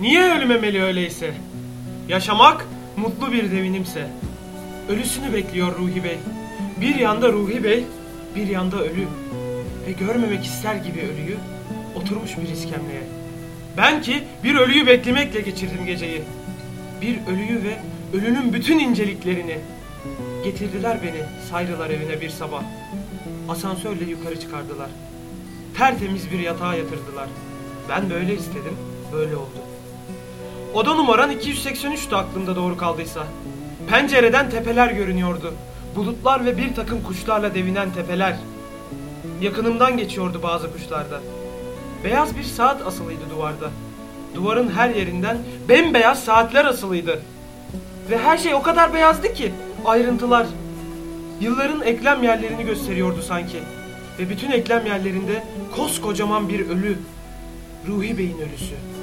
Niye ölmemeli öyleyse? Yaşamak mutlu bir devinimse. Ölüsünü bekliyor Ruhi Bey. Bir yanda Ruhi Bey, bir yanda ölü. Ve görmemek ister gibi ölüyü, oturmuş bir iskemleye. Ben ki bir ölüyü beklemekle geçirdim geceyi. Bir ölüyü ve ölünün bütün inceliklerini. Getirdiler beni Sayrılar evine bir sabah. Asansörle yukarı çıkardılar. Tertemiz bir yatağa yatırdılar. Ben böyle istedim, böyle oldu. Oda numaran 283'tü aklımda doğru kaldıysa. Pencereden tepeler görünüyordu. Bulutlar ve bir takım kuşlarla devinen tepeler. Yakınımdan geçiyordu bazı kuşlarda. Beyaz bir saat asılıydı duvarda. Duvarın her yerinden bembeyaz saatler asılıydı. Ve her şey o kadar beyazdı ki ayrıntılar. Yılların eklem yerlerini gösteriyordu sanki. Ve bütün eklem yerlerinde koskocaman bir ölü. Ruhi Bey'in ölüsü.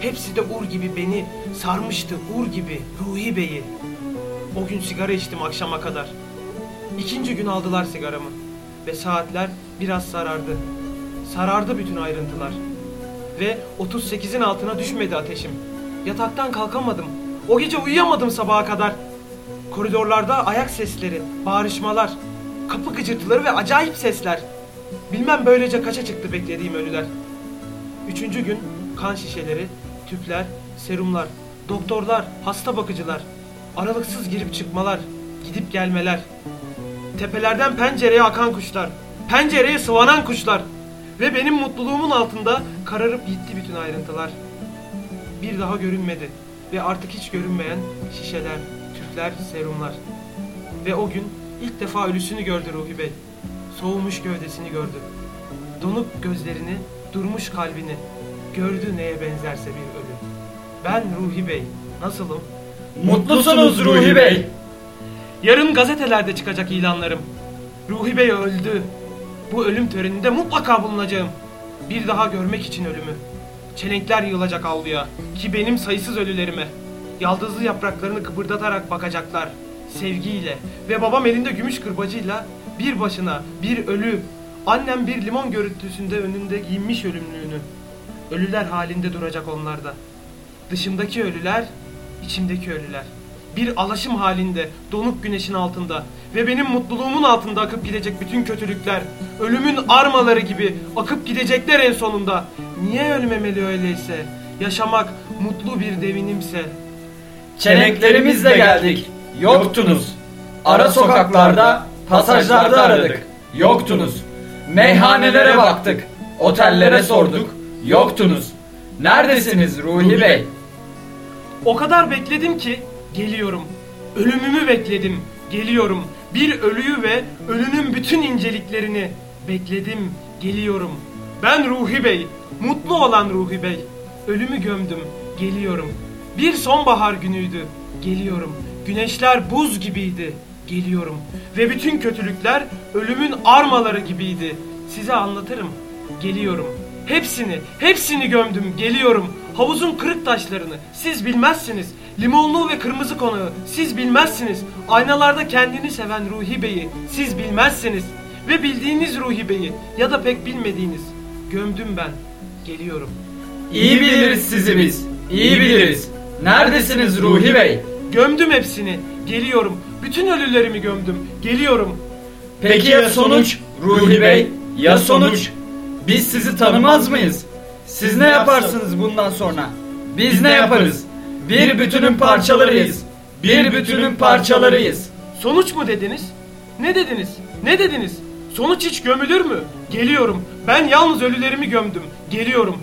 Hepsi de ur gibi beni sarmıştı ur gibi Ruhi Bey'i. O gün sigara içtim akşama kadar. İkinci gün aldılar sigaramı. Ve saatler biraz sarardı. Sarardı bütün ayrıntılar. Ve 38'in altına düşmedi ateşim. Yataktan kalkamadım. O gece uyuyamadım sabaha kadar. Koridorlarda ayak sesleri, bağrışmalar, kapı gıcırtıları ve acayip sesler. Bilmem böylece kaça çıktı beklediğim ölüler. Üçüncü gün kan şişeleri, tüpler, serumlar, doktorlar, hasta bakıcılar, aralıksız girip çıkmalar, gidip gelmeler. Tepelerden pencereye akan kuşlar, pencereye sıvanan kuşlar ve benim mutluluğumun altında kararıp gitti bütün ayrıntılar. Bir daha görünmedi ve artık hiç görünmeyen şişeler, tüpler, serumlar. Ve o gün ilk defa ölüsünü gördü Ruhi Bey. Soğumuş gövdesini gördü. Donuk gözlerini, durmuş kalbini. Gördü neye benzerse bir ölü. Ben Ruhi Bey. Nasılım? Mutlusunuz Ruhi Bey. Yarın gazetelerde çıkacak ilanlarım. Ruhi Bey öldü. Bu ölüm töreninde mutlaka bulunacağım. Bir daha görmek için ölümü. Çelenkler yığılacak avluya ki benim sayısız ölülerime. Yaldızlı yapraklarını kıpırdatarak bakacaklar. Sevgiyle ve babam elinde gümüş kırbacıyla bir başına bir ölü. Annem bir limon görüntüsünde önünde giyinmiş ölümlüğünü. Ölüler halinde duracak onlarda. Dışımdaki ölüler, içimdeki ölüler. Bir alaşım halinde, donuk güneşin altında ve benim mutluluğumun altında akıp gidecek bütün kötülükler, ölümün armaları gibi akıp gidecekler en sonunda. Niye ölmemeli öyleyse? Yaşamak mutlu bir devinimse. Çelenklerimizle geldik. Yoktunuz. Ara sokaklarda, pasajlarda aradık. Yoktunuz. Meyhanelere baktık. Otellere sorduk. Yoktunuz. Neredesiniz Ruhi Bey? O kadar bekledim ki geliyorum. Ölümümü bekledim. Geliyorum. Bir ölüyü ve ölünün bütün inceliklerini bekledim. Geliyorum. Ben Ruhi Bey. Mutlu olan Ruhi Bey. Ölümü gömdüm. Geliyorum. Bir sonbahar günüydü. Geliyorum. Güneşler buz gibiydi. Geliyorum. Ve bütün kötülükler ölümün armaları gibiydi. Size anlatırım. Geliyorum. Hepsini, hepsini gömdüm. Geliyorum. Havuzun kırık taşlarını siz bilmezsiniz. Limonlu ve kırmızı konağı siz bilmezsiniz. Aynalarda kendini seven Ruhi Bey'i siz bilmezsiniz. Ve bildiğiniz Ruhi Bey'i ya da pek bilmediğiniz. Gömdüm ben. Geliyorum. İyi biliriz sizi biz. İyi biliriz. Neredesiniz Ruhi Bey? Gömdüm hepsini. Geliyorum. Bütün ölülerimi gömdüm. Geliyorum. Peki ya sonuç Ruhi Bey? Ya sonuç? Biz sizi tanımaz mıyız? Siz ne yaparsınız bundan sonra? Biz ne yaparız? Bir bütünün parçalarıyız. Bir bütünün parçalarıyız. Sonuç mu dediniz? Ne dediniz? Ne dediniz? Sonuç hiç gömülür mü? Geliyorum. Ben yalnız ölülerimi gömdüm. Geliyorum.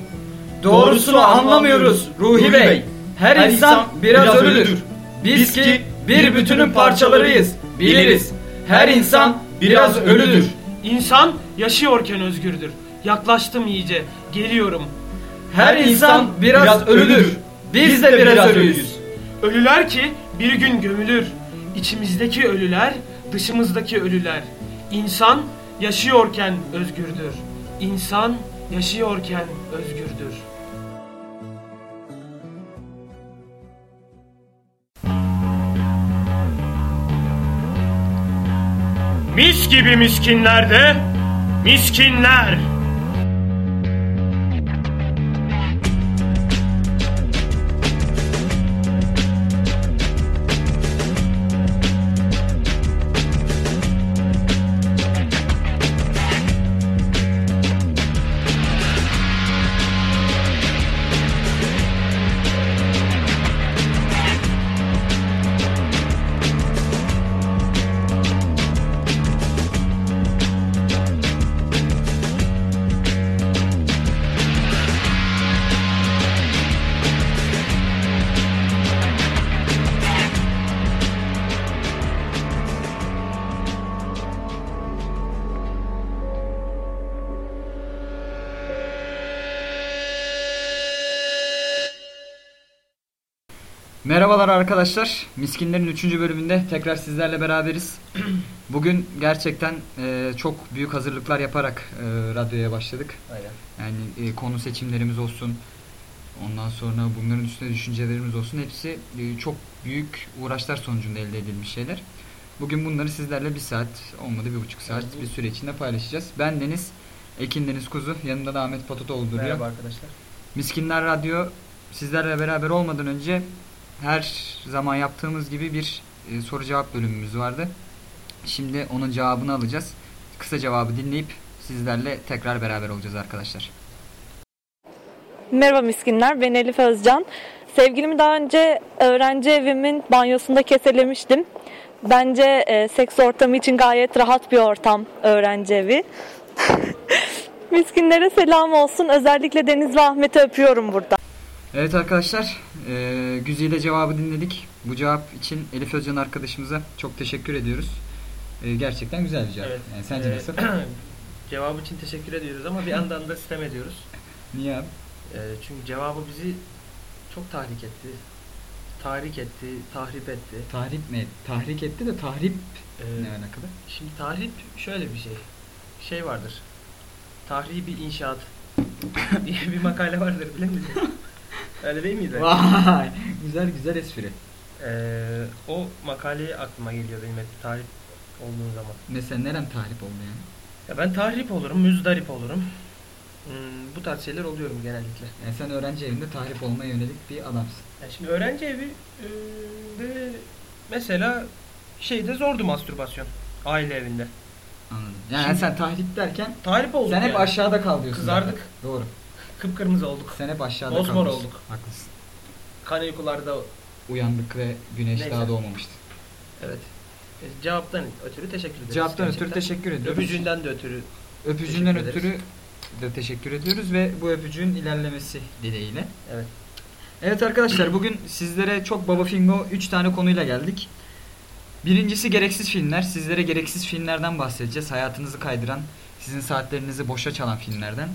Doğrusunu anlamıyoruz Ruhi Bey. Her insan biraz ölüdür. Biz ki bir bütünün parçalarıyız. Biliriz. Her insan biraz ölüdür. İnsan yaşıyorken özgürdür. Yaklaştım iyice. Geliyorum. Her insan biraz ölüdür. Biz de biraz ölüyüz. Ölüler ki bir gün gömülür. İçimizdeki ölüler, dışımızdaki ölüler. İnsan yaşıyorken özgürdür. İnsan yaşıyorken özgürdür. Mis gibi miskinlerde miskinler. Merhabalar arkadaşlar. Miskinlerin 3. bölümünde tekrar sizlerle beraberiz. Bugün gerçekten e, çok büyük hazırlıklar yaparak e, radyoya başladık. Aynen. Yani e, konu seçimlerimiz olsun. Ondan sonra bunların üstüne düşüncelerimiz olsun. Hepsi e, çok büyük uğraşlar sonucunda elde edilmiş şeyler. Bugün bunları sizlerle bir saat, olmadı bir buçuk saat bir süre içinde paylaşacağız. Ben Deniz, Ekin Deniz Kuzu, yanında da Ahmet Patutoğlu duruyor. Merhaba arkadaşlar. Miskinler Radyo sizlerle beraber olmadan önce her zaman yaptığımız gibi bir e, soru cevap bölümümüz vardı. Şimdi onun cevabını alacağız. Kısa cevabı dinleyip sizlerle tekrar beraber olacağız arkadaşlar. Merhaba miskinler, ben Elif Özcan. Sevgilimi daha önce öğrenci evimin banyosunda keselemiştim. Bence e, seks ortamı için gayet rahat bir ortam öğrenci evi. Miskinlere selam olsun. Özellikle Deniz ve Ahmet'i öpüyorum burada. Evet arkadaşlar, e, Güzide cevabı dinledik. Bu cevap için Elif Özcan arkadaşımıza çok teşekkür ediyoruz. E, gerçekten güzel bir cevap. Evet. Yani sence Ee, nasıl? Cevabı için teşekkür ediyoruz ama bir yandan da sitem ediyoruz. Niye abi? Ee, çünkü cevabı bizi çok tahrik etti. Tahrik etti, tahrip etti. Tahrip mi? Tahrik etti de tahrip Ee, ne alakalı? Şimdi tahrip şöyle bir şey. Şey vardır. Tahribi inşaat diye bir makale vardır bilir misin? Öyle değil miydi? Vay! Güzel güzel espri. Ee, o makale aklıma geliyor benim hep tahrip olduğun zaman. Mesela neren tahrip oldu yani? Ya ben tahrip olurum, müzdarip olurum. Hmm, bu tarz şeyler oluyorum genellikle. Yani sen öğrenci evinde tahrip olmaya yönelik bir adamsın. Ya şimdi öğrenci evi e, de mesela şeyde zordu mastürbasyon aile evinde. Anladım. Yani Şimdi- sen tahrip derken Tahrip olduk sen hep yani. aşağıda kal diyorsun. Kızardık. zaten. Doğru. Kıpkırmızı olduk. Sen hep aşağıda Mosmor olduk. Haklısın. Kan uykularda Uyandık ve güneş Neyse. daha doğmamıştı. evet. E, Cevaptan ötürü teşekkür ederiz. Cevaptan ötürü gerçekten. teşekkür ediyoruz. Öpücüğünden de ötürü. Öpücüğünden teşekkür ederiz. ötürü de teşekkür ediyoruz ve bu öpücüğün ilerlemesi dileğiyle. Evet. Evet arkadaşlar bugün sizlere çok baba filmi 3 tane konuyla geldik. Birincisi gereksiz filmler. Sizlere gereksiz filmlerden bahsedeceğiz. Hayatınızı kaydıran, sizin saatlerinizi boşa çalan filmlerden.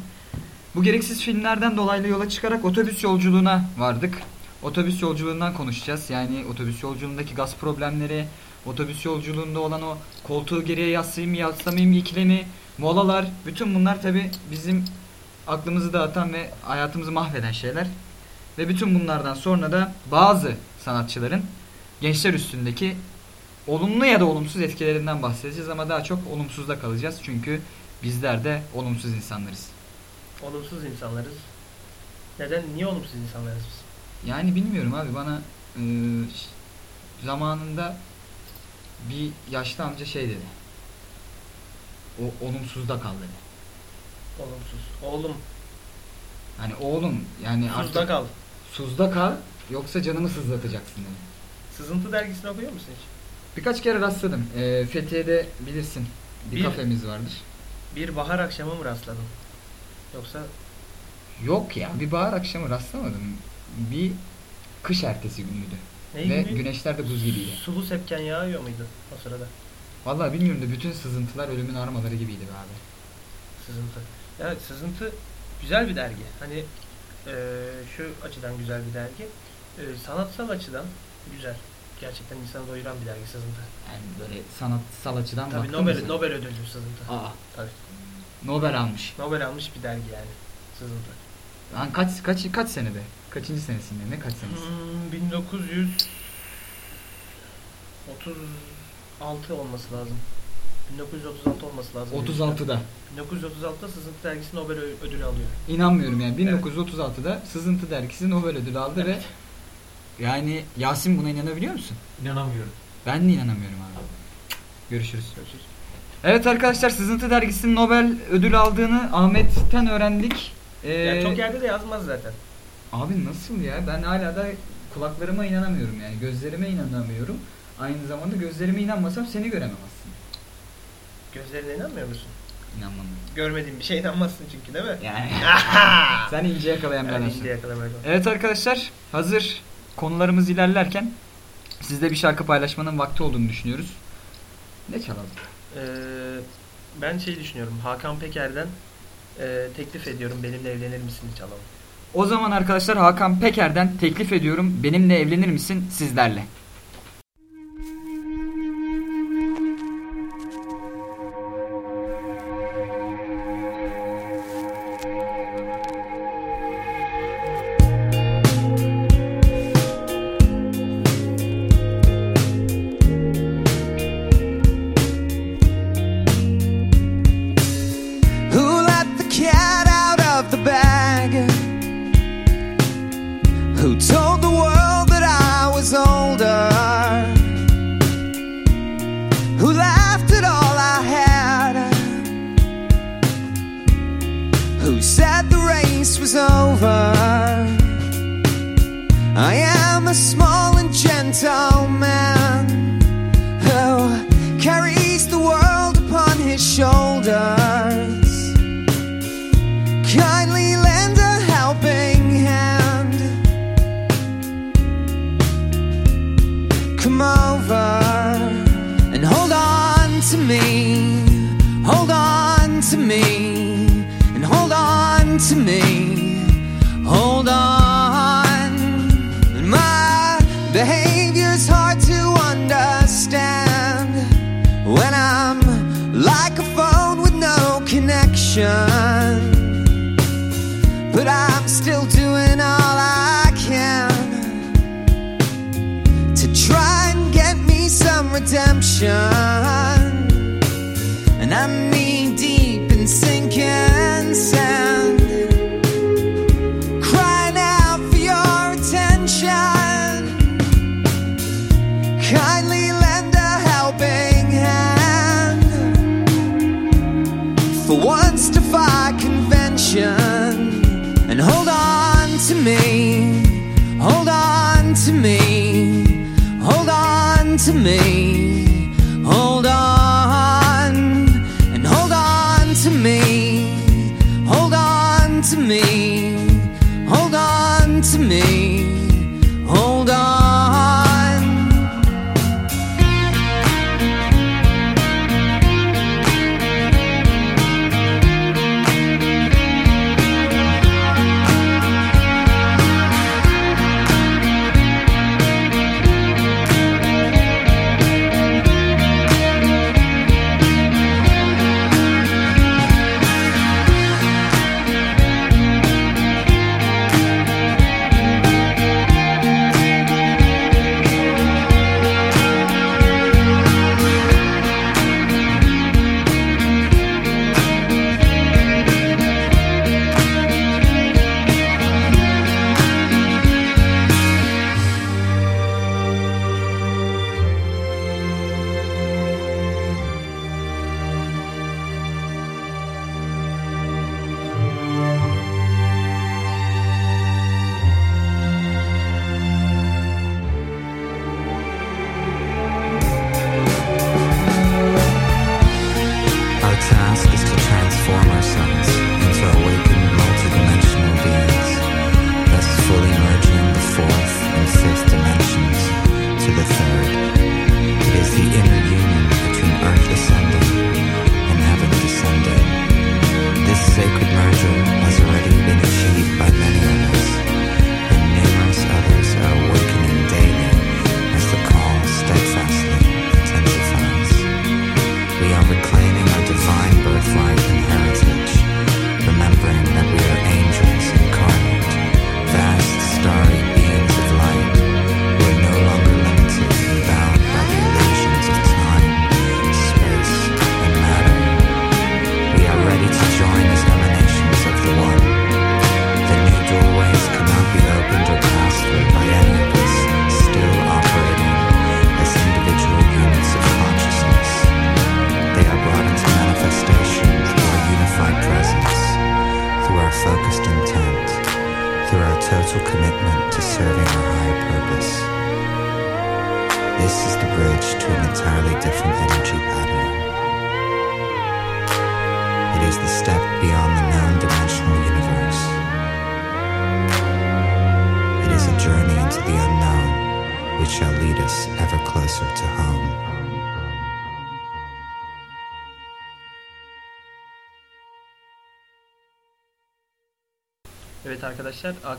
Bu gereksiz filmlerden dolaylı yola çıkarak otobüs yolculuğuna vardık. Otobüs yolculuğundan konuşacağız. Yani otobüs yolculuğundaki gaz problemleri, otobüs yolculuğunda olan o koltuğu geriye yaslamayayım mı ikilemi, molalar, bütün bunlar tabi bizim aklımızı dağıtan ve hayatımızı mahveden şeyler. Ve bütün bunlardan sonra da bazı sanatçıların gençler üstündeki olumlu ya da olumsuz etkilerinden bahsedeceğiz ama daha çok olumsuzda kalacağız. Çünkü bizler de olumsuz insanlarız. Olumsuz insanlarız. Neden? Niye olumsuz insanlarız biz? Yani bilmiyorum abi bana e, zamanında bir yaşlı amca şey dedi. O olumsuzda kal dedi. Olumsuz. Oğlum, Hani oğlum yani suzda artık kal. suzda kal yoksa canımı sızlatacaksın dedi. Sızıntı dergisini okuyor musun hiç? Birkaç kere rastladım. E, Fethiye'de bilirsin bir, Bir- kafemiz vardır. Bir bahar akşamı mı rastladın? Yoksa Yok ya bir bahar akşamı rastlamadım. Bir kış ertesi günüydü. ne Ve gibi? güneşler de buz gibiydi. Sulu sepken yağıyor muydu o sırada? Vallahi bilmiyorum da bütün sızıntılar ölümün armaları gibiydi be abi. Sızıntı. Ya sızıntı güzel bir dergi. Hani eee, şu açıdan güzel bir dergi. Eee, sanatsal açıdan güzel. Gerçekten insanı doyuran bir dergi sızıntı. Yani böyle sanatsal açıdan Tabii baktın mı Nobel sen? Nobel ödüllü sızıntı. Aa, Tabii. Nobel almış. Nobel almış bir dergi yani sızıntı. Lan kaç kaç kaç senede? Kaçıncı senesinde? Ne kaç senesi? Hmm, 1936 olması lazım. 1936 olması lazım. 36'da. 1936'da Sızıntı dergisi Nobel ödülü alıyor. İnanmıyorum yani 1936'da Sızıntı dergisi Nobel ödülü aldı ve yani Yasin buna inanabiliyor musun? İnanamıyorum. Ben de inanamıyorum abi. Görüşürüz. Evet arkadaşlar Sızıntı dergisinin Nobel ödülü aldığını Ahmet'ten öğrendik. Ee, Yani çok yerde de yazmaz zaten. Abi nasıl ya? Ben hala da kulaklarıma inanamıyorum yani. Gözlerime inanamıyorum. Aynı zamanda gözlerime inanmasam seni göremem aslında. Gözlerine inanmıyor musun? İnanmam. Görmediğin bir şeye inanmazsın çünkü değil mi? Yani sen ince yakalayan bir Yani adamsın. Evet arkadaşlar hazır konularımız ilerlerken sizle bir şarkı paylaşmanın vakti olduğunu düşünüyoruz. Ne çalalım? Ee, ben şey düşünüyorum. Hakan Peker'den e, teklif ediyorum benimle evlenir misin çalalım. O zaman arkadaşlar Hakan Peker'den teklif ediyorum. Benimle evlenir misin sizlerle?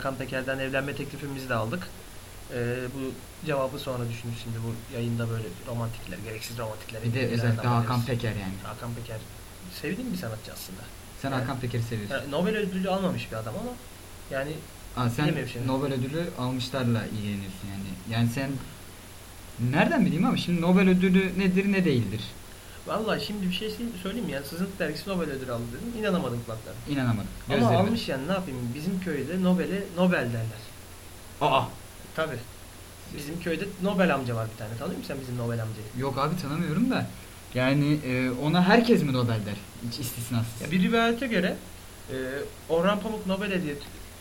Hakan Peker'den evlenme teklifimizi de aldık. Ee, bu cevabı sonra düşünün şimdi bu yayında böyle romantikler, gereksiz romantikler. Bir de özellikle Hakan. Peker yani. Hakan Peker sevdiğim bir sanatçı aslında. Sen Evet. Hakan Peker'i seviyorsun. Yani Nobel ödülü almamış bir adam ama yani Aa, sen. Nobel ödülü almışlarla ilgileniyorsun yani. Yani sen nereden bileyim ama şimdi Nobel ödülü nedir ne değildir. Vallahi şimdi bir şey söyleyeyim mi? Yani Sızıntı dergisi Nobel ödülü aldı dedim. İnanamadım kulaklarım. İnanamadım. Ama Gözlerime. almış yani ne yapayım? Bizim köyde Nobel'e Nobel derler. Aa. Tabi. Bizim köyde Nobel amca var bir tane. Tanıyor musun sen bizim Nobel amcayı? Yok abi tanımıyorum da. Yani e, ona herkes mi Nobel der? Hiç istisnasız. Ya bir rivayete göre e, Orhan Pamuk Nobel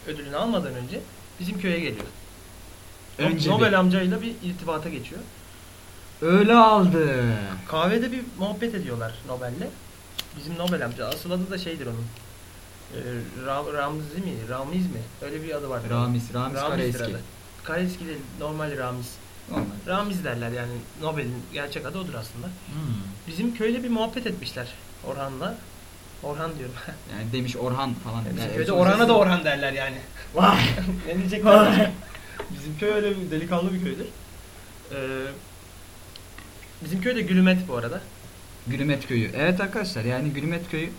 ödülünü almadan önce bizim köye geliyor. Önce Nobel bir- amcayla bir irtibata geçiyor. Öyle aldı. Kahvede bir muhabbet ediyorlar Nobel'le. Bizim Nobel amca asıl adı da şeydir onun. E, Ra- Ramzi mi? Ramiz mi? Öyle bir adı var. Ramiz, Ramiz Ramiz'dir Karaeski. Karaeski değil, normal Ramiz. Normal. Ramiz derler yani Nobel'in gerçek adı odur aslında. Hmm. Bizim köyde bir muhabbet etmişler Orhan'la. Orhan diyorum. Yani demiş Orhan falan. Bizim Yani köyde sonuçta- Orhan'a da Orhan derler yani. Vay. ne diyecekler? bizim köy öyle bir delikanlı bir köydür. Ee, bizim köyde Gülümet bu arada. Gülümet Köyü. Evet arkadaşlar yani Gülümet Köyü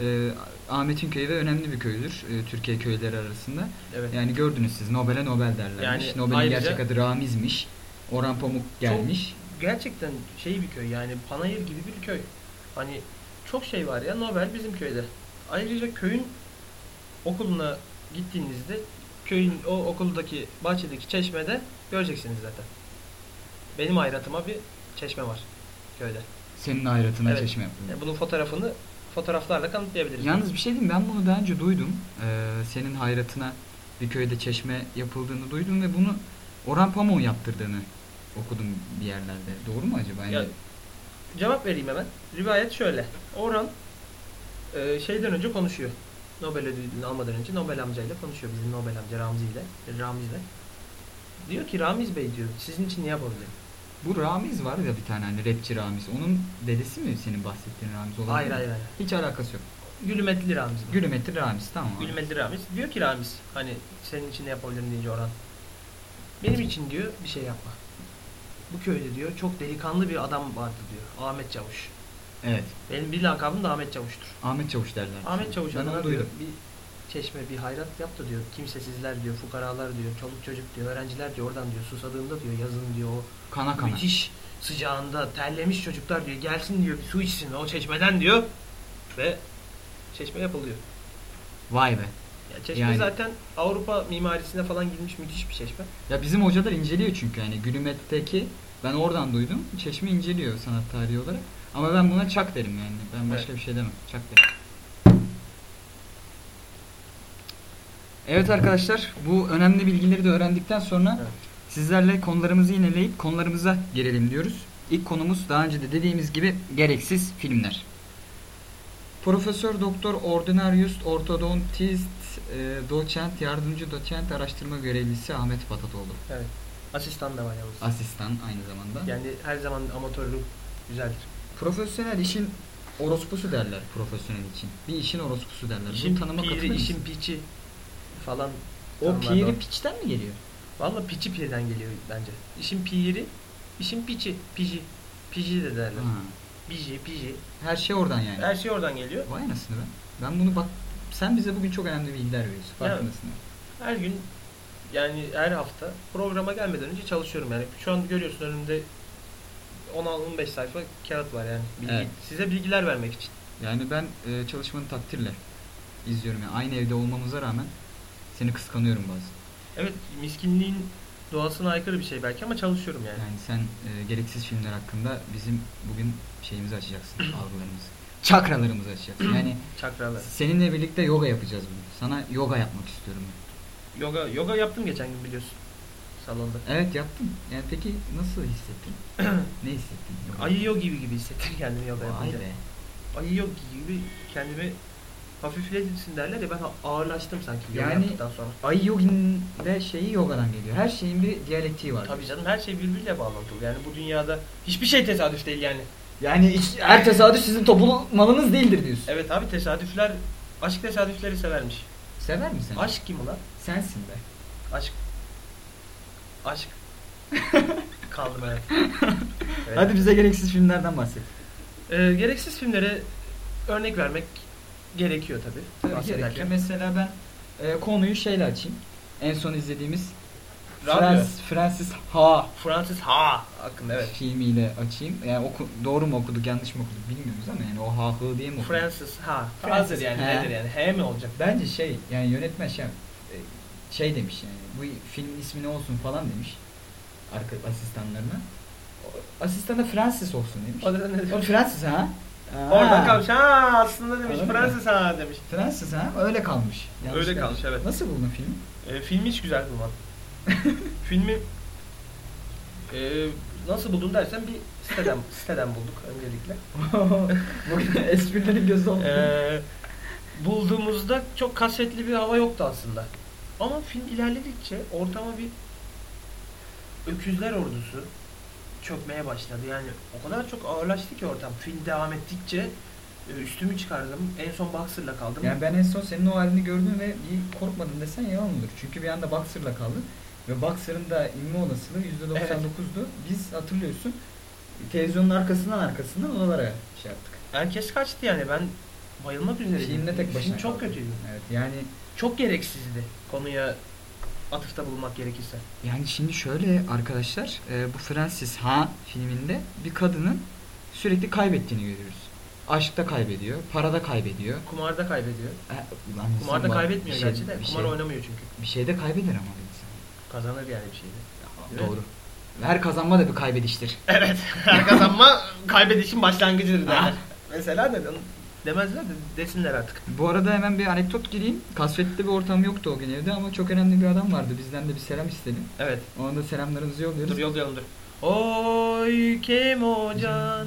e, Ahmet'in köyü ve önemli bir köydür e, Türkiye köyleri arasında. Evet. Yani gördünüz siz Nobel'e Nobel derlermiş. Yani Nobel'in ayrıca- gerçek adı Ramiz'miş. Orhan Pamuk gelmiş. Gerçekten şey bir köy yani panayır gibi bir köy. Hani çok şey var ya Nobel bizim köyde. Ayrıca köyün okuluna gittiğinizde köyün o okuldaki bahçedeki çeşmede göreceksiniz zaten. Benim hayratıma bir çeşme var köyde. Senin hayratına Evet. çeşme yapıldı. Yani bunun fotoğrafını fotoğraflarla kanıtlayabiliriz. Yalnız bir şey diyeyim ben bunu daha önce duydum. Ee, senin hayratına bir köyde çeşme yapıldığını duydum ve bunu Orhan Pamuk'un yaptırdığını okudum bir yerlerde. Doğru mu acaba? Yani Ya, cevap vereyim hemen. Rivayet şöyle. Orhan e, şeyden önce konuşuyor. Nobel ödülünü almadan önce Nobel amcayla konuşuyor. Bizim Nobel amca Ramzi ile. Ramiz'le. Diyor ki Ramiz Bey diyor sizin için ne yapabilirim? Bu Ramiz var ya bir tane hani rapçi Ramiz. Onun dedesi mi senin bahsettiğin Ramiz olabilir Hayır hayır hayır. Hiç alakası yok. Gülümetli Ramiz. bu. Gülümetli Ramiz tamam abi. Gülümetli Ramiz. Diyor ki Ramiz hani senin için ne yapabilirim deyince Orhan. Benim için diyor bir şey yapma. Bu köyde diyor çok delikanlı bir adam vardı diyor. Ahmet Çavuş. Evet. Benim bir lakabım da Ahmet Çavuş'tur. Ahmet Çavuş derler. Ahmet Çavuş Ben adına onu diyor duydum. bir çeşme bir hayrat yaptı diyor. Kimsesizler diyor, fukaralar diyor, çoluk çocuk diyor, öğrenciler diyor oradan diyor susadığında diyor yazın diyor o Kana kana. müthiş sıcağında terlemiş çocuklar diyor gelsin diyor su içsin o çeşmeden diyor ve çeşme yapılıyor. Vay be. Ya çeşme Yani. zaten Avrupa mimarisine falan girmiş müthiş bir çeşme. Ya bizim hocalar inceliyor çünkü yani Gülümet'teki ben oradan duydum. Çeşme inceliyor sanat tarihi olarak. Ama ben buna çak derim yani. Ben başka bir şey demem. Çak derim. Evet arkadaşlar bu önemli bilgileri de öğrendikten sonra Evet. sizlerle konularımızı yineleyip konularımıza gelelim diyoruz. İlk konumuz daha önce de dediğimiz gibi gereksiz filmler. Profesör Doktor Ordinarius Ortodontist e, Doçent Yardımcı Doçent Araştırma Görevlisi Ahmet Patatoğlu. Evet. Asistan da var yalnız. Asistan aynı zamanda. Yani her zaman amatörlük güzeldir. Profesyonel işin orospusu derler profesyonel için. Bir işin orospusu derler. İşin Bu tanıma katılır piri, mısın? işin piçi falan. O piri piçten mi geliyor? Valla piçi pirden geliyor bence. İşin piri, işin piçi, piji. Piji de derler. Ha. Biji, piji. Her şey oradan yani. Her şey oradan geliyor. Vay anasını be. Ben bunu bak sen bize bugün çok önemli bilgiler veriyorsun. Farkındasın. mi? Her gün yani her hafta programa gelmeden önce çalışıyorum yani. Şu an görüyorsun önümde 10-15 sayfa kağıt var yani. Bilgi. Evet. Size bilgiler vermek için. Yani ben e, çalışmanı takdirle izliyorum. Yani aynı evde olmamıza rağmen seni kıskanıyorum bazen. Evet miskinliğin doğasına aykırı bir şey belki ama çalışıyorum yani. Yani sen e, gereksiz filmler hakkında bizim bugün şeyimizi açacaksın, algılarımızı. Çakralarımızı açacaksın. Yani Çakralar. seninle birlikte yoga yapacağız bugün. Sana yoga yapmak istiyorum. ben. Yoga yoga yaptım geçen gün biliyorsun. Salonda. Evet yaptım. Yani peki nasıl hissettin? ne hissettin? yoga? Ayı yogi gibi gibi hissettim kendimi yoga Vay yapınca. be. Ayı yogi gibi kendimi hafifletirsin derler ya ben ağırlaştım sanki yoga Yani- yaptıktan sonra. Ay yoginin de şeyi yogadan geliyor. Her şeyin bir diyalektiği var. Tabii canım her şey birbiriyle bağlantılı. Yani bu dünyada hiçbir şey tesadüf değil yani. Yani hiç- her tesadüf sizin toplu malınız değildir diyorsun. Evet abi tesadüfler aşk tesadüfleri severmiş. Sever misin? Aşk kim ulan? Sensin be. Aşk. Aşk. Kaldım evet. Evet. Hadi bize gereksiz filmlerden bahset. Ee, gereksiz filmlere örnek vermek gerekiyor tabii. Tabii gerekiyor. Mesela ben e, konuyu şeyle açayım. En son izlediğimiz Radyo. Frans, Francis Ha Francis Ha hakkında evet. filmiyle açayım. Yani oku, doğru mu okuduk yanlış mı okuduk bilmiyoruz ama yani o ha hı diye mi okuduk? Francis Ha. Francis, Hazır yani he. nedir yani? He mi olacak? Bence şey yani yönetmen şey, e, şey demiş yani bu filmin ismi ne olsun falan demiş arka asistanlarına. O- Asistan da Francis olsun demiş. O da ne demiş? O Francis ha? Aa, Oradan kalmış. Ha aslında demiş. Anladın? Francis Ha demiş. Francis ha? Öyle kalmış. Yanlış Öyle kalmış, evet. Nasıl buldun filmi? Ee, filmi hiç güzel bulmadım. Filmi e, nasıl buldun dersen bir siteden, siteden bulduk öncelikle. Bugün esprilerin gözü oldu. Ee, bulduğumuzda çok kasvetli bir hava yoktu aslında. Ama film ilerledikçe ortama bir öküzler ordusu çökmeye başladı. Yani o kadar çok ağırlaştı ki ortam. Film devam ettikçe e, üstümü çıkardım. En son boxer'la kaldım. Yani ben en son senin o halini gördüm ve bir korkmadım desen yalan olur. Çünkü bir anda Boxer'la kaldın. Ve Boxer'ın da inme olasılığı %99'du. Biz hatırlıyorsun televizyonun arkasından arkasından odalara şey yaptık. Herkes kaçtı yani. Ben bayılmak üzereydim. Filmde tek başına Film çok kötüydü. Evet yani Çok gereksizdi konuya atıfta bulunmak gerekirse. yani şimdi şöyle arkadaşlar e, bu Francis Ha filminde bir kadının sürekli kaybettiğini görüyoruz. Aşkta kaybediyor, parada kaybediyor. Kumarda kaybediyor. E, ulan Kumarda var- kaybetmiyor bir şey- gerçi de. bir Kumar şey- oynamıyor çünkü. Bir şeyde kaybeder ama bir insan. Kazanır yani bir şeyde. Evet. Doğru. Her kazanma da bir kaybediştir. Evet. Her kazanma kaybedişin başlangıcıdır derler. Mesela de demezler de desinler artık. Bu arada hemen bir anekdot gireyim. Kasvetli bir ortam yoktu o gün evde ama çok önemli bir adam vardı. Bizden de bir selam istedi. Evet. Ona da selamlarımızı yolluyoruz. Dur yollayalım dur. Oy Kemo can.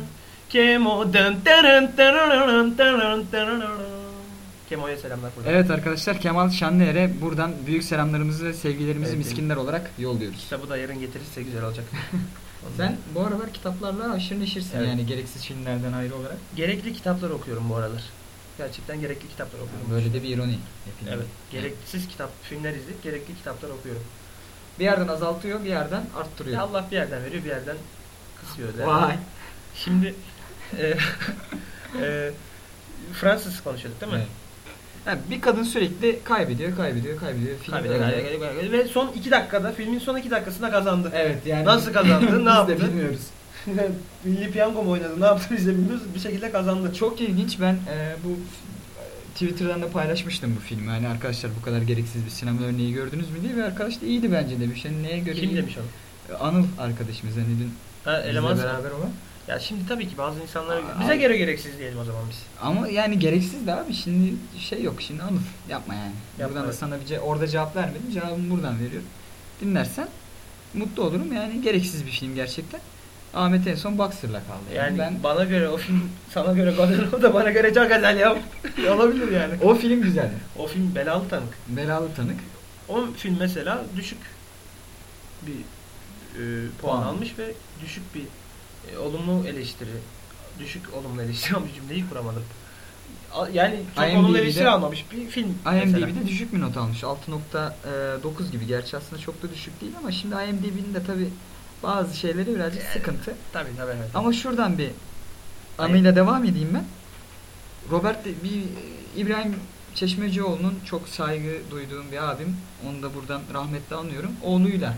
Kemo dın dın dın dın dın. Kemo'ya selamlar burada. Evet arkadaşlar Kemal Şanlıer'e buradan büyük selamlarımızı ve sevgilerimizi Evet, miskinler olarak yolluyoruz. Kitabı da yarın getirirse güzel olacak. Sen bu aralar kitaplarla aşırı neşirsin Evet. yani gereksiz filmlerden ayrı olarak. gerekli kitaplar okuyorum bu aralar. Gerçekten gerekli kitaplar okuyorum. Böyle de bir ironi. hepinde. Evet. Gereksiz kitap, filmler izleyip gerekli kitaplar okuyorum. Bir yerden azaltıyor bir yerden arttırıyor. Ya Allah bir yerden veriyor, bir yerden kısıyor. Vay. Şimdi e, e, Fransız konuşuyorduk değil mi? Evet. Yani bir kadın sürekli kaybediyor, kaybediyor, kaybediyor. Film Kaybediyor, öyle. kaybediyor, kaybediyor. Ve son iki dakikada, filmin son iki dakikasında kazandı. Evet yani. Nasıl kazandı, ne Biz yaptı? de bilmiyoruz. Milli piyango mu oynadı, ne yaptı biz de bilmiyoruz. Bir şekilde kazandı. Çok ilginç. Ben e, bu e, Twitter'dan da paylaşmıştım bu filmi. Hani arkadaşlar bu kadar gereksiz bir sinema örneği gördünüz mü diye ve arkadaş da iyiydi bence de. Bir şey neye göre Kim iyi? demiş onu? Anıl arkadaşımız hani dün Ha, eleman beraber olan. Ya şimdi tabii ki bazı insanlar Aa, bize abi. göre gereksiz diyelim o zaman biz. Ama yani gereksiz de abi şimdi şey yok şimdi Anıl yapma yani. Yapma, buradan da sana bir ce- orada cevap vermedim. Cevabımı buradan veriyorum. Dinlersen mutlu olurum yani gereksiz bir film gerçekten. Ahmet en son Boxer'la kaldı. Yani, Yani ben bana göre o film sana göre güzel o da bana göre çok güzel ya. Olabilir yani. o film güzeldi. O film belalı tanık. Belalı tanık. O film mesela düşük bir e, puan, Puan. almış ve düşük bir e, olumlu eleştiri, düşük olumlu eleştiri ama cümleyi kuramadım. A- Yani çok IMDb'de olumlu eleştiri almamış bir film mesela. IMDb'de düşük bir not almış. 6.9 gibi. Gerçi aslında çok da düşük değil ama şimdi IMDb'nin de tabi bazı şeyleri birazcık sıkıntı. Tabii tabii evet. Ama şuradan bir anıyla devam edeyim ben. Robert bir İbrahim Çeşmecioğlu'nun çok saygı duyduğum bir abim. Onu da buradan rahmetle anıyorum. Oğluyla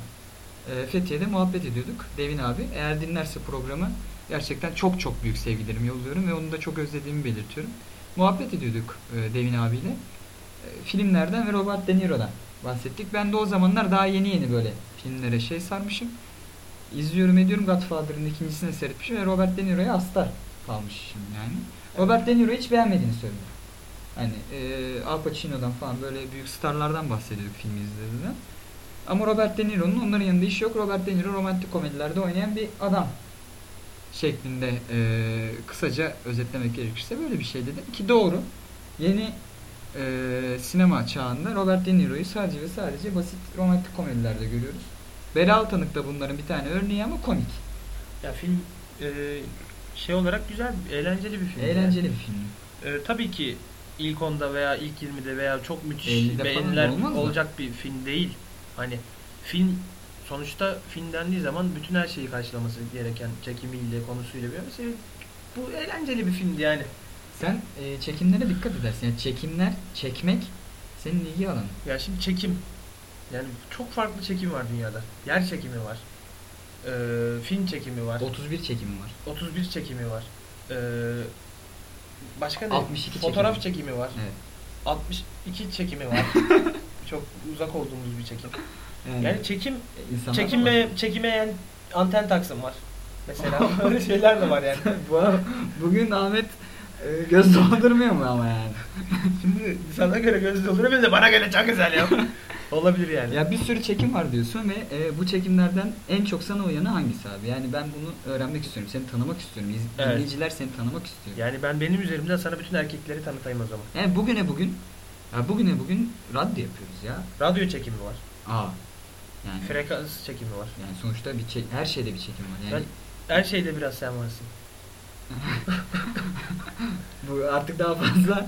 e, Fethiye'de muhabbet ediyorduk. Devin abi. Eğer dinlerse programı gerçekten çok çok büyük sevgilerimi yolluyorum ve onu da çok özlediğimi belirtiyorum. Muhabbet ediyorduk e, Devin abiyle. E, filmlerden ve Robert De Niro'dan bahsettik. Ben de o zamanlar daha yeni yeni böyle filmlere şey sarmışım. İzliyorum ediyorum Godfather'ın ikincisini seyretmişim ve Robert De Niro'ya hasta kalmışım yani. Robert De Niro'yu hiç beğenmediğini söyledi. Hani e, Al Pacino'dan falan böyle büyük starlardan bahsediyorduk filmi izlediğinde. Ama Robert De Niro'nun onların yanında işi yok. Robert De Niro romantik komedilerde oynayan bir adam şeklinde e, kısaca özetlemek gerekirse böyle bir şey dedim ki doğru. Yeni e, sinema çağında Robert De Niro'yu sadece ve sadece basit romantik komedilerde görüyoruz. Belalı Tanık da bunların bir tane örneği ama komik. Ya film e, şey olarak güzel, eğlenceli bir film. Eğlenceli bir film. E, tabii ki ilk 10'da veya ilk 20'de veya çok müthiş 50'de falan beğeniler olacak bir film değil. Hani film sonuçta film dendiği zaman bütün her şeyi karşılaması gereken çekimiyle, konusuyla bir mesela bu eğlenceli bir filmdi yani. Sen e, çekimlere dikkat edersin. Yani çekimler, çekmek senin ilgi alanın. Ya şimdi çekim yani çok farklı çekim var dünyada. Yer çekimi var. Ee, film çekimi var. 31 çekimi var. 31 çekimi var. Ee, başka ne? 62 Fotoğraf çekimi. çekimi var. Evet. 62 çekimi var. Çok uzak olduğumuz bir çekim. Yani, Yani çekim insanlar çekime çekimeyen anten taksım var. Mesela öyle şeyler de var yani. Bu, bugün Ahmet e, göz doldurmuyor mu ama yani? Şimdi sana göre gözü dolduruyor de bana göre çok güzel ya. Olabilir yani. Ya bir sürü çekim var diyorsun ve e, bu çekimlerden en çok sana uyanı hangisi abi? Yani ben bunu öğrenmek istiyorum. Seni tanımak istiyorum. İz- Evet. Dinleyiciler seni tanımak istiyor. Yani ben benim üzerimden sana bütün erkekleri tanıtayım o zaman. Yani bugüne bugün ya bugüne bugün radyo yapıyoruz ya. Radyo çekimi var. Aa. Yani Frekans çekimi var. yani sonuçta bir çek, her şeyde bir çekim var. Yani Her şeyde biraz sen varsın. bu artık daha fazla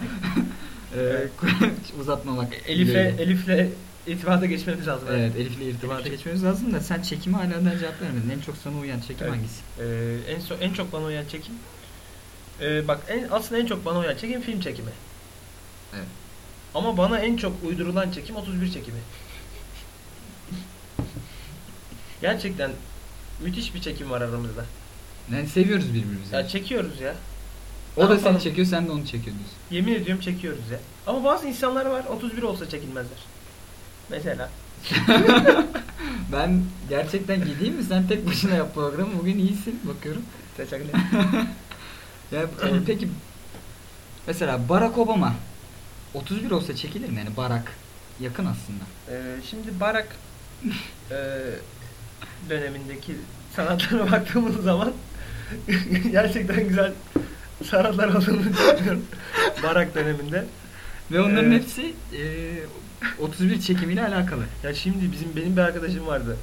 e, uzatmamak. Elif'e dileğiyle. Elif'le irtibata geçmemiz lazım. Evet Elif'le irtibata geçmemiz lazım da sen çekimi hala daha cevap vermedin. En çok sana uyan çekim Evet. hangisi? Ee, en so- en çok bana uyan çekim. Ee, bak en aslında en çok bana uyan çekim film çekimi. Evet. Ama bana en çok uydurulan çekim 31 çekimi. Gerçekten müthiş bir çekim var aramızda. Yani seviyoruz birbirimizi. Ya çekiyoruz ya. o da Ama seni bana- çekiyor sen de onu çekiyorsun. Yemin ediyorum çekiyoruz ya. Ama bazı insanlar var 31 olsa çekilmezler. Mesela. Ben gerçekten gideyim mi? Sen tek başına yap programı. Bugün iyisin bakıyorum. Teşekkür Ya e, peki mesela Barack Obama 31 olsa çekilir mi? Yani Barack yakın aslında. Ee, şimdi Barak e, dönemindeki sanatlara baktığımız zaman gerçekten güzel sanatlar olduğunu düşünüyorum. Barak döneminde. Ve onların Ee, hepsi e, 31 çekimiyle alakalı. Ya şimdi bizim benim bir arkadaşım vardı.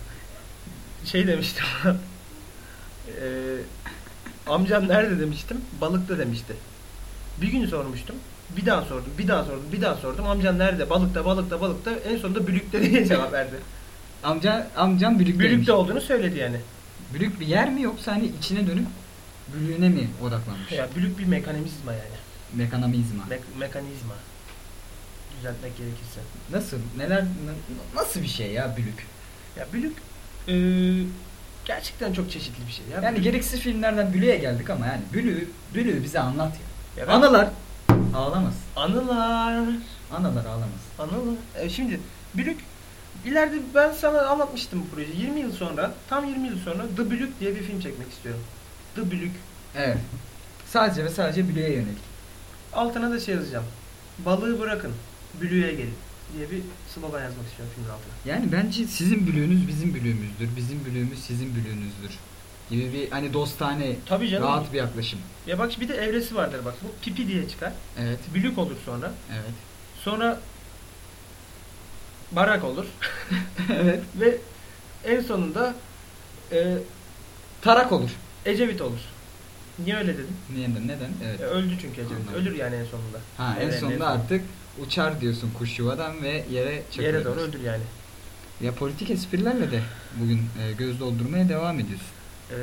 Şey demişti bana. Ee, amcam nerede demiştim. Balıkta demişti. Bir gün sormuştum. Bir daha sordum, bir daha sordum, bir daha sordum. Amcan nerede? Balıkta, balıkta, balıkta. En sonunda Bülük'te diye cevap verdi. Amca amcam Bülük'teymiş. Bülük'te olduğunu söyledi yani. Bülük bir yer mi yoksa hani içine dönüp Bülüğüne mi odaklanmış? Ya Bülük bir mekanizma yani. Mekanamizma. Me- mekanizma. Düzeltmek gerekirse. Nasıl? Neler na- nasıl bir şey ya Bülük? Ya Bülük e, gerçekten çok çeşitli bir şey. Ya Yani Bülük- gereksiz filmlerden Bülü'ye geldik ama yani Bülü Bülü bize anlat ya. Ya ben- Analar ağlamaz. Anılar. Analar ağlamaz. Anılar. E, şimdi Bülük ileride ben sana anlatmıştım bu projeyi. 20 yıl sonra, tam 20 yıl sonra The Bülük diye bir film çekmek istiyorum. The Bülük. Evet. Sadece ve sadece Bülü'ye yönelik. Altına da şey yazacağım. Balığı bırakın, Bülük'e gelin diye bir slogan yazmak istiyorum filmin altına. Yani bence sizin Bülü'nüz bizim Bülü'ümüzdür. Bizim Bülü'ümüz sizin Bülü'ünüzdür. Gibi bir hani dostane, Tabii canım. rahat bir yaklaşım. Ya bak bir de evresi vardır bak. Bu pipi diye çıkar. Evet. Bülük olur sonra. Evet. Sonra barak olur. evet. Ve en sonunda e, Tarak olur. Ecevit olur. Niye öyle dedim? Neden? Neden? Evet. E, öldü çünkü Ecevit. Anladım. Ölür yani en sonunda. Ha en Evet, sonunda artık uçar diyorsun kuş yuvadan ve yere çakılır. Yere doğru öldür yani. Ya politik esprilerle de bugün e, göz doldurmaya devam ediyorsun. E,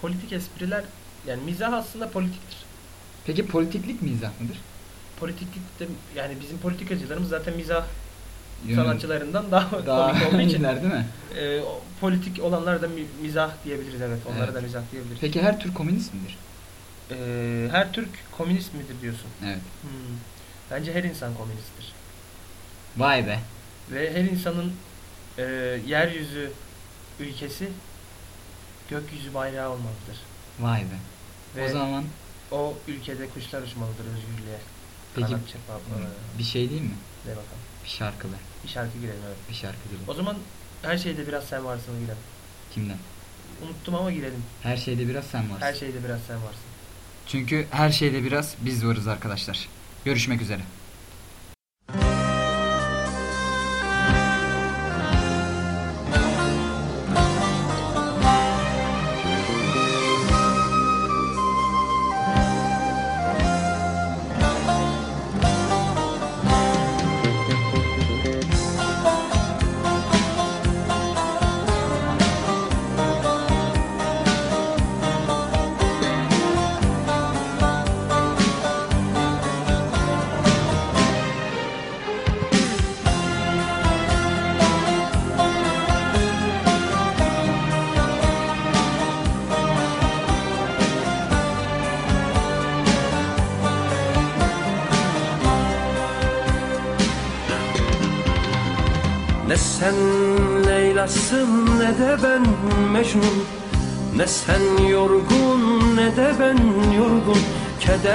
politik espriler yani mizah aslında politiktir. Peki politiklik mizah mıdır? Politiklik de yani bizim politikacılarımız zaten mizah Yönü- sanatçılarından daha, daha komik olduğu için değil mi? e, politik olanlar da mi- mizah diyebiliriz evet. Onlara Evet. da mizah diyebiliriz. Peki her tür komünist midir? E, her Türk komünist midir diyorsun? Evet. Hmm. Bence her insan komünisttir. Vay be. Ve her insanın e, yeryüzü ülkesi gökyüzü bayrağı olmalıdır. Vay be. Ve o zaman o ülkede kuşlar uçmalıdır özgürlüğe. Peki Kanat bir şey değil mi? De bakalım. Bir şarkılı. Bir şarkı girelim evet. Bir şarkı değil. O zaman her şeyde biraz sen varsın girelim. Kimden? Unuttum ama girelim. Her şeyde biraz sen varsın. Her şeyde biraz sen varsın. Çünkü her şeyde biraz biz varız arkadaşlar. Görüşmek üzere.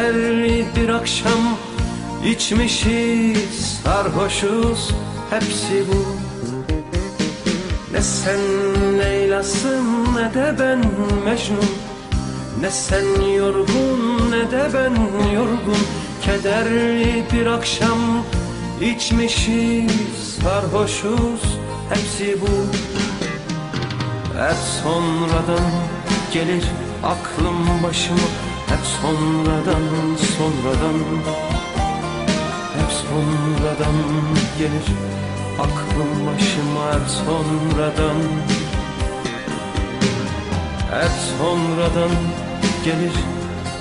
Kederli bir akşam? İçmişiz Sarhoşuz hepsi bu. Ne sen Leyla'sın ne de ben Mecnun. Ne sen yorgun ne de ben yorgun. Kederli bir akşam. İçmişiz Sarhoşuz hepsi bu. Hep sonradan gelir aklım başıma sonradan sonradan Hep sonradan gelir aklım başıma Hep sonradan hep sonradan gelir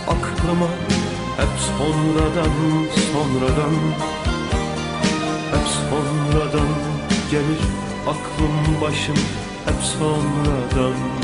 aklıma Hep sonradan sonradan Hep sonradan gelir aklım başım Hep sonradan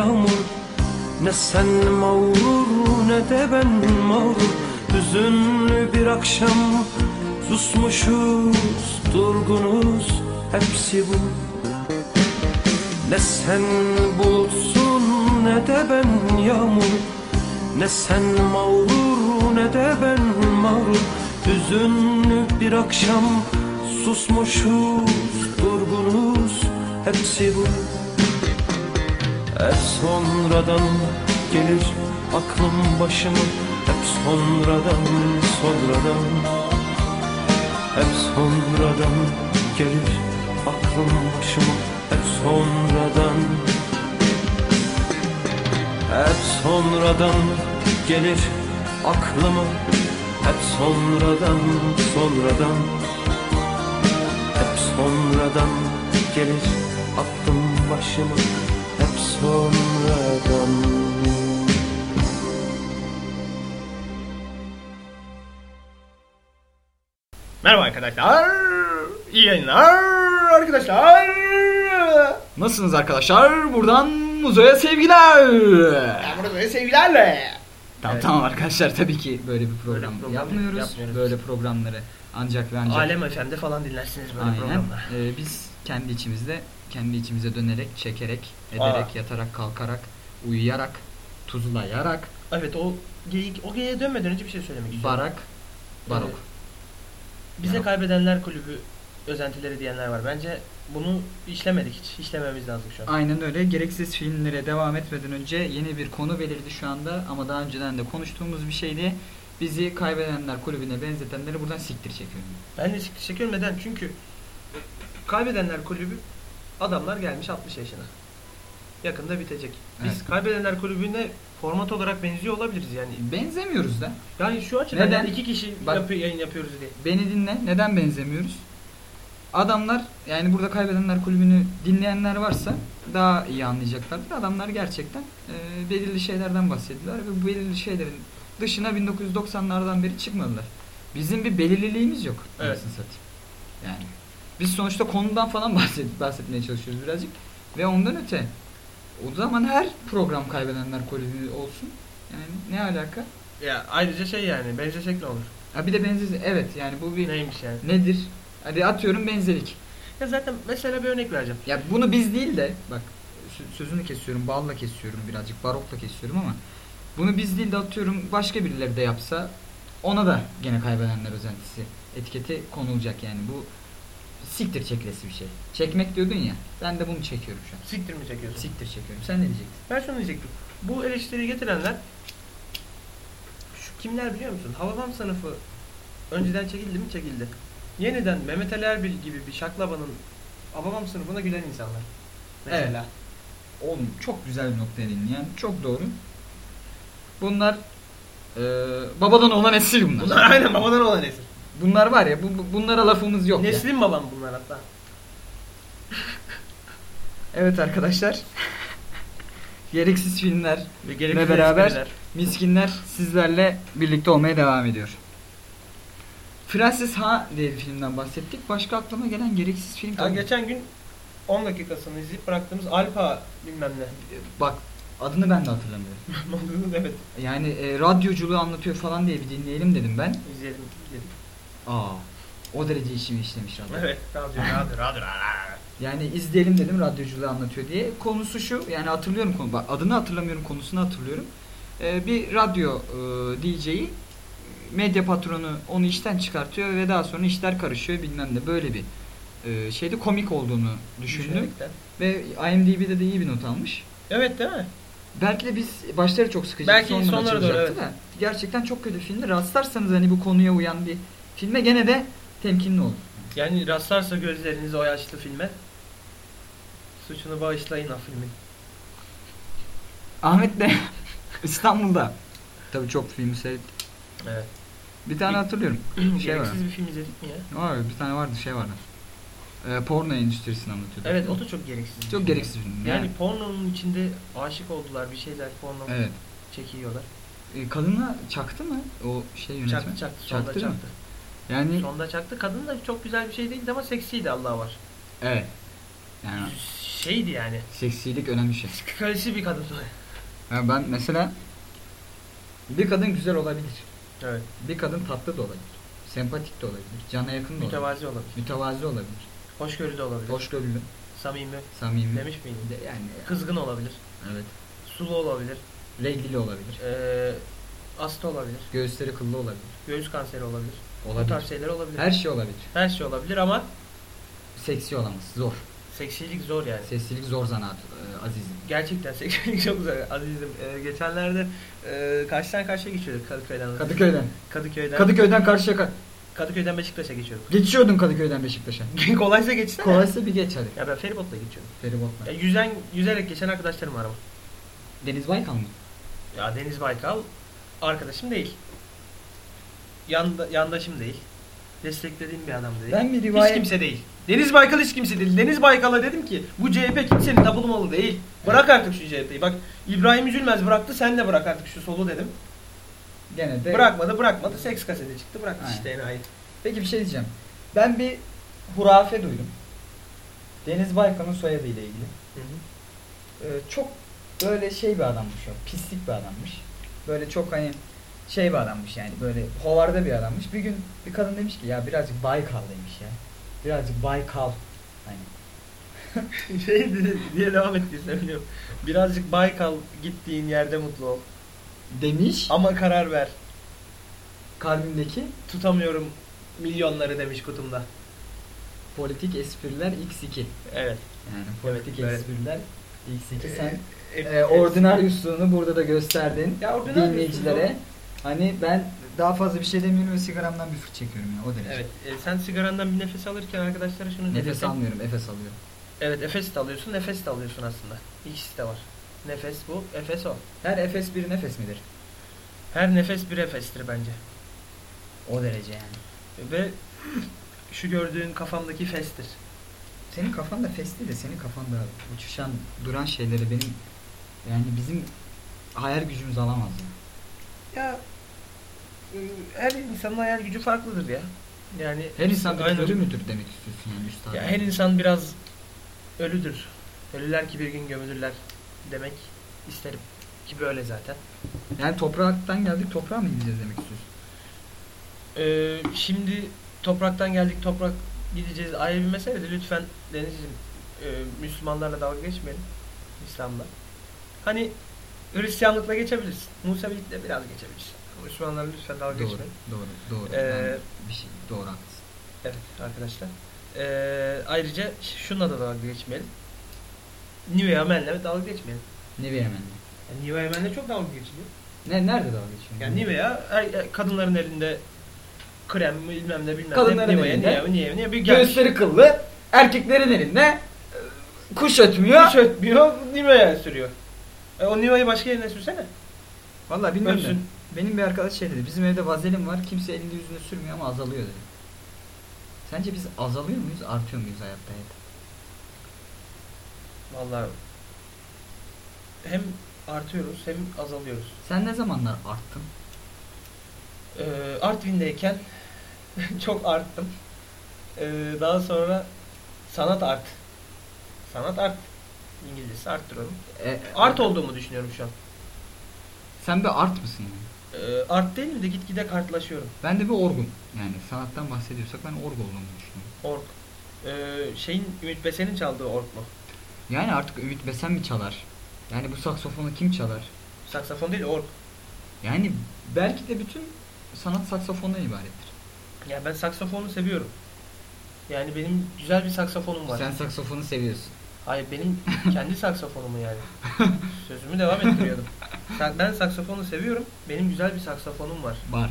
yağmur. Ne sen mağrur ne de ben mağrur. Hüzünlü bir akşam susmuşuz durgunuz hepsi bu. Ne sen bulutsun ne de ben yağmur. Ne sen mağrur ne de ben mağrur. Hüzünlü bir akşam susmuşuz durgunuz hepsi bu Hep sonradan gelir aklım başıma. Hep sonradan sonradan. Hep sonradan gelir aklım başıma. Hep sonradan. Hep sonradan gelir aklıma. Hep sonradan sonradan. Hep sonradan gelir aklım başıma sonradan Merhaba arkadaşlar. İyi yayınlar arkadaşlar. Nasılsınız arkadaşlar? Buradan Muzo'ya sevgiler. Burada böyle sevgilerle. Tamam Evet. tamam arkadaşlar tabii ki böyle bir program, Böyle program yapmıyoruz. yapmıyoruz. Böyle programları ancak ve ancak. Alem Efendi falan dinlersiniz böyle Aynen. programda. Ee, biz kendi içimizde, kendi içimize dönerek, çekerek, ederek, Aa. yatarak, kalkarak, uyuyarak, tuzlayarak, Evet o geyik, o geyiğe dönmeden önce bir şey söylemek istiyorum. barak, barok. Evet. Bize Barok. kaybedenler kulübü özentileri diyenler var. Bence bunu işlemedik hiç. İşlememiz lazım şu an. Aynen öyle. Gereksiz filmlere devam etmeden önce yeni bir konu belirdi şu anda ama daha önceden de konuştuğumuz bir şeydi. Bizi kaybedenler kulübüne benzetenleri buradan siktir çekiyorum. Ben de sıkıntı çekiyorum. Neden? Çünkü kaybedenler kulübü adamlar gelmiş 60 yaşına. Yakında bitecek. Biz Evet. kaybedenler kulübüne format olarak benziyor olabiliriz yani. Benzemiyoruz da. Yani şu açıdan Neden? yani iki kişi Bak- yapı- yayın yapıyoruz diye. Beni dinle. Neden benzemiyoruz? Adamlar yani burada kaybedenler kulübünü dinleyenler varsa daha iyi anlayacaklardır. Adamlar gerçekten e, belirli şeylerden bahsediyorlar ve bu belirli şeylerin dışına 1990'lardan beri çıkmadılar. Bizim bir belirliliğimiz yok. Evet. anasını satayım. Yani biz sonuçta konudan falan bahset, bahsetmeye çalışıyoruz birazcık ve ondan öte o zaman her program kaybedenler kulübü olsun. Yani ne alaka? Ya ayrıca şey yani benzesek ne olur? Ha bir de benzer evet yani bu bir Neymiş yani? nedir? Hadi atıyorum benzelik. Ya zaten mesela bir örnek vereceğim. Ya bunu biz değil de bak sö- sözünü kesiyorum, balla kesiyorum birazcık, barokla kesiyorum ama bunu biz değil de atıyorum başka birileri de yapsa ona da gene kaybedenler özentisi etiketi konulacak yani bu siktir çekilesi bir şey. Çekmek diyordun ya ben de bunu çekiyorum şu an. Siktir mi çekiyorsun? Siktir çekiyorum. Sen ne diyecektin? Ben şunu diyecektim. Bu eleştiriyi getirenler şu kimler biliyor musun? Hababam sınıfı önceden çekildi mi? Çekildi. Yeniden Mehmet Ali Erbil gibi bir şaklabanın Hababam sınıfına gülen insanlar. Mesela. Oğlum çok güzel bir noktaya değindin yani çok doğru. Bunlar Ee, babadan olan nesil bunlar. Bunlar aynen babadan olan nesil. Bunlar var ya bu, bu- bunlara lafımız yok ya. Neslin babam bunlar hatta. Evet arkadaşlar. Gereksiz filmler Ve gereksiz beraber espriler. miskinler sizlerle birlikte olmaya devam ediyor. Francis Ha diye bir filmden bahsettik. Başka aklıma gelen gereksiz film Ya tabii. geçen gün 10 dakikasını izleyip bıraktığımız Alpa bilmem ne. Bak adını ben de hatırlamıyorum. Mantıklı evet. Yani e, radyoculuğu anlatıyor falan diye bir dinleyelim dedim ben. İzleyelim. izleyelim. Aa, o derece işimi işlemiş radyo. Evet. Radyo, radyo, radyo. Yani izleyelim dedim radyoculuğu anlatıyor diye. Konusu şu yani hatırlıyorum konu. Bak adını hatırlamıyorum konusunu hatırlıyorum. Ee, bir radyo e, DJ'yi medya patronu onu işten çıkartıyor ve daha sonra işler karışıyor bilmem ne böyle bir e, şeyde komik olduğunu düşündüm. Ve IMDb'de de iyi bir not almış. Evet değil mi? Belki de biz başları çok sıkıcı. Belki sonları sonlara doğru, açılacaktı da. Gerçekten çok kötü filmdi. Rastlarsanız hani bu konuya uyan bir filme gene de temkinli olun. Yani rastlarsa gözleriniz o yaşlı filme suçunu bağışlayın o filmin. Ahmet de İstanbul'da. Tabii çok filmi seyrettik. Evet. Bir tane hatırlıyorum. şey var. Gereksiz bir film izledik mi ya? Var bir tane vardı şey vardı. Ee, porno endüstrisini anlatıyordu. Evet o da çok gereksiz. bir Çok film. gereksiz film. Yani, Yani, pornonun içinde aşık oldular bir şeyler porno evet. çekiyorlar. Ee, kadınla çaktı mı o şey yönetmen? Çaktı çaktı sonda Çaktı çaktı. değil mi? Yani Sonda çaktı. Kadın da çok güzel bir şey değildi ama seksiydi Allah var. evet. Yani Şeydi yani. seksilik önemli şey. Kalesi bir kadın. Yani ben mesela bir kadın güzel olabilir. Evet. Bir kadın tatlı da olabilir. Sempatik de olabilir. Cana yakın da olabilir. Mütevazi olabilir. Mütevazi olabilir. Hoşgörülü de olabilir. Hoşgörülü, Samimi. samimi. Demiş miydim? De- Yani Kızgın olabilir. evet. Sulu olabilir. Reglili olabilir. Ee, hasta olabilir. Göğüsleri kıllı olabilir. Göğüs kanseri olabilir. Bu Olabilir. tarz şeyler olabilir. Her şey olabilir. Her şey olabilir ama Seksi olamaz. Zor. seksilik zor yani. Seksilik zor zanaat e, azizim. Gerçekten seksilik çok zor. Azizim e, geçenlerde e, karşıdan karşıya geçiyorduk Kadıköy'den. Kadıköy'den. Kadıköy'den. Kadıköy'den karşıya ka- Kadıköy'den Beşiktaş'a geçiyorduk. geçiyordun Kadıköy'den Beşiktaş'a. Kolaysa geçsene. Kolaysa bir geç hadi. Ya ben feribotla geçiyordum. Feribotla. Ya yüzen, yüzerek geçen arkadaşlarım var ama. Deniz Baykal mı? Ya Deniz Baykal arkadaşım değil. Yanda, yandaşım değil. Desteklediğim bir adam değil. Ben bir Hiç rivayet... kimse değil. Deniz Baykal hiç kimse değil. Deniz Baykal'a dedim ki bu CHP kimsenin tapulmalı değil. Bırak artık şu CHP'yi. Bak İbrahim Üzülmez bıraktı sen de bırak artık şu solu dedim. Gene de... Bırakmadı bırakmadı seks kaseti çıktı bıraktı Aynen. işte enayi. Peki bir şey diyeceğim. Ben bir hurafe duydum. Deniz Baykal'ın soyadıyla ilgili. Ee, çok böyle şey bir adammış o. Pislik bir adammış. Böyle çok hani şey bir adammış yani böyle hovarda bir adammış. Bir gün bir kadın demiş ki ya birazcık Baykal demiş ya. Birazcık Baykal. Hani şey dedi, diye devam ettiyse biliyorum. Birazcık Baykal gittiğin yerde mutlu ol. demiş. Ama karar ver. Kalbimdeki Tutamıyorum milyonları demiş kutumda. politik espriler x2. Evet. Yani politik Evet, espriler x2. Sen E, e, ordinaryusluğunu burada da gösterdin Ya ordinaryus dinleyicilere. Hani ben daha fazla bir şey demiyorum ve sigaramdan bir fırt çekiyorum ya o derece. Evet. e, sen sigarandan bir nefes alırken arkadaşlara şunu Nefes dedirtin. almıyorum, efes alıyorum. Evet Efes de alıyorsun, nefes de alıyorsun aslında. İkisi de var. Nefes bu, Efes o. Her efes bir nefes midir? Her nefes bir Efes'tir bence. O derece yani. Ve şu gördüğün kafamdaki festir. Senin kafanda fes değil de senin kafanda uçuşan, duran şeyleri benim yani bizim hayal gücümüz alamaz ya. Ya her insanın hayal gücü farklıdır ya. Yani Her insan bir ölü müdür demek istiyorsun yani üstad. Ya her insan biraz ölüdür. Ölüler ki bir gün gömülürler demek isterim. Ki böyle zaten. Yani topraktan geldik toprağa mı gideceğiz demek istiyorsun? Ee, şimdi topraktan geldik toprak gideceğiz ayrı bir mesele de lütfen Denizciğim e, Müslümanlarla dalga geçmeyelim. İslam'la. Hani Hristiyanlıkla geçebilirsin. Musevilikle biraz geçebilirsin. Ama Müslümanlarla lütfen dalga Doğru, geçmeyin. doğru, doğru. Ee, bir şey, doğru haklısın. Evet arkadaşlar. Ee, ayrıca şununla da dalga geçmeyelim. Nivea Men'le dalga geçmeyelim. Nivea Men'le. Yani Nivea Men'le çok dalga geçiliyor. Ne, nerede dalga geçiyorsun? Yani Nivea er- kadınların elinde krem bilmem ne bilmem Kadınların ne. Nivea, elinde Nivea, Nivea, Nivea, bir. Göğüsleri kıllı, erkeklerin elinde e, kuş ötmüyor. Hiç ötmüyor, Nivea'ya sürüyor. E, o Nivea'yı başka yerine sürsene. Vallahi bilmiyorum. Benim bir arkadaş şey dedi. Bizim evde vazelin var. Kimse elini yüzüne sürmüyor ama azalıyor dedi. Sence biz azalıyor muyuz, artıyor muyuz hayatta hep? Vallahi hem artıyoruz hem azalıyoruz. Sen ne zamanlar arttın? Ee, Artvin'deyken çok arttım. Ee, daha sonra sanat art. Sanat art. İngilizcesi arttırıyorum. E, Art olduğumu düşünüyorum şu an. Sen bir art mısın yani? Ee, art değil mi de gitgide kartlaşıyorum. Ben de bir orgun. Yani sanattan bahsediyorsak ben org olduğumu düşünüyorum. Ork. Ee, şeyin Ümit Besen'in çaldığı ork mu? Yani artık Ümit Besen mi çalar? Yani bu saksofonu kim çalar? Saksafon değil ork. Yani belki de bütün sanat saksafondan ibarettir. Ya ben saksafonu seviyorum. Yani benim güzel bir saksafonum var. Sen saksofonu seviyorsun. Hayır benim kendi saksafonumu yani. Sözümü devam ettiriyordum. Ben saksafonu seviyorum. Benim güzel bir saksafonum var. Var.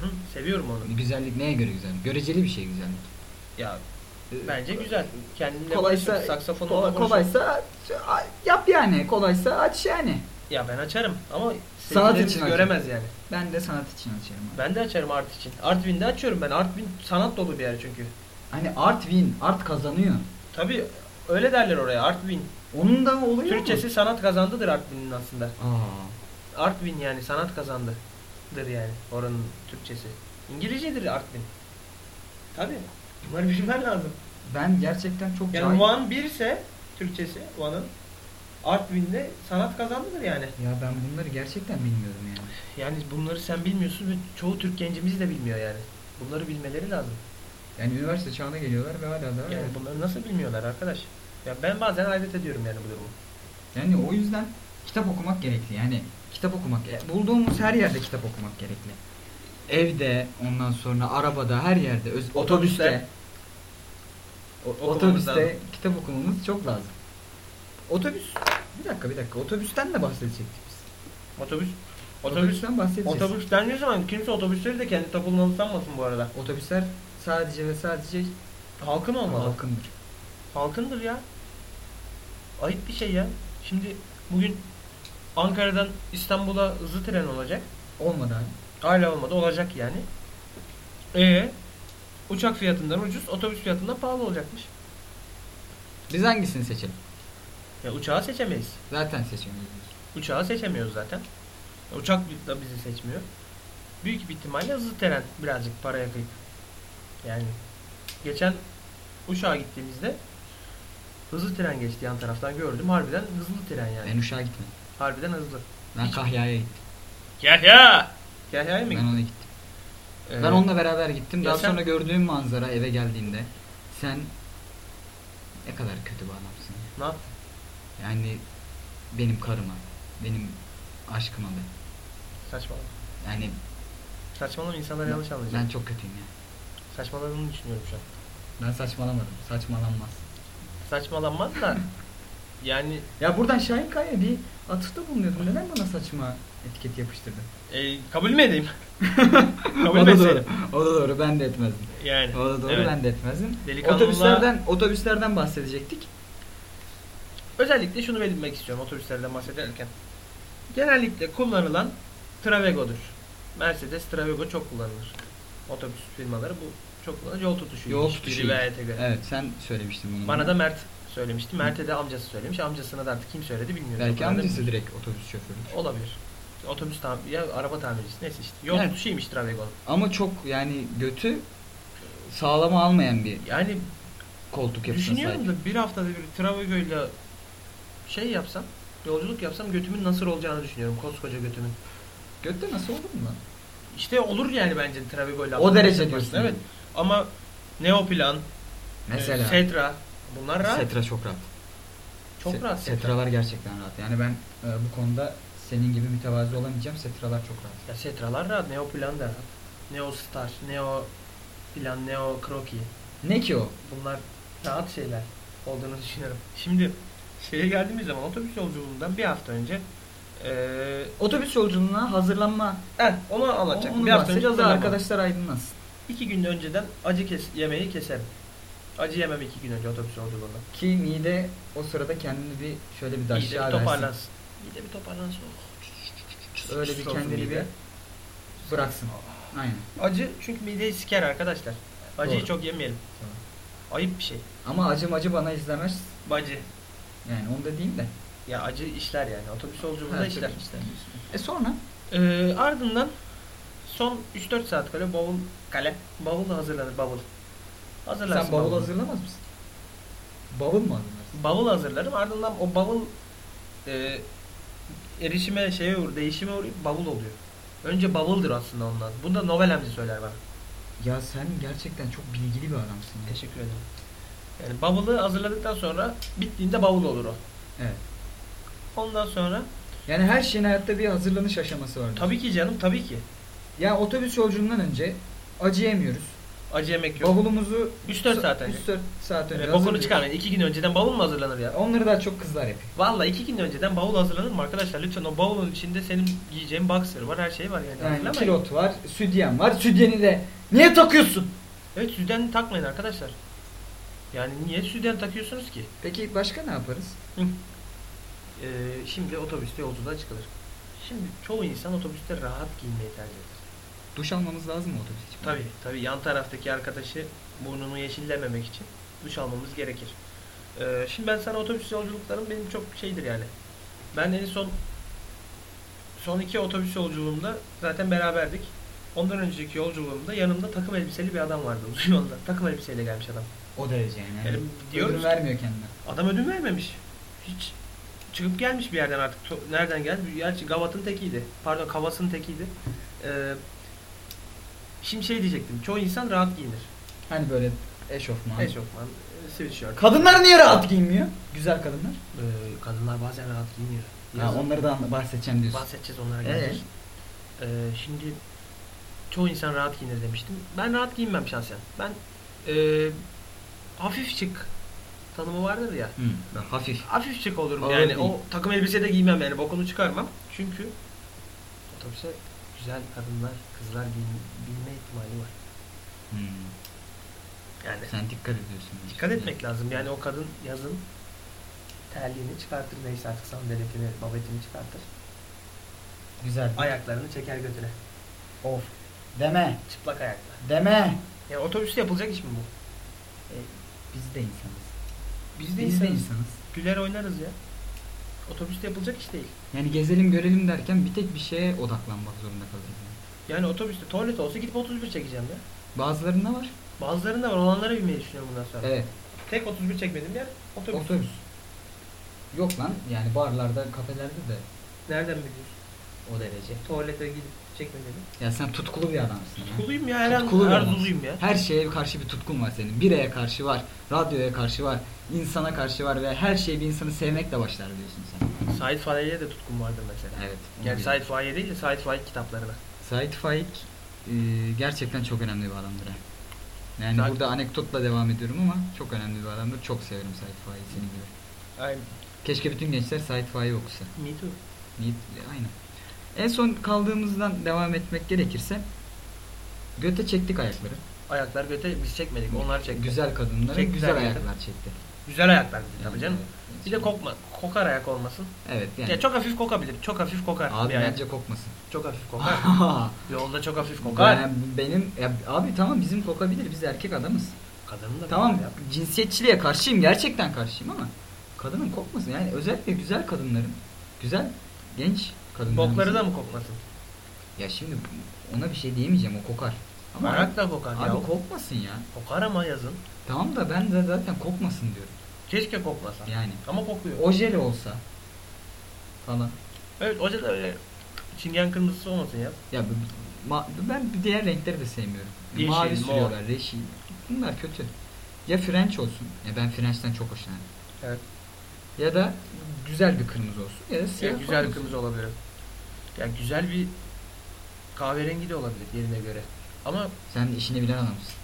Hı hı, seviyorum onu. Güzellik neye göre güzellik? Göreceli bir şey güzellik. Ya bence güzel. Kendimle kolaysa konuşup saksafonumla kola- konuşup- kolaysa yap yani. Kolaysa aç yani. Ya ben açarım ama Sanat için göremez yani. Ben de sanat için açarım. abi. Ben de açarım art için. Artvin'de açıyorum ben. Artvin sanat dolu bir yer çünkü. Hani art win, art kazanıyor. Tabii öyle derler oraya Artvin. Onun da oluyor Türkçesi mu? sanat kazandıdır Artvin'in aslında. Aa, Artvin yani sanat kazandıdır yani oranın Türkçesi. İngilizcedir Artvin. Tabii. Bunları bilmen lazım. ben gerçekten çok Yani cahil- Van 1 ise Türkçesi Van'ın Artvin'de sanat kazandıdır yani. Ya ben bunları gerçekten bilmiyorum yani. Yani bunları sen bilmiyorsun ve çoğu Türk gencimiz de bilmiyor yani. Bunları bilmeleri lazım. Yani üniversite çağına geliyorlar ve hala da Yani bunları nasıl bilmiyorlar arkadaş? Ya ben bazen hayret ediyorum yani bu durumu. Yani o yüzden kitap okumak gerekli. Yani kitap okumak. e, Bulduğumuz her yerde kitap okumak gerekli. Evde, ondan sonra arabada, her yerde, öz- Otobüste. otobüste. O- otobüste lazım. kitap okumamız çok lazım. Otobüs. Bir dakika bir dakika. Otobüsten de bahsedecektik biz. Otobüs Otobüs Otobüsten bahsedeceğiz. Otobüs dendiği zaman kimse otobüsleri de kendi tapulmalı sanmasın bu arada. Otobüsler sadece ve sadece Halkın olmalı. halkındır. Halkındır ya. Ayıp bir şey ya. Şimdi bugün Ankara'dan İstanbul'a hızlı tren olacak. Olmadı abi. Hala olmadı. Olacak yani. Ee, uçak fiyatından ucuz, otobüs fiyatından pahalı olacakmış. Biz hangisini seçelim? Ya uçağı seçemeyiz. Zaten seçemiyoruz. Uçağı seçemiyoruz zaten. Uçak da bizi seçmiyor. Büyük bir ihtimalle hızlı tren birazcık paraya kıyıp. Yani geçen uçağa gittiğimizde hızlı tren geçti yan taraftan gördüm. Harbiden hızlı tren yani. Ben Uşak'a gitmedim. Harbiden hızlı. Ben Kahya'ya gittim. Yahya! Yahya'ya mı Ben gittin? ona gittim. Ee, Ben onunla beraber gittim. Ya Daha sen- sonra gördüğüm manzara eve geldiğimde sen ne kadar kötü bir adamsın. ya. Ne yaptın? Yani benim karıma, benim aşkıma da. Saçmalama. Yani Saçmalama insanlar yanlış anlayacak. ben çok kötüyüm ya. Saçmaladığını düşünüyorum şu an. Ben saçmalamadım. Saçmalanmaz. Saçmalanmaz da yani Ya buradan Şahin Kaya bir atıfta bulunuyordum. Neden bana saçma etiketi yapıştırdın? e, kabul mü edeyim? kabul o da doğru. O da doğru. Ben de etmezdim. Yani. O da doğru. evet. Ben de etmezdim. Delikanlılığa- Otobüslerden otobüslerden bahsedecektik. Özellikle şunu belirtmek istiyorum otobüslerden bahsederken. Genellikle kullanılan Travego'dur. Mercedes Travego çok kullanılır. Otobüs firmaları bu çok kullanılır. Yol tutuşu. Yol tutuşu. ve ETG. Evet sen söylemiştin bunu. Bana da Mert söylemişti. Mert'e de amcası söylemiş. Amcasına da artık kim söyledi bilmiyorum. Belki da amcası direkt otobüs şoförü. Olabilir. Otobüs tam ya araba tamircisi neyse işte. Yol Evet. tutuşuymuş Travego'nun. Ama çok yani götü sağlama almayan bir Yani koltuk yapısına düşünüyorum sahip. da bir haftada bir Travego'yla şey yapsam, yolculuk yapsam götümün nasıl olacağını düşünüyorum. Koskoca götümün. Götte nasıl olur mu lan? İşte olur yani bence Travego'yla. O derece diyorsun. Evet. Ama Neoplan, Mesela e, Setra bunlar rahat. Setra çok rahat. Çok Se- rahat Setra. Setralar gerçekten rahat. Yani ben e, bu konuda senin gibi mütevazi olamayacağım. Setralar çok rahat. Ya Setralar rahat. Neoplan da rahat. Neo Star, Neo Plan, Neo Croki. Ne ki o? Bunlar rahat şeyler olduğunu düşünüyorum. Şimdi şeye geldiğimiz zaman otobüs yolculuğundan bir hafta önce eee Otobüs yolculuğuna hazırlanma. eh, onu anlatacak. Onu bir hafta önce bahset de hazırlanma. arkadaşlar aydınlansın. İki gün önceden acı kes yemeği keserim. Acı yemem iki gün önce otobüs yolculuğunda. Ki mide o sırada kendini bir şöyle bir İyi de daşya bir versin. toparlansın. İyi de bir toparlansın. Öyle bir Olsun kendini mide. bir Bıraksın. Aynen. Acı çünkü mideyi siker arkadaşlar. Acıyı Doğru. çok yemeyelim. Ayıp bir şey. Ama acı acı bana izlemez. Bacı. Yani onu da diyeyim de. Ya acı işler yani. Otobüs yolculuğunda Ha, işler. tabii. E sonra? Ee, ardından son 3-4 saat kale bavul kale bavul hazırlanır bavul. Hazırlarsın Sen bavul hazırlamaz mısın? Bavul mu hazırlarsın? Bavul hazırlarım. Ardından o bavul e, erişime şeye uğur, değişime uğrayıp bavul oluyor. Önce bavuldur aslında ondan. Bunu da Nobel Emzi söyler bana. Ya sen gerçekten çok bilgili bir adamsın ya. Teşekkür ederim. Yani bavulu hazırladıktan sonra bittiğinde bavul olur o. Evet. Ondan sonra Yani her şeyin hayatta bir hazırlanış aşaması var. tabii ki canım tabii ki. Yani otobüs yolculuğundan önce acı yemiyoruz. Acı yemek yok. Bavulumuzu 3-4 saat önce. 3-4 saat önce Yani bokunu çıkarmayın. 2 gün önceden bavul mu hazırlanır ya? Onları daha çok kızlar yapıyor. Vallahi iki gün önceden bavul hazırlanır mı arkadaşlar? Lütfen o bavulun içinde senin giyeceğin boxer var, her şey var yani. Yani kilot var, südyen var. Südyeni de niye takıyorsun? Evet sütyen takmayın arkadaşlar. Yani niye sütyen takıyorsunuz ki? Peki başka ne yaparız? Ee, şimdi otobüste yolculuğa çıkılır. Şimdi çoğu insan otobüste rahat giyinmeyi tercih eder. Duş almamız lazım mı otobüs için? Tabii tabii yan taraftaki arkadaşı burnunu yeşillememek için duş almamız gerekir. Ee, şimdi ben sana otobüs yolculuklarım benim çok şeydir yani. Ben en son son iki otobüs yolculuğumda zaten beraberdik. Ondan önceki yolculuğumda yanımda takım elbiseli bir adam vardı uzun yolda. Takım elbiseyle gelmiş adam. O derece yani. Yani diyoruz ödün vermiyor kendine. Adam ödün vermemiş. Hiç çıkıp gelmiş bir yerden artık. Nereden geldi? Gerçi Gavat'ın tekiydi. Pardon Kavas'ın tekiydi. Ee, şimdi şey diyecektim. Çoğu insan rahat giyinir. Hani böyle eşofman. Eşofman, e, sweatshirt. Kadınlar niye rahat giyinmiyor? Güzel kadınlar. Ee, kadınlar bazen rahat giyiniyor. Ha, Yazın onları da anla- bahsedeceğim diyorsun. bahsedeceğiz onlara Ee? Ee, şimdi çoğu insan rahat giyinir demiştim. Ben rahat giyinmem şahsen. Ben e, hafif şık tanımı vardır ya. Hı, böyle hafif. Hafif şık olurum Ağır yani. değil. O takım elbise de giymem yani. Bokunu çıkarmam. Çünkü otobüse güzel kadınlar, kızlar binme ihtimali var. Hmm. Yani Sen dikkat ediyorsun. dikkat etmek lazım. Yani o kadın yazın terliğini çıkartır neyse artık sandaletini, babetini çıkartır. Güzel. Ayaklarını çeker götüne. Of. Deme. Çıplak ayakla. Deme. Ya otobüste yapılacak iş mi bu? E, biz de insanız. Biz de Biz de insanız. insanız. Güler oynarız ya. Otobüste yapılacak iş değil. Yani gezelim görelim derken bir tek bir şeye odaklanmak zorunda kalırız. Yani. Otobüste tuvalet olsa gidip 31 çekeceğim ya. Bazılarında var. Bazılarında var. Olanlara binmeyi düşünüyorum bundan sonra. Evet. Tek 31 çekmediğim yer otobüs. Otobüs. Yok lan yani barlarda, kafelerde de Nereden biliyorsun? o derece. Tuvalete gidip çekme dedim. Ya sen tutkulu bir adamsın ya. Tutkuluyum ya her an Tutkulu bir arzuluyum ya. Her şeye karşı bir tutkun var senin. Bireye karşı var, radyoya karşı var, insana karşı var ve her şey bir insanı sevmekle başlar diyorsun sen. Said Faik'e de tutkum vardır mesela. Evet. Yani Said Faik'e değil de Said Faik kitaplarına. Said Faik e, gerçekten çok önemli bir adamdır. ha. Yani Zaten- burada anekdotla devam ediyorum ama çok önemli bir adamdır. Çok severim Said Faik'i senin gibi. Aynen. Keşke bütün gençler Said Faik'i okusa. Me too. Niyet- Aynen. En son kaldığımızdan devam etmek gerekirse göte çektik ayakları. Ayaklar göte biz çekmedik. Onlar çekti. Güzel kadınlara Çektiler güzel ayaklar çekti. Güzel ayaklar bir de tabii canım. Evet. Bir de kokma. Kokar ayak olmasın. Evet yani. Ya çok hafif kokabilir. Çok hafif kokar. Abi bir ayak. bence kokmasın. Çok hafif kokar. Yolda çok hafif kokar. Yani benim ya abi tamam bizim kokabilir biz erkek adamız. Kadının da Tamam cinsiyetçiliğe karşıyım gerçekten karşıyım ama kadının kokmasın yani özellikle güzel kadınların güzel genç kadınların Bokları da mı kokmasın? ya şimdi ona bir şey diyemeyeceğim o kokar ama Ayak da kokar abi ya. kokmasın ya Kokar ama yazın. tamam da ben de zaten kokmasın diyorum Keşke kokmasa. yani Ama kokuyor. ojeli olsa falan Evet hoca da öyle çingen kırmızısı olmasın ya. ya bu- ma- ben diğer renkleri de sevmiyorum Yeşil, mavi mor. sürüyorlar yeşil bunlar kötü ya French olsun ya ben French'ten çok hoşlanırım Evet. ya da güzel bir kırmızı olsun ya da Ya siyah güzel falan bir olsun. kırmızı olabilir. Ya güzel bir kahverengi de olabilir yerine göre. Ama Sen işini bilen adamsın.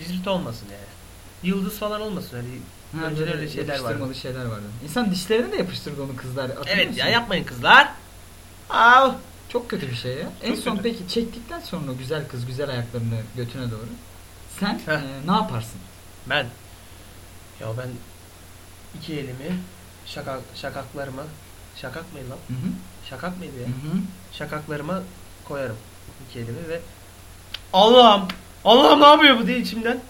dizilti olmasın yani. Yıldız falan olmasın öyle. Ha, Önceden böyle öyle şeyler vardı. yapıştırmalı şeyler vardı. İnsan dişlerine de yapıştırdı onu kızlar. Hatırlıyor Evet musun? ya yapmayın kızlar. Aa, Çok kötü bir şey ya. en son peki çektikten sonra o güzel kız güzel ayaklarını götüne doğru. Sen Heh. e, ne yaparsın? ben ya ben iki elimi şakak şakaklarıma şakak mıydı lan? Hı hı. Şakak mıydı ya? Hı hı. Şakaklarıma koyarım. iki elimi ve Allah'ım Allah'ım ne yapıyor bu diye içimden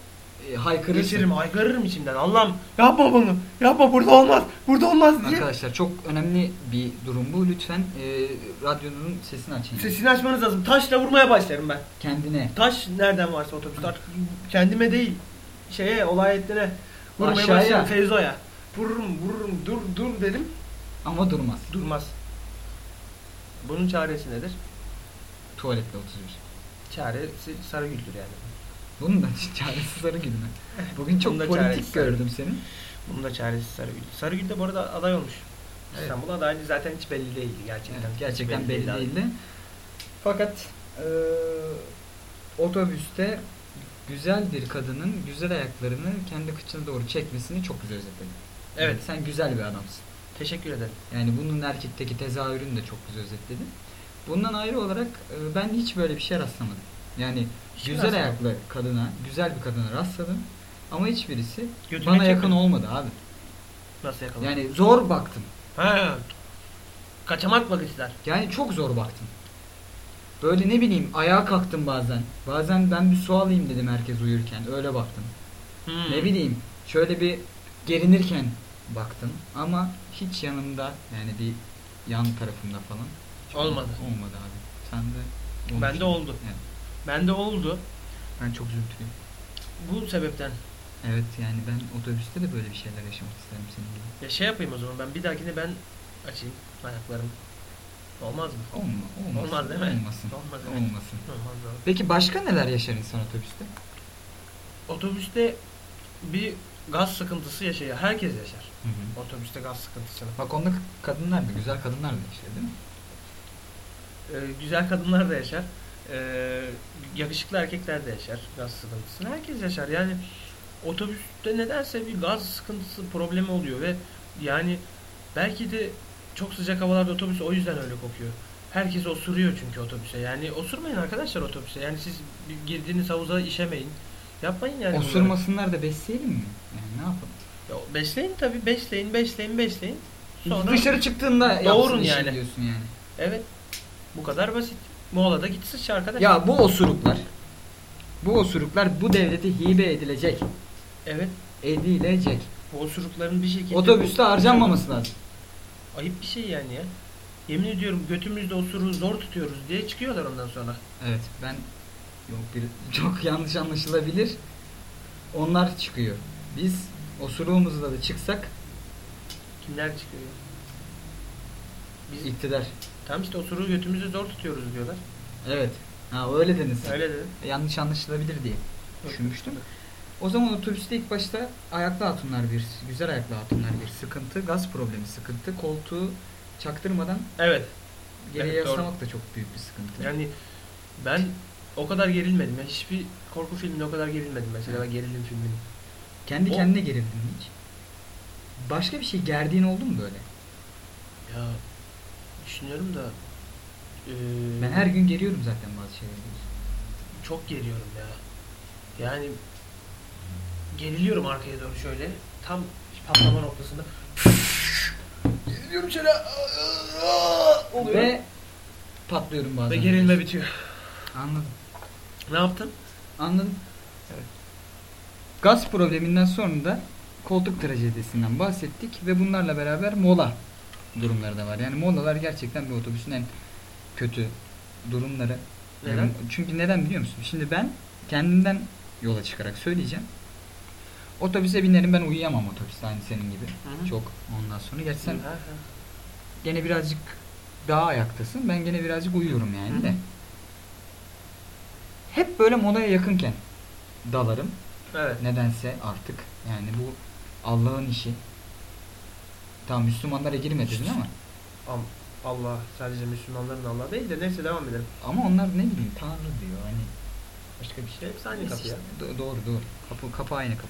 E, haykırırsın. geçiririm, haykırırım içimden. Allah'ım yapma bunu, yapma burada olmaz, burada olmaz diye. Arkadaşlar çok önemli bir durum bu. Lütfen e, radyonun sesini açın. Sesini açmanız lazım. Taşla vurmaya başlarım ben. Kendine. Taş nereden varsa otobüste artık kendime değil şeye olay ettiğine vurmaya Aşağıya. başlarım Feyzo'ya. Vururum vururum dur dur dedim Ama durmaz. durmaz. Bunun çaresi nedir? Tuvalette 31. Çaresi Sarıgül'dür yani. Bunun da çaresi sarı gül mü? Bugün çok politik gördüm seni. Bunun da çaresi Sarıgül. Sarıgül de bu arada aday olmuş. Evet. İstanbul adaylığı zaten hiç belli değildi gerçekten. Evet, Hiç gerçekten belli abi. değildi. Fakat e, otobüste güzel bir kadının güzel ayaklarını kendi kıçına doğru çekmesini çok güzel özetledin. Evet. Sen güzel bir adamsın. Teşekkür ederim. Yani bunun erkekteki tezahürünü de çok güzel özetledin. Bundan ayrı olarak e, ben hiç böyle bir şey rastlamadım. Yani Hiç güzel rastlamadım. ayaklı kadına, güzel bir kadına rastladım. Ama hiçbirisi Götüne bana yakın olmadı abi. Nasıl yakaladın? Yani zor baktım. Ha. Kaçamak bakışlar. Yani çok zor baktım. Böyle ne bileyim ayağa kalktım bazen. Bazen ben bir su alayım dedim herkes uyurken. Öyle baktım. Hmm. Ne bileyim şöyle bir gerinirken baktım. Ama hiç yanımda yani bir yan tarafımda falan. hiç Olmadı. Olmadı abi. Sen de olmuş. Bende oldu. Evet. Bende oldu. Ben çok üzüntülüyüm. Bu sebepten. Evet yani ben otobüste de böyle bir şeyler yaşamak isterim senin gibi. Ya şey yapayım o zaman ben bir dahakine ben açayım ayaklarımı. Olmaz mı? Olma, olmasın. Olmaz değil mi? Olmasın. Olmaz, evet. Olmasın. Olmaz abi. Peki başka neler yaşar insan otobüste? Otobüste bir gaz sıkıntısı yaşıyor. Herkes yaşar. Hı. Otobüste gaz sıkıntısını. Bak onda kadınlar da güzel kadınlar da yaşıyor değil mi? Ee, güzel kadınlar da yaşar. Ee, yakışıklı erkekler de yaşar gaz sıkıntısını. Herkes yaşar. Yani otobüste nedense bir gaz sıkıntısı problemi oluyor ve yani belki de çok sıcak havalarda otobüs o yüzden öyle kokuyor. Herkes osuruyor çünkü otobüse. Yani osurmayın arkadaşlar otobüse. Yani siz girdiğiniz havuza işemeyin. Yapmayın yani. bunları. Osurmasınlar da besleyelim mi? Yani ne yapalım? Ya besleyin tabii. Besleyin, besleyin, besleyin. Sonra Dışarı çıktığında Doğurun yapsın işi yani. diyorsun yani. Evet. Bu kadar basit. Molada git sıç arkadaş. Ya bu osuruklar bu osuruklar bu devlete hibe edilecek. Evet. Edilecek. Bu osurukların bir şekilde... Otobüste harcanmaması lazım. Ayıp bir şey yani ya. Yemin ediyorum götümüzde osuruğu zor tutuyoruz diye çıkıyorlar ondan sonra. Evet ben yok bir çok yanlış anlaşılabilir. Onlar çıkıyor. Biz osuruğumuzla da çıksak Kimler çıkıyor? Biz iktidar. tam işte osuruğu götümüzde zor tutuyoruz diyorlar. Evet. Ha öyle dedin sen. Öyle dedim. Yanlış anlaşılabilir diye düşünmüştüm. O zaman otobüste ilk başta ayaklı hatunlar bir, güzel ayaklı hatunlar bir sıkıntı, gaz problemi sıkıntı, koltuğu çaktırmadan Evet. geriye Evet, yaslamak da çok büyük bir sıkıntı. Yani ben o kadar gerilmedim. Ya. Hiçbir korku filminde o kadar gerilmedim mesela ben gerilim filmini. Kendi o- kendine gerildin mi hiç? Başka bir şey gerdiğin oldu mu böyle? Ya düşünüyorum da eee, Ben her gün geriyorum zaten bazı şeyleri. çok geriyorum ya. Yani geriliyorum arkaya doğru şöyle. Tam patlama noktasında. geriliyorum şöyle. Oluyor. Ve, Ve patlıyorum bazen. gerilme bitiyor. Anladım. Ne yaptın? Anladım. Gaz probleminden sonra da koltuk trajedisinden bahsettik ve bunlarla beraber mola durumları da var. Yani molalar gerçekten bir otobüsün en kötü durumları. Neden? Yani çünkü neden biliyor musun? Şimdi ben kendimden yola çıkarak söyleyeceğim. Otobüse binerim ben uyuyamam otobüste aynı senin gibi. Hı. Çok ondan sonra. Gerçi sen gene birazcık daha ayaktasın. Ben gene birazcık uyuyorum yani Hı de. Hep böyle molaya yakınken dalarım. Evet. Nedense artık yani bu Allah'ın işi. Tamam Müslümanlara girme dedin ama Am- Allah sadece Müslümanların Allah değil de neyse devam edelim. ama onlar ne bileyim Tanrı diyor hani başka bir şey. Hepsi aynı kapı ya. işte, do- doğru doğru. Kapı, kapı aynı kapı.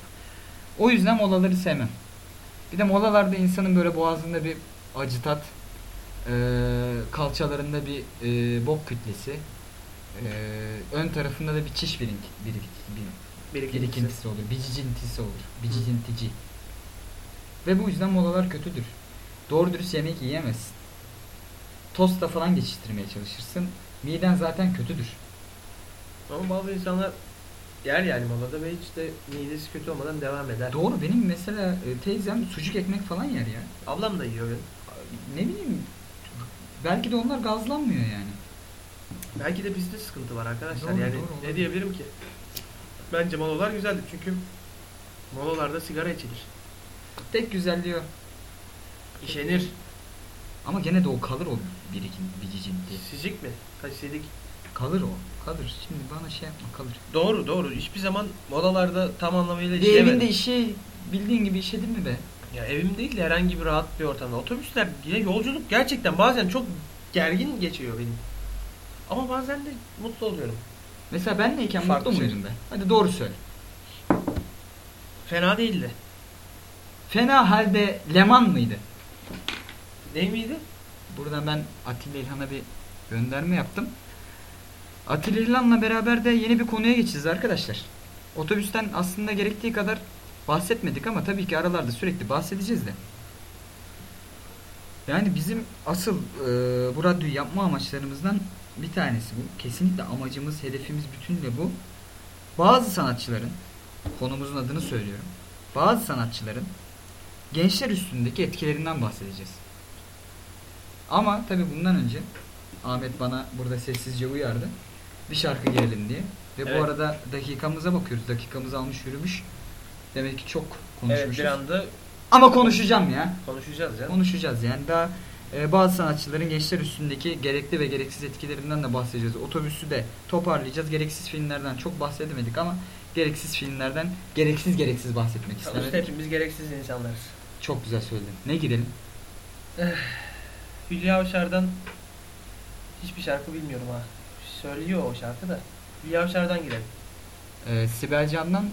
O yüzden molaları sevmem. Bir de molalarda insanın böyle boğazında bir acı tat, eee, kalçalarında bir eee, bok kütlesi, eee, ön tarafında da bir çiş birik, birik, bir, Birikintisi. birikintisi olur, bicicintisi olur, bicicintici. Ve bu yüzden molalar kötüdür. Doğru dürüst yemek yiyemezsin. Tosta falan geçiştirmeye çalışırsın. Miden zaten kötüdür. Ama bazı insanlar yer yani molada ve hiç de midesi kötü olmadan devam eder. Doğru benim mesela e, teyzem sucuk ekmek falan yer ya. Ablam da yiyor benim. Ne bileyim belki de onlar gazlanmıyor yani. Belki de bizde sıkıntı var arkadaşlar. Doğru, yani doğru, ne olabilir. diyebilirim ki? Bence molalar güzeldir çünkü molalarda sigara içilir. Tek güzelliği o. İşenir. Ama gene de o kalır o birikin, biricinti. Sicik mi? Kaç sidik? Kalır o. Kalır. Şimdi bana şey yapma kalır. Doğru doğru. Hiçbir zaman molalarda tam anlamıyla Bir işleyemedim. evinde işe bildiğin gibi işedin mi be? Ya evim değil de herhangi bir rahat bir ortamda. Otobüsler yine yolculuk gerçekten bazen çok gergin geçiyor benim. Ama bazen de mutlu oluyorum. Mesela benleyken Farklı mutlu şey. muydun be? Hadi doğru söyle. Fena değildi. Fena halde Leman mıydı? Değil miydi? Buradan ben Atilla İlhan'a bir gönderme yaptım. Atilla İlhan'la beraber de yeni bir konuya geçeceğiz arkadaşlar. Otobüsten aslında gerektiği kadar bahsetmedik ama tabii ki aralarda sürekli bahsedeceğiz de. Yani bizim asıl e, bu radyoyu yapma amaçlarımızdan bir tanesi bu. Kesinlikle amacımız, hedefimiz bütünle bu. Bazı sanatçıların, konumuzun adını söylüyorum. Bazı sanatçıların gençler üstündeki etkilerinden bahsedeceğiz. Ama tabi bundan önce Ahmet bana burada sessizce uyardı. Bir şarkı girelim diye. Ve Evet. bu arada dakikamıza bakıyoruz. Dakikamızı almış yürümüş. Demek ki çok konuşmuşuz. Evet bir anda Ama konuşacağım ya. konuşacağız ya. Konuşacağız yani daha e, bazı sanatçıların gençler üstündeki gerekli ve gereksiz etkilerinden de bahsedeceğiz. Otobüsü de toparlayacağız. Gereksiz filmlerden çok bahsedemedik ama gereksiz filmlerden gereksiz gereksiz bahsetmek Sonuçta istemedik. hepimiz gereksiz insanlarız. Çok güzel söyledin. Ne girelim? Hülya Avşar'dan hiçbir şarkı bilmiyorum ha. Söylüyor o şarkı da. Hülya Avşar'dan girelim. Ee, Sibel Can'dan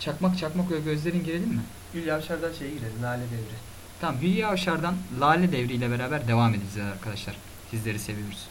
Çakmak Çakmak Ö Gözlerin girelim mi? Hülya Avşar'dan şeye girelim. Lale Devri. Tamam Hülya Avşar'dan Lale Devri ile beraber devam edeceğiz arkadaşlar. Sizleri seviyoruz.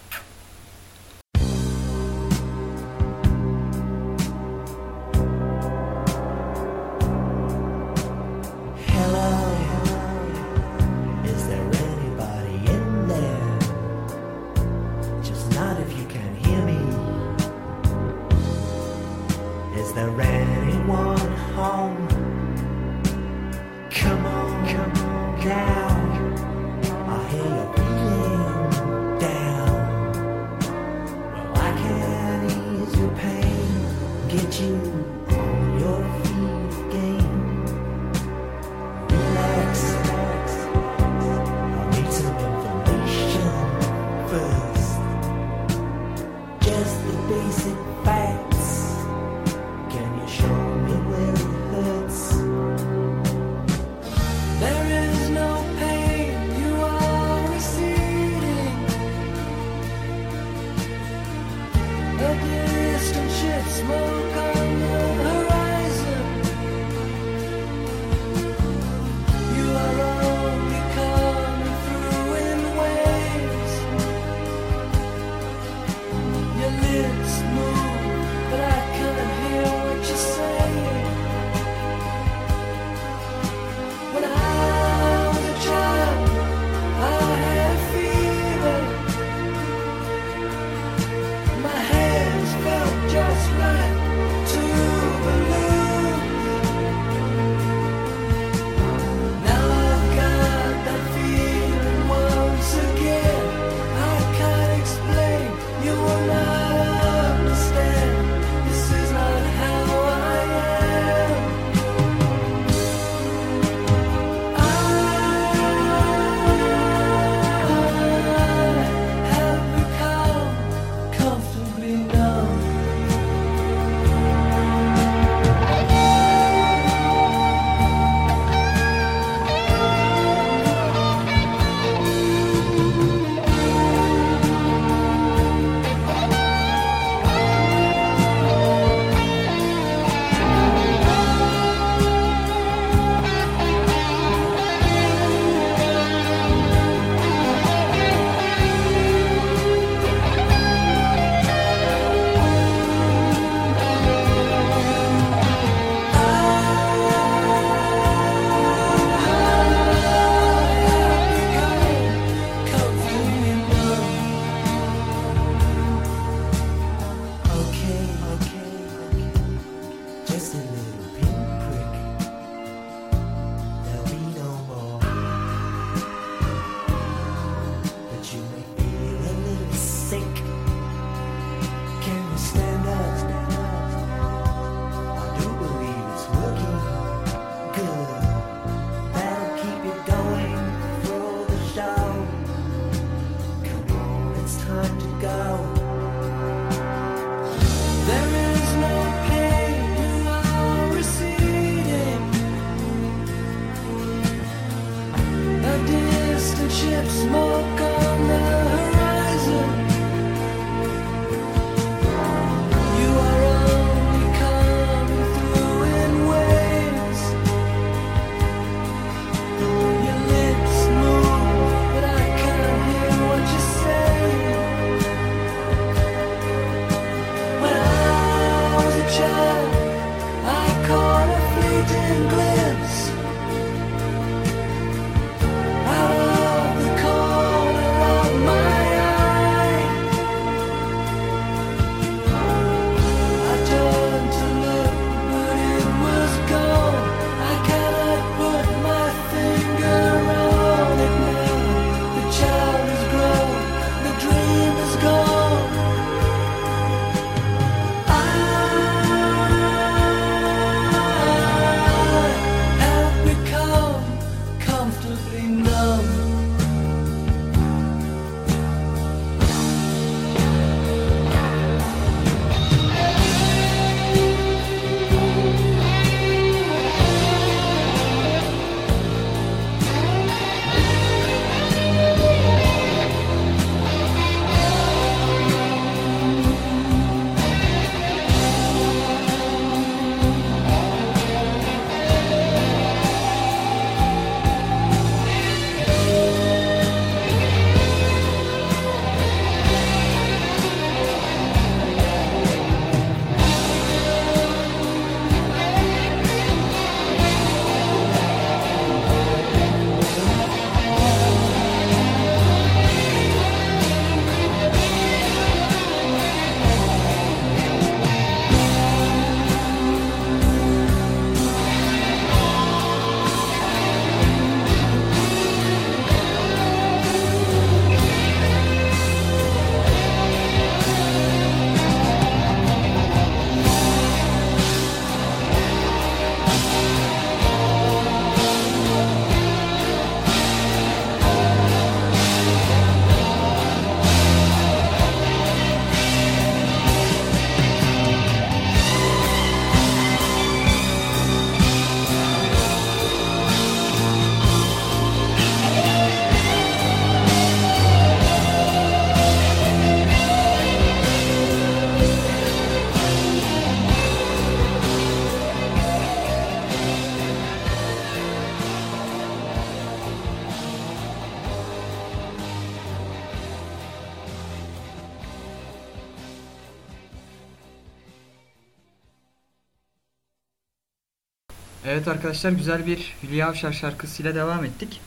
Evet arkadaşlar güzel bir Hülya Avşar şarkısıyla devam ettik.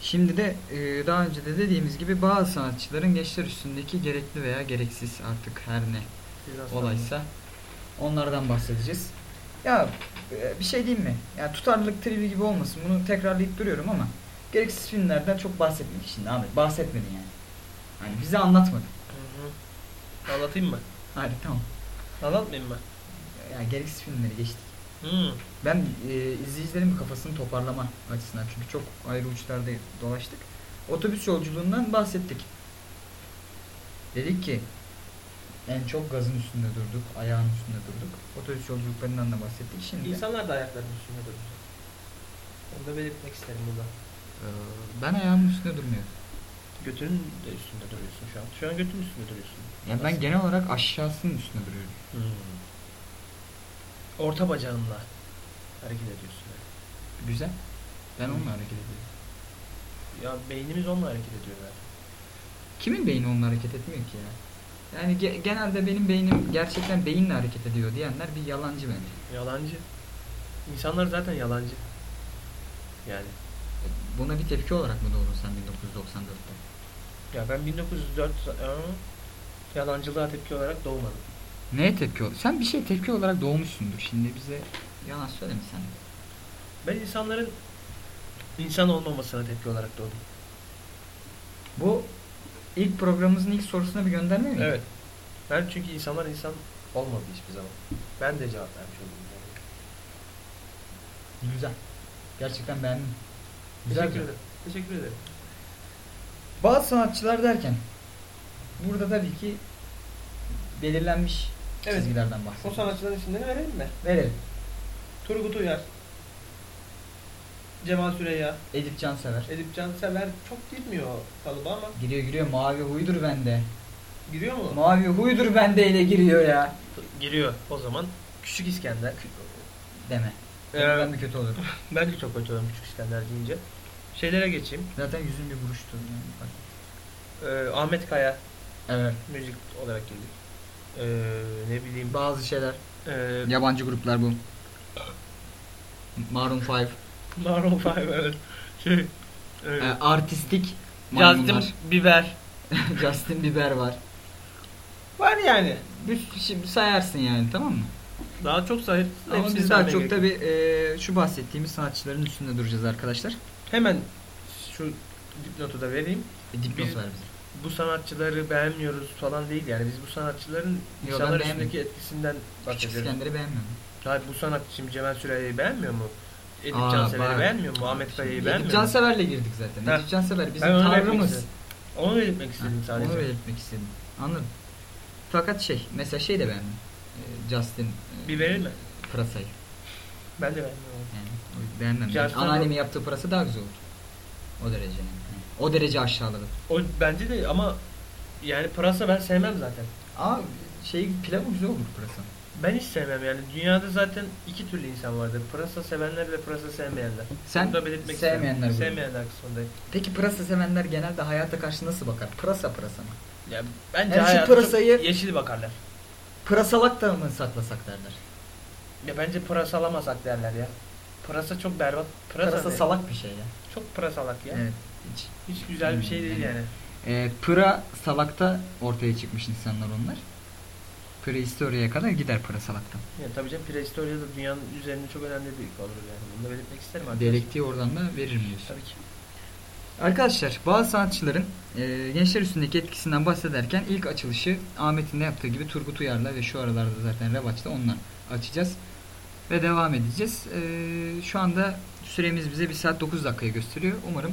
Şimdi de e, daha önce de dediğimiz gibi bazı sanatçıların gençler üstündeki gerekli veya gereksiz artık her ne olaysa onlardan bahsedeceğiz. Ya e, bir şey diyeyim mi? Ya tutarlılık trivi gibi olmasın. Bunu tekrarlayıp duruyorum ama gereksiz filmlerden çok bahsetmedik şimdi Ahmet. Bahsetmedin yani. Hani bize anlatmadın. Hı hı. Anlatayım mı? Hadi tamam. Anlatmayayım mı? Ya gereksiz filmleri geçtik. Hı. Ben e, izleyicilerin bir kafasını toparlama açısından çünkü çok ayrı uçlarda dolaştık. Otobüs yolculuğundan bahsettik. Dedik ki en çok gazın üstünde durduk, ayağın üstünde durduk. Otobüs yolculuklarından da bahsettik. Şimdi İnsanlar da ayaklarının üstünde durur. Onu da belirtmek isterim burada. e, ben ayağımın üstünde durmuyorum. Götünün de üstünde duruyorsun şu an. Şu an götünün üstünde duruyorsun. Yani ben genel olarak aşağısının üstünde duruyorum. Hmm. Orta bacağınla hareket ediyorsun. yani. Güzel. Ben onunla hareket ediyorum. Ya beynimiz onunla hareket ediyor zaten. Kimin beyni onunla hareket etmiyor ki ya? Yani ge- genelde benim beynim gerçekten beyinle hareket ediyor diyenler bir yalancı bence. Yalancı. İnsanlar zaten yalancı. Yani. Buna bir tepki olarak mı doğdun sen 1994'te? Ya ben 1904 Aa, yalancılığa tepki olarak doğmadım. Neye tepki ol- Sen bir şey tepki olarak doğmuşsundur. Şimdi bize yalan söyleme sen. Ben insanların insan olmamasına tepki olarak doğdum. Bu ilk programımızın ilk sorusuna bir gönderme mi? Evet. Ben çünkü insanlar insan olmadı hiçbir zaman. Ben de cevap vermiş oldum. Güzel. Gerçekten beğendim. Güzel. Teşekkür ederim. Teşekkür ederim. Bazı sanatçılar derken burada tabii ki belirlenmiş Evet. çizgilerden O bahsediyoruz. sanatçıların isimlerini verelim mi? Verelim. Turgut Uyar. Cemal Süreyya. Edip Cansever. Edip Cansever çok girmiyor kalıba ama Giriyor giriyor mavi huydur bende. giriyor mu? Mavi huydur bende ile giriyor ya. Giriyor. O zaman Küçük İskender. Deme. Ee, ben de kötü olurum. ben de çok kötü olurum Küçük İskender deyince. Şeylere geçeyim. Zaten yüzün bir buruştu. Yani. Ee, Ahmet Kaya. Evet. Müzik olarak gelir. Ee, ne bileyim. Bazı şeyler. Ee, Yabancı gruplar bu. Maroon 5. Maroon 5 evet. Şey. Ee, E, artistik maymunlar. Justin Bieber. Justin Bieber var. Var yani. Bir şimdi sayarsın yani tamam mı? Daha çok sahip. Ama biz daha çok tabi e, şu bahsettiğimiz sanatçıların üstünde duracağız arkadaşlar. Hemen şu dipnotu da vereyim. E, dipnot Biz- ver bize. Bu sanatçıları beğenmiyoruz falan değil yani. Biz bu sanatçıların ben insanlar üstündeki etkisinden Küçük bahsediyoruz. İskender'i beğenmiyorum. Hayır bu sanatçı şimdi Cemal Süreyya'yı beğenmiyor mu? Edip Aa, Cansever'i bak. beğenmiyor mu? Ahmet Kaya'yı Edip beğenmiyor mu? Cansever'le girdik zaten. Heh. Edip Cansever bizim onu istedim. Onu belirtmek istedim Heh, sadece. Onu belirtmek istedim. Anladım. Fakat şey, mesela şey de beğendim. E, Justin e, Bir verir mi? Pırasa'yı. Ben de beğenmiyorum. Yani beğenmem. Justin- Anneannemin yaptığı pırasa daha güzel oldu. O derece yani. O derece aşağıladı. O bence de ama yani pırasa ben sevmem zaten. Aa şey pilavı güzel olur pırasa. Ben hiç sevmem yani. Dünyada zaten iki türlü insan vardır. Pırasa sevenler ve pırasa sevmeyenler. Sen Bunu da belirtmek sevmeyenler isterim. Sevmeyenler kısmındayım. Peki pırasa sevenler genelde hayata karşı nasıl bakar? Pırasa pırasa mı? Ya bence Yani hayata pırasayı- yeşil bakarlar. Pırasalak da mı saklasak derler? Ya bence pırasalamasak derler ya. Pırasa çok berbat. Pırasa, Pırasa salak bir şey ya. Çok pırasalak ya. Evet. Hiç. Hiç güzel bir şey değil Hmm, yani. Ee, pıra salakta ortaya çıkmış insanlar onlar. Prehistoriye kadar gider pıra salaktan. Yani tabii canım prehistorya da dünyanın üzerinde çok önemli bir konudur yani. Bunu da belirtmek isterim arkadaşlar. Diyalektiği oradan da veririm diyorsun. Tabii ki. Arkadaşlar bazı sanatçıların e, gençler üstündeki etkisinden bahsederken ilk açılışı Ahmet'in de yaptığı gibi Turgut Uyar'la ve şu aralarda zaten Revaç'ta onunla açacağız. Ve devam edeceğiz. E, şu anda süremiz bize 1 saat 9 dakikayı gösteriyor. Umarım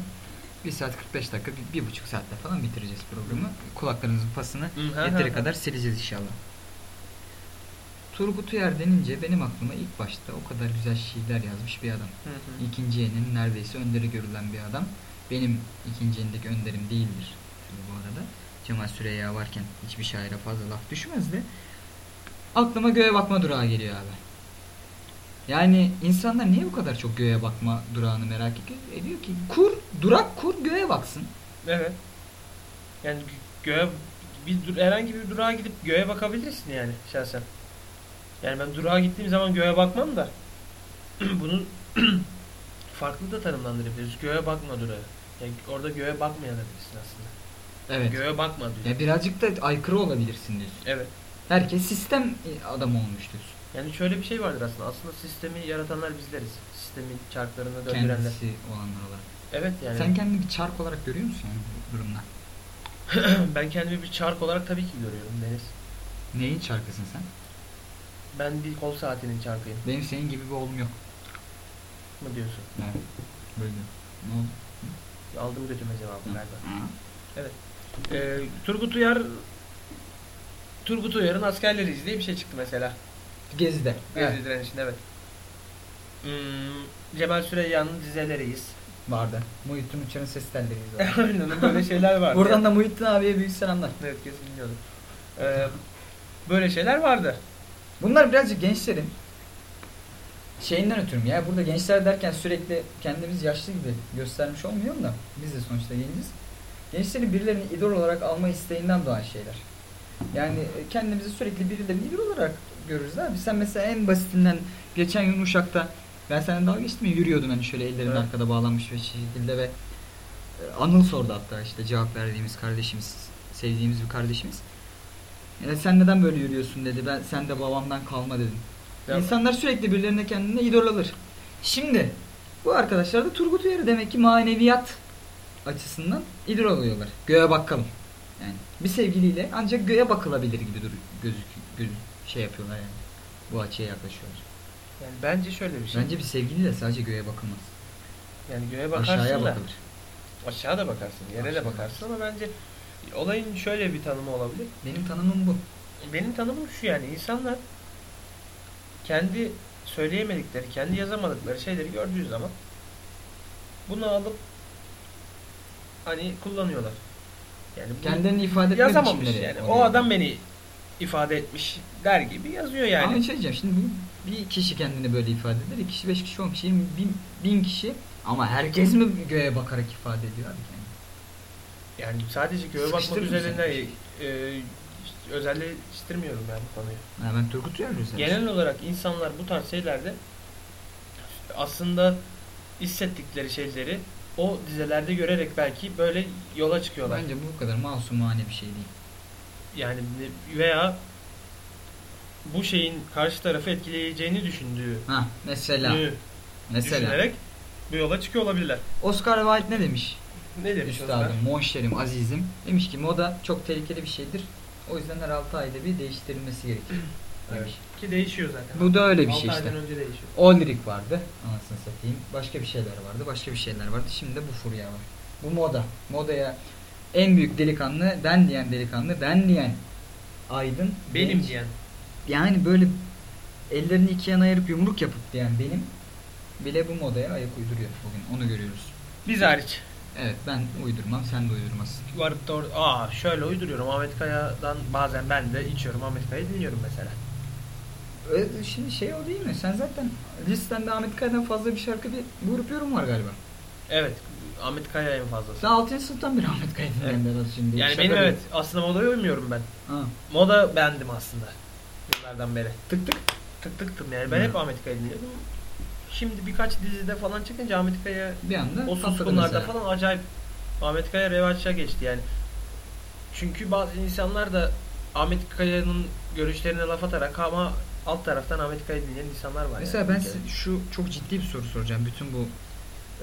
1 saat 45 dakika, 1,5 saatte falan bitireceğiz programı. Kulaklarınızın pasını Hı, hı, yeteri hı. kadar sileceğiz inşallah. Turgut Uyar denince benim aklıma ilk başta o kadar güzel şiirler yazmış bir adam. Hı hı. İkinci elinin neredeyse önderi görülen bir adam. Benim ikinci elindeki önderim değildir tabii bu arada. Cemal Süreyya varken hiçbir şaire fazla laf düşmez de. Aklıma göğe bakma durağı geliyor abi. Yani insanlar niye bu kadar çok göğe bakma durağını merak ediyor, ediyor ki? Kur, durak kur göğe baksın. Evet. Yani gö- göğe bir dur, herhangi bir durağa gidip göğe bakabilirsin yani şahsen. Yani ben durağa gittiğim zaman göğe bakmam da. bunu farklı da tanımlandırabiliriz. Göğe bakma durağı. Yani orada göğe bakmayabilirsin aslında. Evet. Göğe bakma diyorsun. Ya birazcık da aykırı olabilirsin diyorsun. Evet. Herkes sistem adamı olmuş diyorsun. Yani şöyle bir şey vardır aslında. Aslında sistemi yaratanlar bizleriz. Sistemin çarklarını döndürenler. Kendisi olanlar olarak. Evet yani. Sen kendini bir çark olarak görüyor musun yani bu durumda? ben kendimi bir çark olarak tabii ki görüyorum Deniz. Neyin çarkısın sen? Ben bir kol saatinin çarkıyım Benim senin gibi bir oğlum yok. mı diyorsun? Evet. Böyle. Ne oldu? Aldım götüme cevabı galiba. Hı. Ee, Turgut Uyar Turgut Uyar'ın askerleriyiz diye bir şey çıktı mesela. Gezide. Gezi Evet. direnişinde evet. Hmm, Cemal Süreyya'nın dizeleriyiz. Vardı. Muhittin Uçar'ın ses telleriyiz. Aynen böyle şeyler var. Buradan da Muhittin abiye büyük selamlar. Evet kesin biliyordum. Ee, böyle şeyler vardı. Bunlar birazcık gençlerin şeyinden ötürüm ya. Burada gençler derken sürekli kendimiz yaşlı gibi göstermiş olmuyorum da biz de sonuçta genciz. Gençlerin birilerini idol olarak alma isteğinden doğan şeyler. Yani kendimizi sürekli birilerini idol olarak görürüz abi. Sen mesela en basitinden geçen gün Uşak'ta ben seninle dalga geçtim ya yürüyordum hani şöyle ellerim Evet. arkada bağlanmış bir şekilde ve e, Anıl sordu hatta işte cevap verdiğimiz kardeşimiz, sevdiğimiz bir kardeşimiz. Ya sen neden böyle yürüyorsun dedi. Ben sen de babamdan kalma dedim. Ya- İnsanlar sürekli birilerine kendine idol alır. Şimdi bu arkadaşlar da Turgut Uyar'ı demek ki maneviyat açısından idol alıyorlar. Göğe bakalım. Yani bir sevgiliyle ancak göğe bakılabilir gibi dur gözük göz şey yapıyorlar yani. Bu açıya yaklaşıyorlar. Yani bence şöyle bir şey. Bence bir sevgiliyle sadece göğe bakılmaz. yani göğe bakarsın Aşağıya da bakılır. aşağı da bakarsın, yere de Aşağı bakarsın ama bence olayın şöyle bir tanımı olabilir. Benim tanımım bu. Benim tanımım şu yani insanlar kendi söyleyemedikleri, kendi yazamadıkları şeyleri gördüğü zaman bunu alıp hani kullanıyorlar. Yani bu Kendilerini ifade etme yazamamış biçimleri yani. O adam beni ifade etmiş der gibi yazıyor yani. Ama şey diyeceğim. Şimdi bir kişi kendini böyle ifade eder. iki kişi, beş kişi, on kişi, yirmi bin, bin kişi. Ama herkes mi göğe bakarak ifade ediyor abi kendini? Yani sadece göğe bakmak Sıkıştırır mısın? üzerine e, özelleştirmiyorum yani bu konuyu. Ha, ben Turgut Uyar üzerine. Genel olarak insanlar bu tarz şeylerde aslında hissettikleri şeyleri o dizelerde görerek belki böyle yola çıkıyorlar. Bence bu kadar masumane bir şey değil. Yani veya bu şeyin karşı tarafı etkileyeceğini düşündüğü Ha mesela. Mesela. düşünerek bu yola çıkıyor olabilirler. Oscar Wilde ne demiş? Ne demiş Üstadım, monşerim, azizim. Demiş ki moda çok tehlikeli bir şeydir. O yüzden her 6 ayda bir değiştirilmesi gerekir. Evet. Demiş. Ki değişiyor zaten. Bu da öyle bir şey işte. aydan önce değişiyor. Olrik vardı. Anasını satayım. Başka bir şeyler vardı. Başka bir şeyler vardı. Şimdi de bu furya var. Bu moda. Modaya en büyük delikanlı ben diyen delikanlı ben diyen aydın Benim genç. diyen. yani böyle ellerini iki yana ayırıp yumruk yapıp diyen benim bile bu modaya ayak uyduruyor bugün. Onu görüyoruz. Biz hariç. Evet ben uydurmam sen de uydurmazsın. Varıp da orada, aa şöyle uyduruyorum Ahmet Kaya'dan bazen ben de içiyorum Ahmet Kaya'yı dinliyorum mesela. Ee, Şimdi şey o değil mi? Sen zaten listende Ahmet Kaya'dan fazla bir şarkı bir grup yorum var galiba. Evet Ahmet Kaya en fazlası. Sen 6. sınıftan beri Ahmet Kaya dinleyenler evet. şimdi. Yani Şaka benim değil. evet aslında modaya uymuyorum ben. Ha. Moda bendim aslında. Yıllardan beri. Tık tık. Tık tıktım yani ben Hı. hep Ahmet Kaya dinliyordum. Şimdi birkaç dizide falan çıkınca Ahmet Kaya Bir anda o suskunlarda falan acayip Ahmet Kaya revaçça geçti yani. Çünkü bazı insanlar da Ahmet Kaya'nın görüşlerine laf atarak ama alt taraftan Ahmet Kaya dinleyen insanlar var. Mesela yani. ben size şu çok ciddi bir soru soracağım bütün bu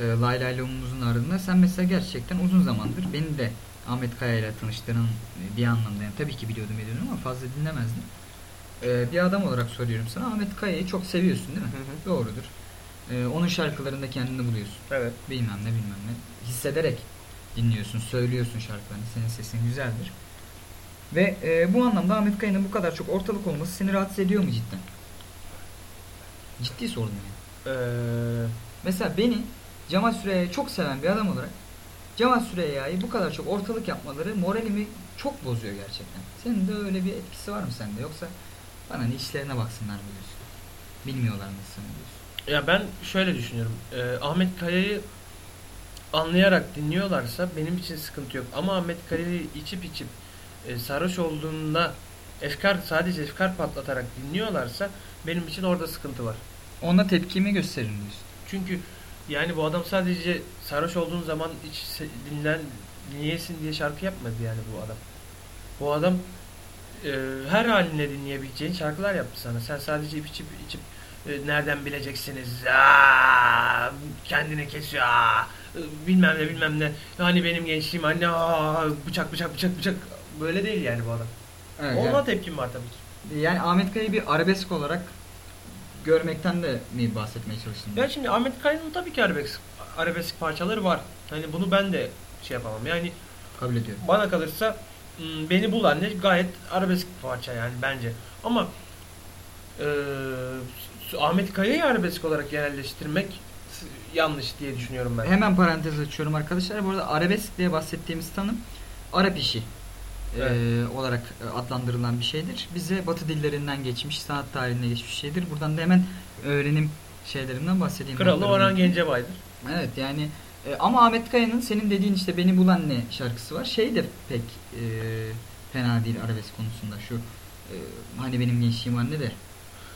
e, lay lay lomumuzun ardından. Sen mesela gerçekten uzun zamandır beni de Ahmet Kaya ile tanıştığının e, bir anlamda yani tabii ki biliyordum ediyordum ama fazla dinlemezdim. E, bir adam olarak soruyorum sana Ahmet Kaya'yı çok seviyorsun değil mi? Hı hı. Doğrudur. E, onun şarkılarında kendini buluyorsun. Evet. Bilmem ne bilmem ne. Hissederek dinliyorsun, söylüyorsun şarkılarını. Senin sesin güzeldir. Ve e, bu anlamda Ahmet Kaya'nın bu kadar çok ortalık olması seni rahatsız ediyor mu cidden? Ciddi sordum yani. Ee, Mesela beni Cemal Süreyya'yı çok seven bir adam olarak Cemal Süreyya'yı bu kadar çok ortalık yapmaları moralimi çok bozuyor gerçekten. Senin de öyle bir etkisi var mı sende? Yoksa bana ne işlerine baksınlar mı diyorsun? Bilmiyorlar mısın diyorsun? Ya ben şöyle düşünüyorum. Ee, Ahmet Kaya'yı anlayarak dinliyorlarsa benim için sıkıntı yok. Ama Ahmet Kaya'yı içip içip e, sarhoş olduğunda efkar sadece efkar patlatarak dinliyorlarsa benim için orada sıkıntı var. Ona tepkimi gösterin diyorsun. Çünkü yani bu adam sadece sarhoş olduğun zaman hiç se- dinlen dinleyesin diye şarkı yapmadı yani bu adam. Bu adam e, her haline dinleyebileceğin şarkılar yaptı sana. Sen sadece içip içip e, nereden bileceksiniz? Aa, kendini kesiyor. Aa, bilmem ne bilmem ne. Hani benim gençliğim anne aa, bıçak bıçak bıçak bıçak. Böyle değil yani bu adam. Evet, Ona yani, tepkim var tabii ki. yani Ahmet Kaya'yı bir arabesk olarak görmekten de mi bahsetmeye çalıştın? Ya şimdi Ahmet Kaya'nın tabii ki arabesk, arabesk parçaları var. Hani bunu ben de şey yapamam. Yani Kabul ediyorum. bana kalırsa beni bul anne gayet arabesk bir parça yani bence. Ama eee, Ahmet Kaya'yı arabesk olarak genelleştirmek s- yanlış diye düşünüyorum ben. Hemen parantez açıyorum arkadaşlar. Bu arada arabesk diye bahsettiğimiz tanım Arap işi Evet. e, olarak adlandırılan bir şeydir. Bize Batı dillerinden geçmiş, sanat tarihine geçmiş şeydir. Buradan da hemen öğrenim şeylerinden bahsedeyim. Kralı. Orhan Gencebay'dır. Evet yani e, ama Ahmet Kaya'nın senin dediğin işte Beni Bulan Ne şarkısı var. Şey de pek e, fena değil arabesk konusunda. Şu e, hani benim gençliğim anne de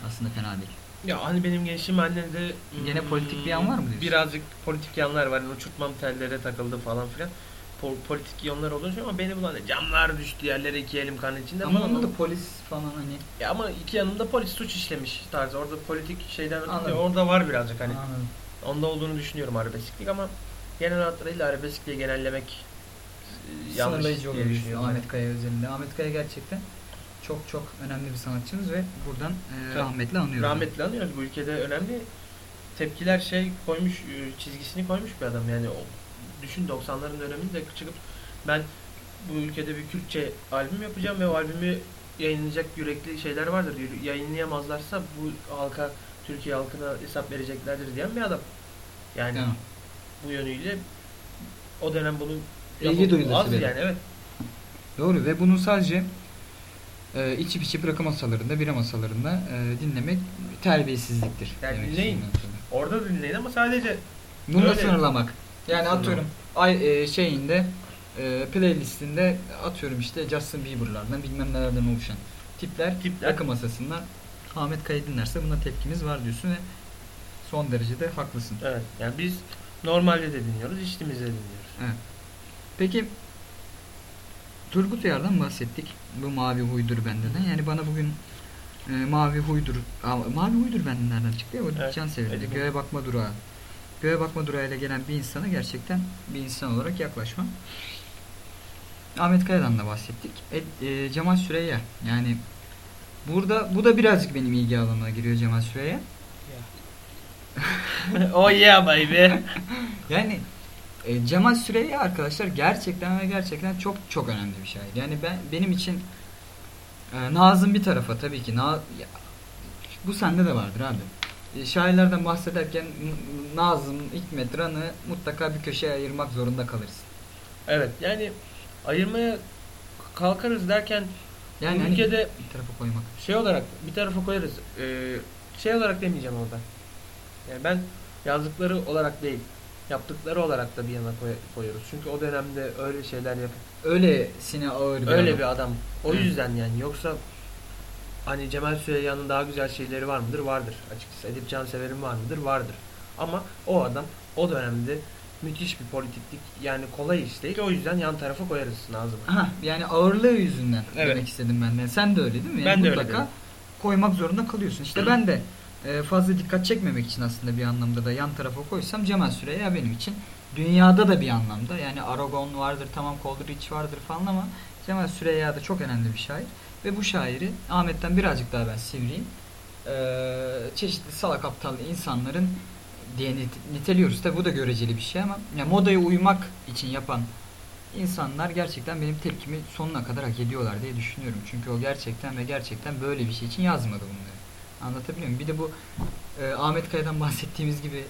aslında fena değil. Ya hani benim gençliğim anne de Gene mm, politik bir yan var mı diyorsun? Birazcık politik yanlar var. Yani uçurtmam tellere takıldı falan filan. Po- politik yanlar olunca ama beni bulan camlar düştü yerlere iki elim kan içinde Ama falan. onda da polis falan hani Ya ama iki yanında polis suç işlemiş tarzı. Orada politik şeyden ötürü Anladım. orada var birazcık hani. Anladım. Onda olduğunu düşünüyorum arabesklik ama genel hatlarıyla arabesk diye genellemek e, yanlış sınırlayıcı diye oluyor düşünüyorum. Ahmet Kaya özelinde. Ahmet Kaya gerçekten çok çok önemli bir sanatçımız ve buradan e, Tabii. rahmetle anıyoruz. Rahmetli anıyoruz. Bu ülkede önemli tepkiler şey koymuş, e, çizgisini koymuş bir adam. Yani o, düşün 90'ların döneminde çıkıp ben bu ülkede bir Kürtçe albüm yapacağım ve o albümü yayınlayacak yürekli şeyler vardır. Yayınlayamazlarsa bu halka, Türkiye halkına hesap vereceklerdir diyen bir adam. Yani Tamam. bu yönüyle o dönem bunu İlgi yapıldı. duyulası Az benim. yani evet. Doğru ve bunu sadece e, içip içip rakı masalarında, bira masalarında e, dinlemek terbiyesizliktir. Yani dinleyin. Orada dinleyin ama sadece Bunu da sınırlamak. Yani atıyorum ay e, şeyinde e, playlistinde atıyorum işte Justin Bieber'lardan bilmem nelerden oluşan tipler, Tipler. rakı masasında Ahmet Kaya dinlerse buna tepkimiz var diyorsun ve son derecede haklısın. evet yani biz normalde de dinliyoruz, içtiğimizde de dinliyoruz. Peki Turgut Uyar'dan bahsettik. Bu mavi huydur bendeden. Yani bana bugün e, mavi huydur. Mavi huydur nereden çıktı ya? O Evet, can severdi. Edip. Göğe bakma durağı. Göğe bakma durağıyla gelen bir insana gerçekten bir insan olarak yaklaşma. Ahmet Kaya'dan da bahsettik. E, e, Cemal Süreyya. Yani burada bu da birazcık benim ilgi alanıma giriyor Cemal Süreyya. oh yeah baby. Yani e, Cemal Süreyya arkadaşlar gerçekten ve gerçekten çok çok önemli bir şair. Yani ben benim için e, Nazım bir tarafa tabii ki Na, ya, bu sende de vardır abi. E, şairlerden bahsederken Nazım, Hikmet, Ran'ı mutlaka bir köşeye ayırmak zorunda kalırsın. evet yani ayırmaya kalkarız derken Yani hani ülkede bir tarafa koymak. şey olarak bir tarafa koyarız. Ee, şey olarak demeyeceğim orada. Yani ben yazdıkları olarak değil, yaptıkları olarak da bir yana koy- koyuyoruz. Çünkü o dönemde öyle şeyler yapıp Öylesine ağır bir öyle adam. bir adam. O yüzden yani yoksa hani Cemal Süreyya'nın daha güzel şeyleri var mıdır? Vardır açıkçası. Edip Cansever'in var mıdır? Vardır. Ama o adam o dönemde müthiş bir politiklik yani kolay iş değil. O yüzden yan tarafa koyarız Nazım'ı. Aha, yani ağırlığı yüzünden Evet. demek istedim ben de. Sen de öyle değil mi? Yani Ben de öyle dedim. koymak zorunda kalıyorsun. İşte ben de e, fazla dikkat çekmemek için aslında bir anlamda da yan tarafa koysam Cemal Süreyya benim için dünyada da bir anlamda yani Aragon vardır tamam Coleridge vardır falan ama Cemal Süreyya da çok önemli bir şair ve bu şairi Ahmet'ten birazcık daha ben sivriyim. E, çeşitli salak aptal insanların diye nit- niteliyoruz. Tabi bu da göreceli bir şey ama ya modaya uymak için yapan insanlar gerçekten benim tepkimi sonuna kadar hak ediyorlar diye düşünüyorum. Çünkü o gerçekten ve gerçekten böyle bir şey için yazmadı bunları. Anlatabiliyor muyum? Bir de bu e, Ahmet Kaya'dan bahsettiğimiz gibi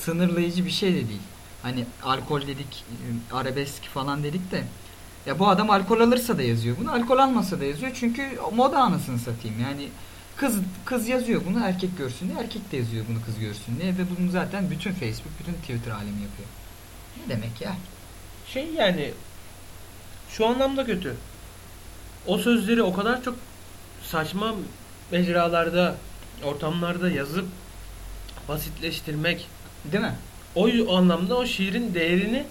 sınırlayıcı bir şey de değil. Hani alkol dedik, e, arabesk falan dedik de ya bu adam alkol alırsa da yazıyor bunu, alkol almasa da yazıyor. Çünkü moda anasını satayım. Yani kız kız yazıyor bunu erkek görsün diye, erkek de yazıyor bunu kız görsün diye ve bunu zaten bütün Facebook, bütün Twitter alemi yapıyor. Ne demek ya? Şey yani şu anlamda kötü. O sözleri o kadar çok saçma mecralarda, ortamlarda yazıp basitleştirmek. Değil mi? O anlamda o şiirin değerini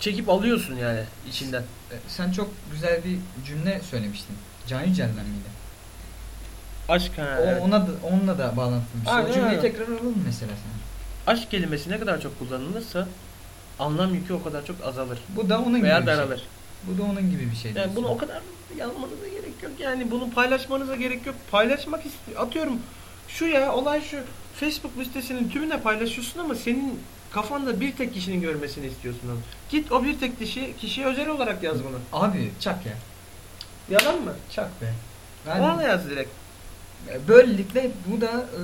çekip alıyorsun yani içinden. E, Sen çok güzel bir cümle söylemiştin. Can Yücel'den miydi? Aşk ha, O, evet. ona da, onunla da bağlantılı bir şey. Aynen O cümleyi tekrar alalım mesela sen. Aşk kelimesi ne kadar çok kullanılırsa anlam yükü o kadar çok azalır Bu da onun veya gibi bir şey. daralır. Bu da onun gibi bir şey. Yani bunu o kadar yazmanıza gerek yok. Yani bunu paylaşmanıza gerek yok. Paylaşmak ist- atıyorum. Şu ya olay şu. Facebook listesinin tümüne paylaşıyorsun ama senin kafanda bir tek kişinin görmesini istiyorsun onu. Git o bir tek kişi kişiye özel olarak yaz bunu. Abi çak ya. Yalan mı? Çak be. Ona yaz direkt. Böylelikle bu da e,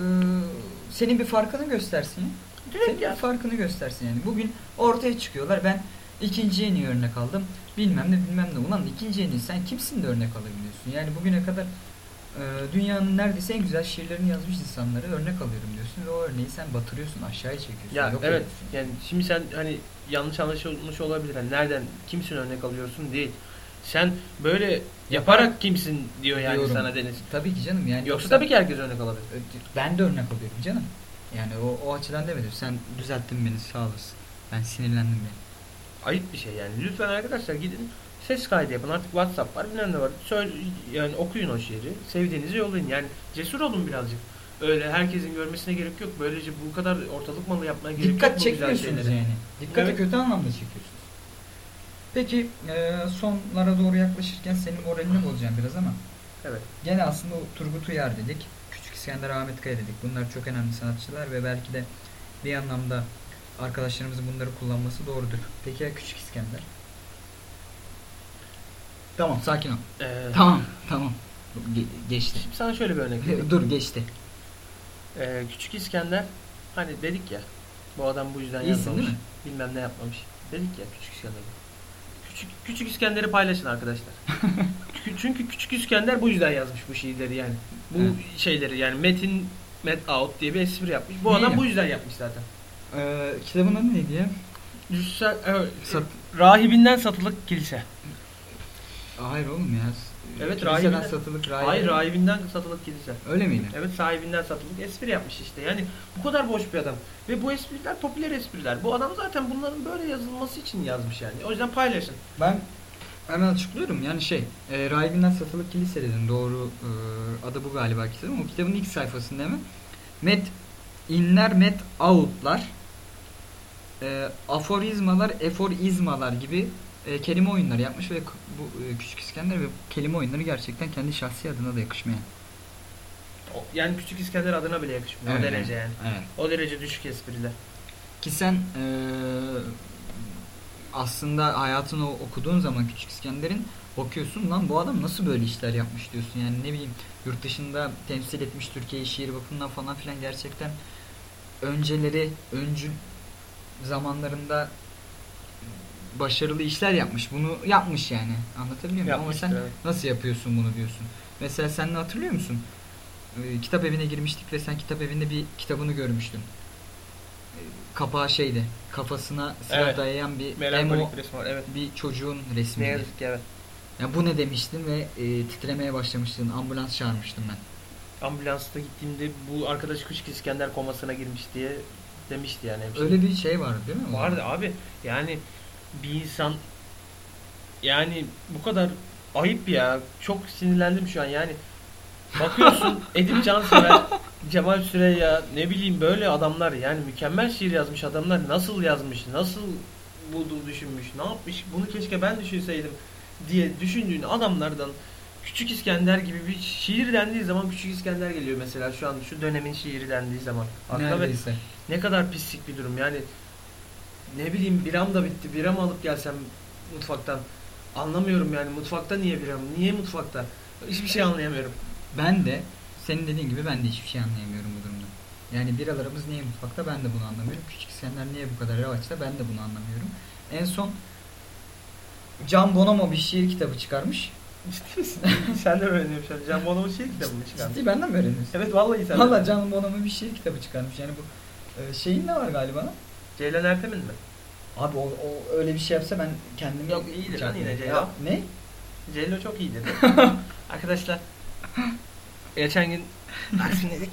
senin bir farkını göstersin. ya. Direkt Senin bir yaz. farkını göstersin yani. Bugün ortaya çıkıyorlar. Ben ikinci en iyi örnek aldım. Bilmem ne bilmem ne. Ulan ikinci en iyi sen kimsin de örnek alabiliyorsun? Yani bugüne kadar dünyanın neredeyse en güzel şiirlerini yazmış insanları örnek alıyorum diyorsun ve o örneği sen batırıyorsun aşağıya çekiyorsun. Ya yok evet. ediyorsun. Yani şimdi sen hani yanlış anlaşılmış olabilir. Hani nereden kimsin örnek alıyorsun değil. Sen böyle yaparak kimsin diyor yani Diyorum. sana Deniz. Tabii ki canım yani. Yoksa tabii ki herkes örnek alabilir. Ben de örnek alıyorum canım. Yani o, o açıdan demedim. Sen düzelttin beni sağ olasın. Ben sinirlendim yani. ayıp bir şey yani. Lütfen arkadaşlar gidin ses kaydı yapın. Artık WhatsApp var bilmem ne var. Söyle, yani okuyun o şiiri. Sevdiğinizi yollayın. Yani cesur olun birazcık. Öyle herkesin görmesine gerek yok. Böylece bu kadar ortalık malı yapmaya gerek yok. Dikkat bu güzel çekmiyorsunuz yani. Dikkati Evet. kötü anlamda çekiyorsunuz. Peki e, sonlara doğru yaklaşırken senin moralini bozacağım biraz ama Evet. gene aslında o Turgut Uyar dedik. Küçük İskender Ahmet Kaya dedik. Bunlar çok önemli sanatçılar ve belki de bir anlamda arkadaşlarımızın bunları kullanması doğrudur. Peki ya Küçük İskender? Tamam sakin ol. Ee, Tamam tamam. Ge- geçti. Şimdi sana şöyle bir örnek vereyim. Dur geçti. Ee, Küçük İskender hani dedik ya bu adam bu yüzden İyisin yazmamış. değil mi? Bilmem ne yapmamış. Dedik ya Küçük İskender. Küçük, küçük İskender'i paylaşın arkadaşlar. Çünkü- Çünkü Küçük İskender bu yüzden yazmış bu şiirleri yani. Bu Evet. şeyleri yani metin met out diye bir espri yapmış. Bu Neyle? adam bu yüzden yapmış zaten. Ee, kitabın adı neydi ya? Cüssel, evet, Sat- rahibinden satılık kilise. Hayır oğlum ya. Evet, rahibinden- satılık rahibe. Hayır rahibinden satılık kilise. Öyle miydi? Evet sahibinden satılık espri yapmış işte. Yani bu kadar boş bir adam. Ve bu espriler popüler espriler. Bu adam zaten bunların böyle yazılması için yazmış yani. O yüzden paylaşın. Ben hemen açıklıyorum. Yani şey, e, Rahibinden Satılık Kilise dedim. Doğru e, adı bu galiba kitabın. O kitabın ilk sayfasında hemen met inler met outlar e, aforizmalar, eforizmalar gibi e, kelime oyunları yapmış ve bu e, Küçük İskender ve kelime oyunları gerçekten kendi şahsi adına da yakışmayan. O- Yani Küçük İskender adına bile yakışmıyor. Evet, o derece yani. Evet. O derece düşük espriler. Ki sen e, aslında hayatını o- okuduğun zaman Küçük İskender'in bakıyorsun lan bu adam nasıl böyle işler yapmış diyorsun. Yani ne bileyim yurt dışında temsil etmiş Türkiye'yi şiir bakımından falan filan gerçekten önceleri öncül zamanlarında başarılı işler yapmış. Bunu yapmış yani. Anlatabiliyor muyum? Ama Yapmıştır, sen evet. nasıl yapıyorsun bunu diyorsun. Mesela sen de hatırlıyor musun? Ee, kitap evine girmiştik ve sen kitap evinde bir kitabını görmüştün. Ee, Kapağı şeydi. Kafasına silah Evet. dayayan bir emo Melankolik resim var. Evet. bir çocuğun Ne resmiydi. yazık ki evet. Ya bu ne demiştin ve e, titremeye başlamıştın. Ambulans çağırmıştım ben. Ambulansta gittiğimde bu arkadaş Küçük İskender komasına girmiş diye demişti yani. hemşire. Öyle bir şey vardı değil mi? Vardı abi. Yani bir insan yani bu kadar ayıp ya. Çok sinirlendim şu an yani. Bakıyorsun Edip Cansever, Cemal Süreyya ne bileyim böyle adamlar yani mükemmel şiir yazmış adamlar nasıl yazmış, nasıl buldu düşünmüş, ne yapmış bunu keşke ben düşünseydim diye düşündüğün adamlardan Küçük İskender gibi bir şiir dendiği zaman Küçük İskender geliyor mesela şu an şu dönemin şiiri dendiği zaman. Akla ve Neredeyse. ne kadar pislik bir durum yani ne bileyim biram da bitti biram alıp gelsem mutfaktan anlamıyorum yani mutfakta niye biram niye mutfakta hiçbir şey anlayamıyorum Ben de senin dediğin gibi ben de hiçbir şey anlayamıyorum bu durumda. Yani biralarımız niye mutfakta ben de bunu anlamıyorum. Küçük İskender niye bu kadar revaçta ben de bunu anlamıyorum. En son Can Bonomo bir şiir kitabı çıkarmış. ciddi misin? sen de öğreniyorsun şu an Can Bonomo şiir kitabını çıkarmış Ciddi benden mi öğreniyorsun? evet vallahi sen Valla Can Bonomo bir şiir kitabı çıkarmış. Yani bu e, şeyin de var galiba. Ceylan Ertem'in mi? Abi o, o öyle bir şey yapsa ben kendimi... Yok, iyidir lan yine Ya, Ceylan. Ne? Cello çok iyidir arkadaşlar geçen gün Taksim'deydik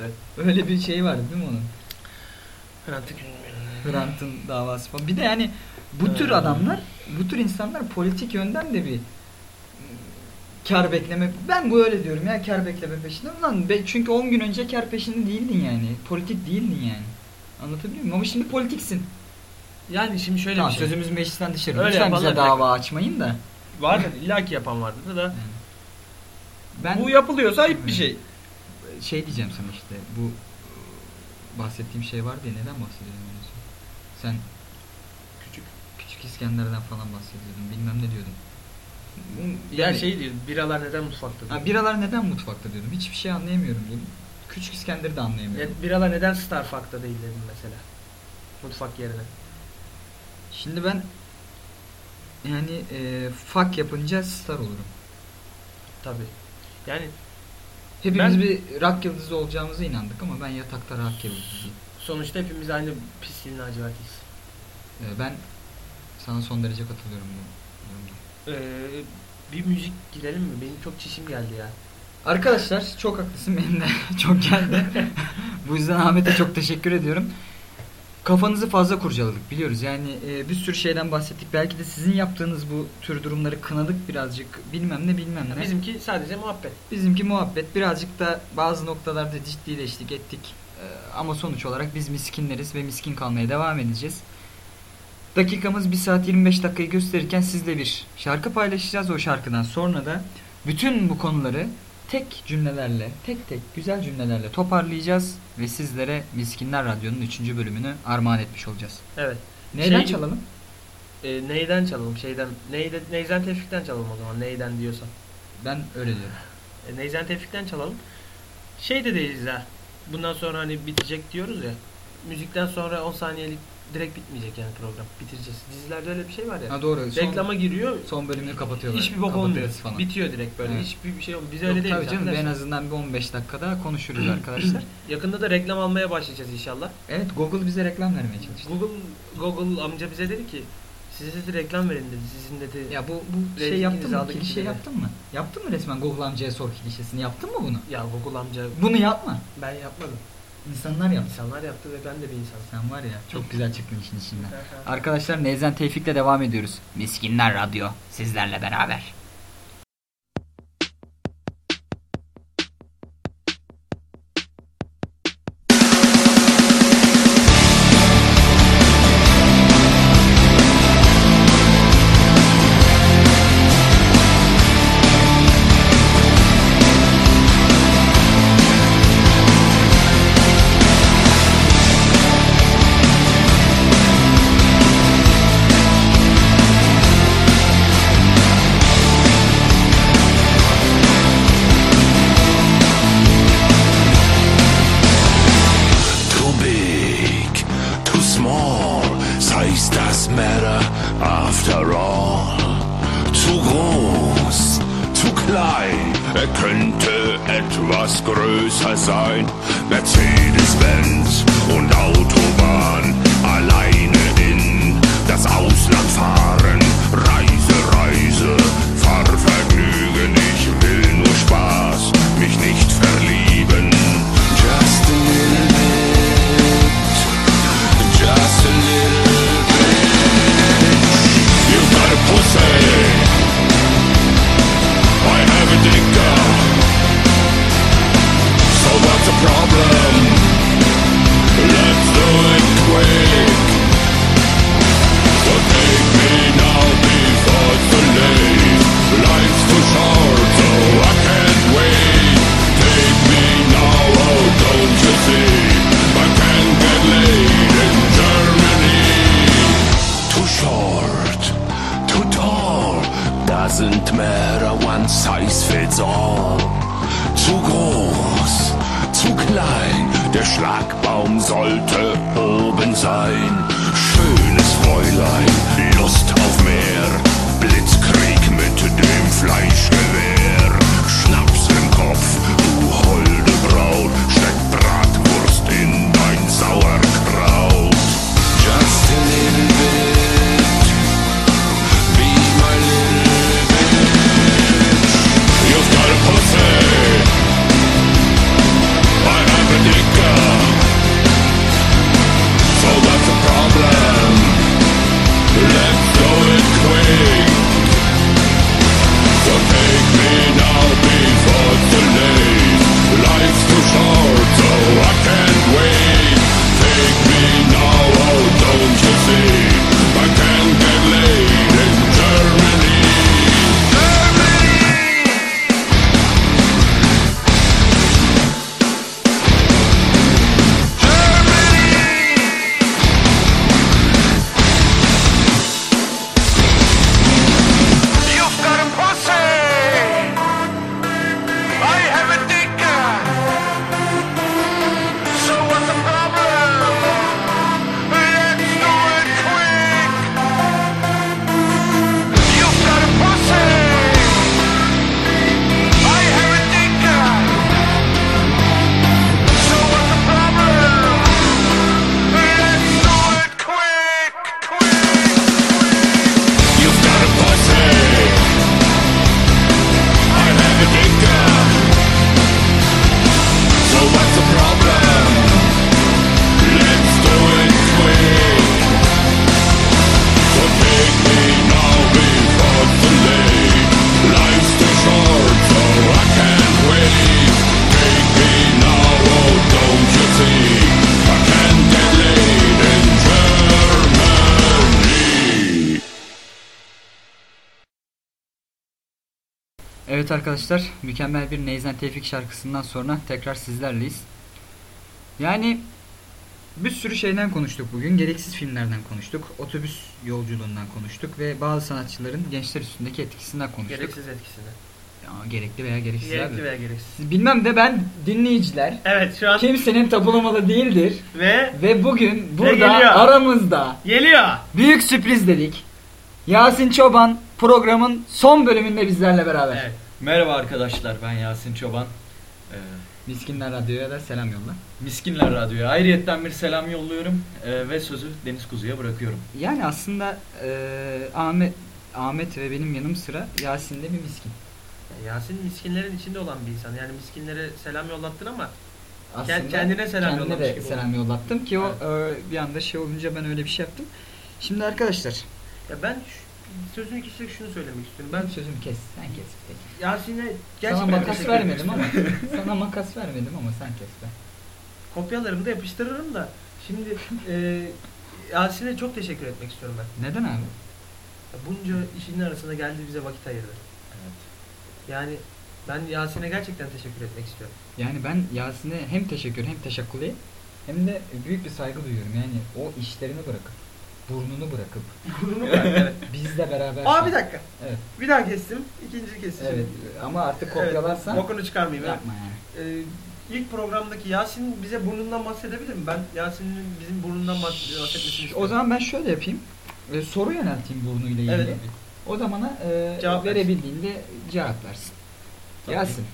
Evet. Öyle bir şey vardı değil mi onun? Hrant'ı Hrant'ın davası falan. Bir de yani bu tür adamlar, bu tür insanlar politik yönden de bir kar bekleme. Ben bu öyle diyorum ya kar bekleme peşinde. Ulan be, çünkü 10 gün önce kar peşinde değildin yani. Politik değildin yani. Anlatabiliyor muyum? Ama şimdi politiksin. Yani şimdi şöyle Tamam, bir şey. sözümüz meclisten dışarı. Öyle Lütfen bize dava açmayın da. Vardır illaki yapan vardır da. Ben Bu yapılıyorsa ayıp bir şey. şey diyeceğim sana işte bu e, bahsettiğim şey var diye neden bahsediyordun en son? Sen Küçük. küçük İskender'den falan bahsediyordun bilmem ne diyordun. Ya yani- şey diyor, biralar neden mutfakta? Ha, biralar neden mutfakta diyordum. Hiçbir şey anlayamıyorum diyordum. Küçük İskender'i de Ya, anlayamıyorum. biralar neden Starfuck'ta değil dedim mesela. Mutfak yerine. Şimdi ben yani e, fuck yapınca star olurum. Tabii. Yani Hepimiz Ben- bir rock yıldızı olacağımıza inandık ama ben yatakta rock yıldızıyım. sonuçta hepimiz aynı pisliğin lacivertiyiz. E, ben sana son derece katılıyorum bu durumda. Ee, bir müzik girelim mi? Benim çok çişim geldi ya. Arkadaşlar çok haklısın benim de çok geldi. Bu yüzden Ahmet'e çok teşekkür ediyorum. Kafanızı fazla kurcaladık biliyoruz. Yani e, bir sürü şeyden bahsettik. Belki de sizin yaptığınız bu tür durumları kınadık birazcık. Bilmem ne bilmem ne. Bizimki sadece muhabbet. Bizimki muhabbet. Birazcık da bazı noktalarda ciddileştik ettik. E, ama sonuç olarak biz miskinleriz ve miskin kalmaya devam edeceğiz. Dakikamız 1 saat 25 dakikayı gösterirken sizle bir şarkı paylaşacağız. O şarkıdan sonra da bütün bu konuları tek cümlelerle, tek tek güzel cümlelerle toparlayacağız ve sizlere Miskinler Radyo'nun 3. bölümünü armağan etmiş olacağız. Evet. Neyden Şey- çalalım? Ee, neyden çalalım? Şeyden, neyden, Neyzen Tevfik'ten çalalım o zaman. Neyden diyorsan. Ben öyle diyorum. E, Neyzen Tevfik'ten çalalım. Şey de değiliz ha. Bundan sonra hani bitecek diyoruz ya. Müzikten sonra 10 saniyelik direkt bitmeyecek yani program. Bitireceğiz. Dizilerde öyle bir şey var ya. Ha doğru. Son, Reklama giriyor. son bölümünü kapatıyorlar. Hiçbir bok olmuyor. falan. Bitiyor direkt böyle. Evet. Hiçbir bir şey olmuyor. Biz Yok, öyle değiliz tabii canım en arkadaşlar. azından bir 15 dakikada konuşuruz arkadaşlar. Yakında da reklam almaya başlayacağız inşallah. Evet Google bize reklam vermeye çalıştı. Google Google amca bize dedi ki size dedi reklam verin dedi. Sizin dedi. Ya bu bu şey Reytinginizi yaptın mı? gibi de. yaptın mı? Yaptın mı resmen Google amcaya sor klişesini? Yaptın mı bunu? Ya Google amca Bunu yapma. ben yapmadım. İnsanlar yapsın. İnsanlar yaptı ve ben de bir insanım. Sen var ya çok güzel çıktın işin içinden. Arkadaşlar Neyzen Tevfik'le devam ediyoruz. Miskinler Radyo sizlerle beraber. Evet arkadaşlar, mükemmel bir Neyzen Tevfik şarkısından sonra tekrar sizlerleyiz. Yani bir sürü şeyden konuştuk bugün. Gereksiz filmlerden konuştuk. Otobüs yolculuğundan konuştuk ve bazı sanatçıların gençler üstündeki etkisinden konuştuk. Gereksiz etkisini. Ya, gerekli veya gereksiz Gerekli abi. veya gereksiz. Bilmem de ben dinleyiciler Evet şu an kimsenin tapulamalı değildir ve ve bugün burada geliyor. aramızda geliyor. büyük sürpriz dedik. Yasin Çoban programın son bölümünde bizlerle beraber. Evet. Merhaba arkadaşlar ben Yasin Çoban. Ee, Miskinler Radyo'ya da selam yolla. Miskinler Radyo'ya ayrıyetten bir selam yolluyorum ee, ve sözü Deniz Kuzu'ya bırakıyorum. Yani aslında e, Ahmet Ahmet ve benim yanım sıra Yasin de bir miskin. Yasin miskinlerin içinde olan bir insan. Yani miskinlere selam yollattın ama Aslında kendine selam kendine yollamış de gibi selam yollattım ki o e, bir anda şey olunca ben öyle bir şey yaptım. Şimdi arkadaşlar ya ben şu, sözünü keserek şunu söylemek istiyorum. ben sözümü kes sen kes. Peki. Yasin'e Sana gerçekten makas teşekkür vermedim ama sana makas vermedim ama sen kes be. Kopyalarımı da yapıştırırım da. Şimdi e, Yasin'e çok teşekkür etmek istiyorum ben. Neden abi? Bunca işinin arasında geldi bize vakit ayırdı. Evet. Yani ben Yasin'e gerçekten teşekkür etmek istiyorum. Yani ben Yasin'e hem teşekkür hem teşekkür hem de büyük bir saygı duyuyorum. Yani o işlerini bırakıp burnunu bırakıp Burnunu bırak, evet. bizle beraber Aa bir dakika. Evet. Bir daha kestim. ikinci kestim. Evet ama artık Evet, kopyalarsan bokunu çıkarmayayım. evet. yapma yani. Ee, ilk programdaki Yasin bize burnundan bahsedebilir mi? Ben Yasin'in bizim burnundan bahs- bahsetmesini istiyorum. O zaman ben şöyle yapayım. E, soru yönelteyim burnuyla ilgili. Evet. O da bana e, Cevap versin. verebildiğinde cevap versin. Tabii. Yasin,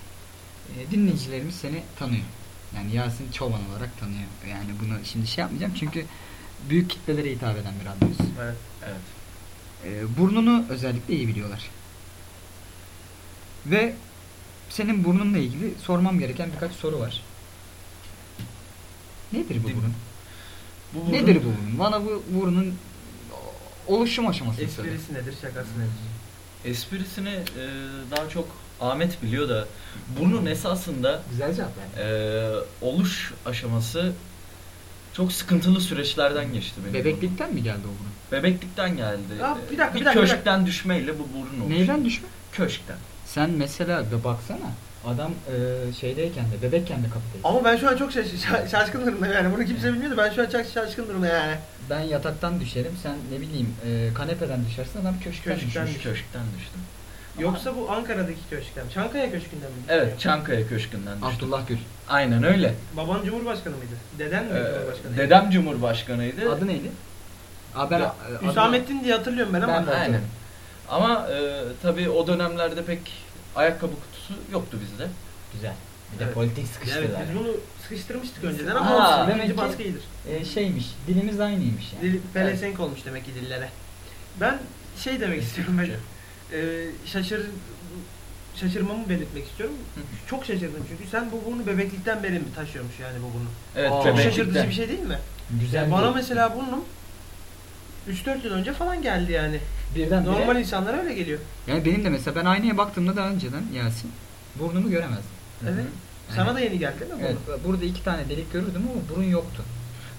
e, dinleyicilerimiz seni tanıyor. Yani Yasin Çoban olarak tanıyor. Yani bunu şimdi şey yapmayacağım çünkü büyük kitlelere hitap eden bir radyoyuz. Evet. Evet. E, burnunu özellikle iyi biliyorlar. Ve senin burnunla ilgili sormam gereken birkaç soru var. Nedir bu Değil mi? burun? Bu burun- Nedir bu burun? Bana bu burunun oluşum aşamasını söyle. Esprisi nedir, şakası nedir? Esprisini e, daha çok Ahmet biliyor da bunun esasında Güzel cevap ver. e, oluş aşaması çok sıkıntılı süreçlerden geçti benim. Bebeklikten mi geldi o burun? Bebeklikten geldi. Ya, bir dakika, bir bir dakika, bir köşkten düşmeyle bu burun oluştu. Neyden düşme? Köşkten. Sen mesela bir baksana. Adam e, şeydeyken de bebekken de kapıdaydı. Ama ben şu an çok şaş şa- şaşkın durumda yani. Bunu kimse bilmiyordu. Ben şu an çok şaşkın durumda yani. Ben yataktan düşerim. Sen ne bileyim e, kanepeden düşersin. Adam köşkten, Köşkten düşmüş. Köşkten düştüm. Yoksa bu Ankara'daki köşkten, Çankaya köşkünden mi? Evet Çankaya Köşkü'nden düştüm. Abdullah Gül. Aynen öyle. Baban Cumhurbaşkanı mıydı? Deden mi Ee, Cumhurbaşkanı? dedem Cumhurbaşkanıydı. Adı neydi? Aa, ben, Ya, Hüsamettin diye hatırlıyorum ben ama. Ben de Aynen. Ama e, tabii o dönemlerde pek ayakkabı kutusu yoktu bizde. Güzel. Bir de Evet. politik sıkıştırlar. Evet biz bunu sıkıştırmıştık önceden ama Aa, olsun. demek ki- baskı iyidir. E, şeymiş. Dilimiz aynıymış yani. Dil, pelesenk olmuş demek ki dillere. Ben şey demek istiyorum ben. E, şaşır şaşırmamı belirtmek istiyorum. Çok şaşırdım çünkü sen bu burnu bebeklikten beri mi taşıyormuş yani bu burnu? Evet, Aa. Çok bebeklikten. şaşırtıcı bir şey değil mi? Güzel. Yani bana mesela burnum 3-4 yıl önce falan geldi yani. birden Normal insanlara öyle geliyor. Yani benim de mesela ben aynaya baktığımda daha önceden Yasin burnumu göremezdim. Evet. Yani- Sana da yeni geldi değil mi? Evet, burada iki tane delik görürdüm ama burun yoktu.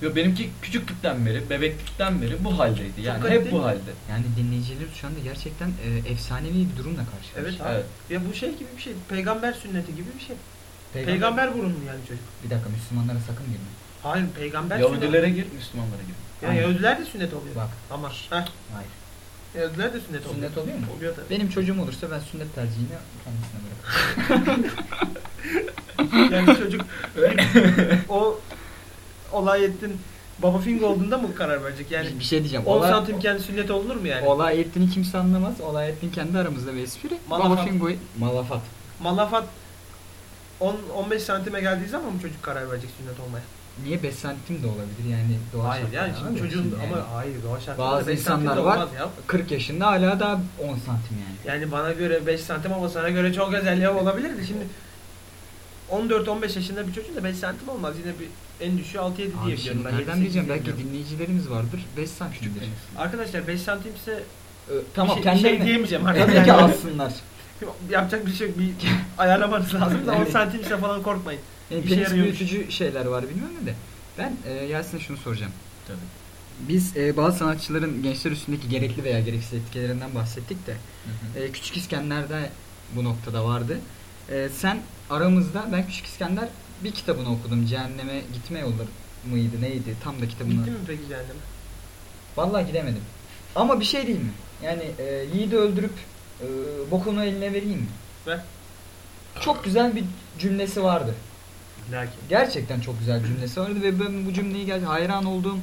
Yo, benimki küçüklükten beri, bebeklikten beri bu haldeydi. Yani garip hep bu mi? halde. Yani dinleyiciler şu anda gerçekten e, efsanevi bir durumla karşı Evet abi. Evet. Ya bu şey gibi bir şey. Peygamber sünneti gibi bir şey. Peygamber- Peygamber burunlu yani çocuk. Bir dakika Müslümanlara sakın girme. Hayır peygamber sünneti. Yahudilere gir, Müslümanlara gir. Ya Aynen. Yahudiler de sünnet oluyor. Bak. Ama heh, Hayır. Yahudiler de sünnet oluyor. Sünnet oluyor mu? Oluyor tabii. Benim çocuğum olursa ben sünnet tercihini kendisine bırakırım. Yani çocuk o olay ettin Baba Fingo olduğunda mı karar verecek? Yani bir şey diyeceğim. 10 Olay, santimken sünnet olunur mu yani? olay ettiğini kimse anlamaz. Olay ettiğin kendi aramızda bir espri. Malafat. Baba Fingo'yu... Malafat. Malafat 10 15 santime geldiği zaman mı çocuk karar verecek sünnet olmaya? Niye 5 santim de olabilir yani doğa hayır yani şimdi çocuğun Şimdi ama yani hayır doğa şartlarında Bazı 5 santim insanlar var ya. 40 yaşında hala daha 10 santim yani. Yani bana göre 5 santim ama sana göre çok özelliği olabilirdi. Şimdi 14-15 yaşında bir çocuğun da 5 santim olmaz. Yine bir en düşüğü 6-7 Abi diye şimdi biliyorum ben. nereden 7-8 diyeceğim diye belki biliyorum. dinleyicilerimiz vardır 5 santimdir. Arkadaşlar 5 santimse Ee, tamam bir şey, bir kendilerine şey diyemeyeceğim. tabii ki alsınlar. Yapacak bir şey yok. Bir ayarlamanız lazım da 10 santimse falan korkmayın. Yani Bir şey penis yarıyormuş. büyütücü şeyler var bilmem ne de. Ben e, Yasin'e şunu soracağım. Tabii. Biz e, bazı sanatçıların gençler üstündeki gerekli veya gereksiz etkilerinden bahsettik de Hı hı. e, Küçük İskender'de bu noktada vardı. Ee, sen aramızda ben Küçük İskender bir kitabını okudum. Cehenneme gitme yolları mıydı neydi? Tam da kitabını. Gitti mi peki cehenneme? Vallahi gidemedim. Ama bir şey değil mi? Yani e, Yiğit'i öldürüp e, bokunu eline vereyim mi? Ver. Çok güzel bir cümlesi vardı. Lakin. Gerçekten çok güzel bir cümlesi vardı ve ben bu cümleyi gerçekten hayran olduğum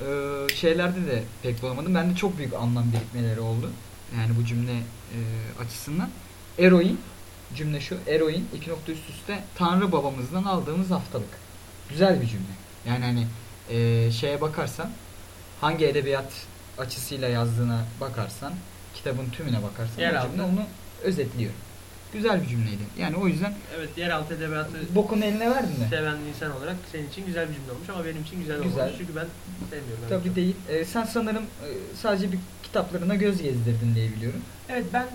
e, şeylerde de pek bulamadım. Bende çok büyük anlam birikmeleri oldu. Yani bu cümle e, açısından. Eroin, cümle şu. Eroin iki nokta üst üste Tanrı babamızdan aldığımız haftalık. Güzel bir cümle. Yani hani e, şeye bakarsan hangi edebiyat açısıyla yazdığına bakarsan kitabın tümüne bakarsan Yer o cümle altı. onu özetliyor. Güzel bir cümleydi. Yani o yüzden Evet yeraltı edebiyatı bokunu eline verdin de. seven insan olarak senin için güzel bir cümle olmuş ama benim için güzel, Güzel. olmamış çünkü ben sevmiyorum. Tabii çok. değil. Ee, sen sanırım e, sadece bir kitaplarına göz gezdirdin diye biliyorum. Evet ben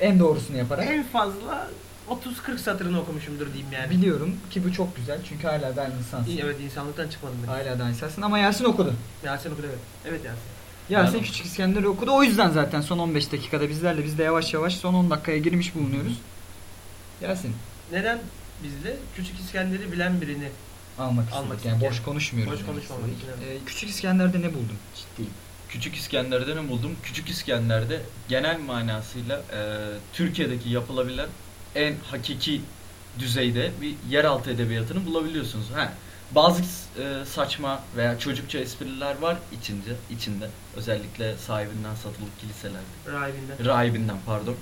En doğrusunu yaparak. en fazla 30-40 satırını okumuşumdur diyeyim yani. Biliyorum ki bu çok güzel çünkü hala da insansın. İyi, Evet insanlıktan çıkmadım ben. Hala da insansın ama Yasin okudu. Yasin okudu evet. Evet Yasin. Yasin. Küçük İskender'i okudu. O yüzden zaten son 15 dakikada bizlerle biz de yavaş yavaş son 10 dakikaya girmiş bulunuyoruz. Yasin Neden biz de Küçük İskender'i bilen birini almak istedik. Almak yani boş konuşmuyoruz. Boş yani konuşmamak için. Ee, Küçük İskender'de ne buldun? Ciddiyim. Küçük İskender'de ne buldum? Küçük İskender'de genel manasıyla e, Türkiye'deki yapılabilen en hakiki düzeyde bir yeraltı edebiyatını bulabiliyorsunuz. Ha, bazı e, saçma veya çocukça espriler var içinde, içinde. Özellikle sahibinden satılık kiliselerde. rahibinden. Rahibinden pardon.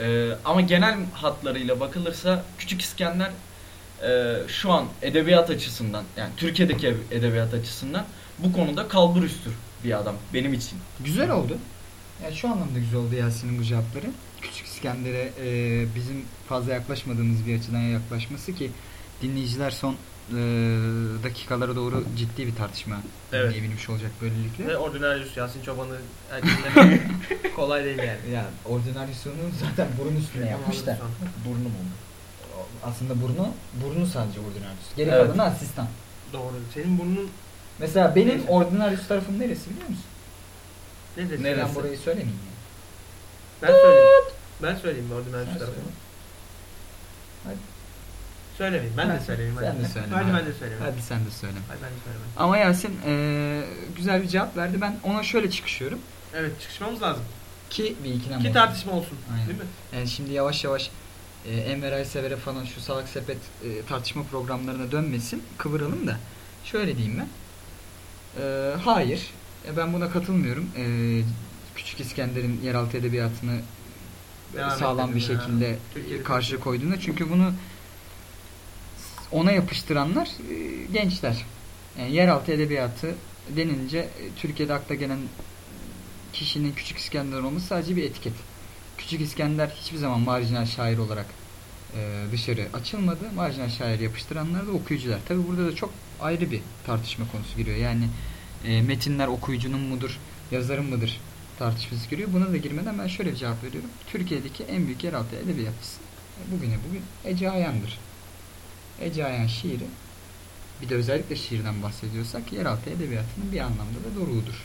E, ama genel hatlarıyla bakılırsa Küçük İskender e, şu an edebiyat açısından yani Türkiye'deki edebiyat açısından bu konuda kalbur üstür bir adam benim için. Güzel oldu. Yani şu anlamda güzel oldu Yasin'in bu cevapları. Küçük İskender'e e, bizim fazla yaklaşmadığımız bir açıdan yaklaşması ki dinleyiciler son e, dakikalara doğru ciddi bir tartışma Evet. dinleyebilmiş olacak böylelikle. Ve Ordinarius Yasin Çoban'ı erkekler kolay değil yani. Ya Ordinarius'unu zaten burun üstüne yapmış da. Burnum oldu. Aslında burnu, burnu sadece Ordinarius. Geri Evet. kalanı asistan. Doğru. Senin burnun Mesela benim. Ordinarius tarafım neresi biliyor musun? nedir? Neresi? Ben burayı söylemeyeyim. yani. Ben söyleyeyim. Ben söyleyeyim Ordinarius Sen tarafını? söyle. Hadi. Söylemeyeyim. Ben de Hadi. söyleyeyim. Hadi. Sen de söyle. Hadi ben de söyleyeyim. Hadi sen de söyle. Hadi ben de söyleyeyim. Ama Yasin eee, güzel bir cevap verdi. Ben ona şöyle çıkışıyorum. Evet çıkışmamız lazım. Ki bir ikilem Ki olsun. tartışma olsun. Aynen. Değil mi? Yani şimdi yavaş yavaş e, Enver Aysever'e falan şu salak sepet e, tartışma programlarına dönmesin. Kıvıralım da. Şöyle diyeyim ben. E, hayır. E, ben buna katılmıyorum. E, Küçük İskender'in yeraltı edebiyatını Devam sağlam bir şekilde Türkiye'de karşı koyduğunda çünkü bunu ona yapıştıranlar e, gençler. Yani yeraltı edebiyatı denince e, Türkiye'de akla gelen kişinin Küçük İskender olması sadece bir etiket. Küçük İskender hiçbir zaman marjinal şair olarak e, dışarı açılmadı. Marjinal şair yapıştıranlar da okuyucular. Tabi burada da çok ayrı bir tartışma konusu giriyor. Yani e, metinler okuyucunun mudur, yazarın mıdır tartışması giriyor. Buna da girmeden ben şöyle bir cevap veriyorum. Türkiye'deki en büyük yeraltı edebiyatçısı bugüne bugün Ece Ayan'dır. Ece Ayan şiiri bir de özellikle şiirden bahsediyorsak yeraltı edebiyatının bir anlamda da doruğudur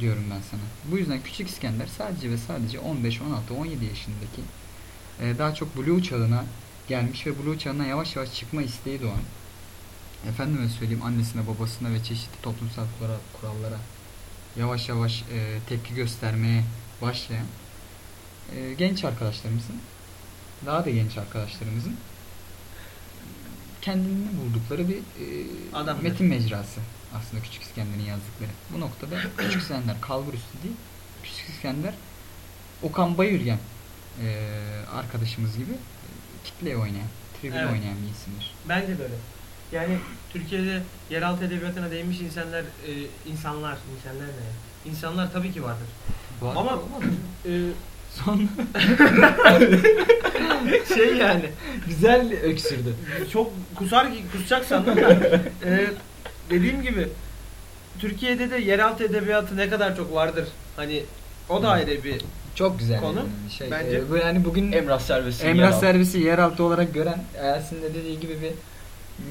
diyorum ben sana. Bu yüzden Küçük İskender sadece ve sadece 15, 16, 17 yaşındaki e, daha çok Blue çağına gelmiş ve Blue çağına yavaş yavaş çıkma isteği doğan efendime söyleyeyim annesine babasına ve çeşitli toplumsal kura- kurallara yavaş yavaş e, tepki göstermeye başlayan e, genç arkadaşlarımızın daha da genç arkadaşlarımızın kendini buldukları bir e, Adam. metin mecrası aslında Küçük İskender'in yazdıkları. Bu noktada Küçük İskender kalbur üstü değil, Küçük İskender Okan Bayülgen e, arkadaşımız gibi e, kitle oynayan, tribün Evet. oynayan bir isimdir. Bence böyle. Yani Türkiye'de yeraltı edebiyatına değinmiş insanlar, e, insanlar, insanlar ne? ya? İnsanlar tabii ki vardır. Var- Ama e, Son şey yani güzel öksürdü. çok kusar kusacak sandım da e, dediğim gibi Türkiye'de de yeraltı edebiyatı ne kadar çok vardır. Hani o da ayrı bir Çok güzel Konu, yani şey. bence. e, bu yani bugün Emrah servisi. Emrah yeraltı. servisi yeraltı olarak gören Ersin de dediği gibi bir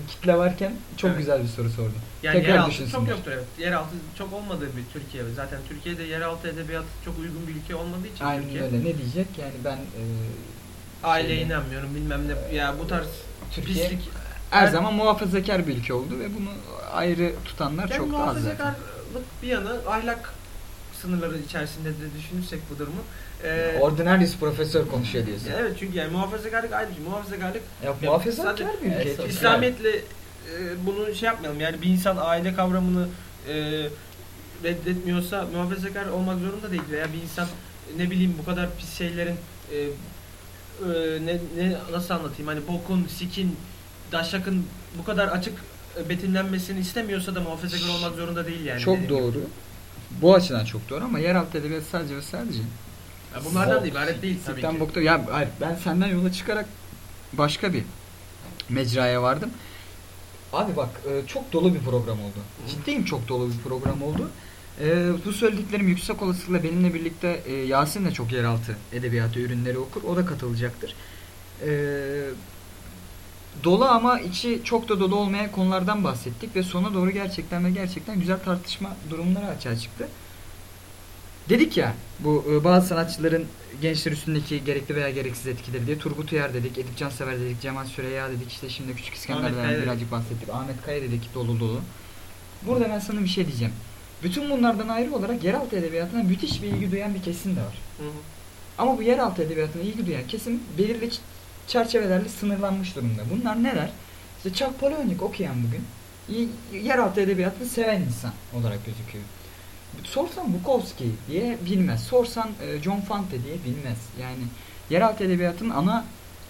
kitle varken çok Evet. güzel bir soru sordun. Yani Tekrar yeraltı çok yoktur evet. Yeraltı çok olmadığı bir Türkiye. Zaten Türkiye'de yeraltı edebiyatı çok uygun bir ülke olmadığı için Aynen Türkiye. öyle. Ne diyecek? Yani ben e, Aileye şeyde- inanmıyorum bilmem ne. Ya bu tarz Türkiye pislik. her Ben- zaman muhafazakar bir ülke oldu ve bunu ayrı tutanlar Yani çok da az muhafazakarlık bir yana ahlak sınırları içerisinde de düşünürsek bu durumu. E, Ordinarius profesör konuşuyor diyorsun. evet çünkü yani muhafazakarlık ayrı bir şey. Muhafazakarlık Ya muhafazakar bir ülke. Esas- İslamiyetle e, bunu şey yapmayalım. Yani bir insan aile kavramını e, reddetmiyorsa muhafazakar olmak zorunda değil veya bir insan ne bileyim bu kadar pis şeylerin e, e, ne, ne nasıl anlatayım hani bokun, sikin, daşakın bu kadar açık e, betimlenmesini istemiyorsa da muhafazakar olmak zorunda değil yani. çok Dediğim gibi. doğru. Bu açıdan çok doğru ama yeraltı edebiyatı sadece ve sadece Ya bunlardan da ibaret değil tabii ki. bokta. Ya hayır, ben senden yola çıkarak başka bir mecraya vardım. Abi bak e, çok dolu bir program oldu. Ciddiyim çok dolu bir program oldu. E, bu söylediklerim yüksek olasılıkla benimle birlikte e, Yasin de çok yeraltı edebiyatı ürünleri okur. O da katılacaktır. Dolu ama içi çok da dolu olmayan konulardan bahsettik ve sona doğru gerçekten ve gerçekten güzel tartışma durumları açığa çıktı. Dedik ya bu e, bazı sanatçıların gençler üstündeki gerekli veya gereksiz etkileri diye Turgut Uyar dedik, Edip Cansever dedik, Cemal Süreyya dedik, işte şimdi Küçük İskender'den birazcık bahsettik. Ahmet Kaya dedik dolu dolu. Burada ben sana bir şey diyeceğim. Bütün bunlardan ayrı olarak yeraltı edebiyatına müthiş bir ilgi duyan bir kesim de var. Hı hı. Ama bu yeraltı edebiyatına ilgi duyan kesim belirli çerçevelerle sınırlanmış durumda. Bunlar neler? İşte Chuck Palahniuk okuyan bugün yeraltı edebiyatını seven insan olarak gözüküyor. Sorsan Bukowski diye bilmez. Sorsan e, John Fante diye bilmez. Yani yeraltı edebiyatının ana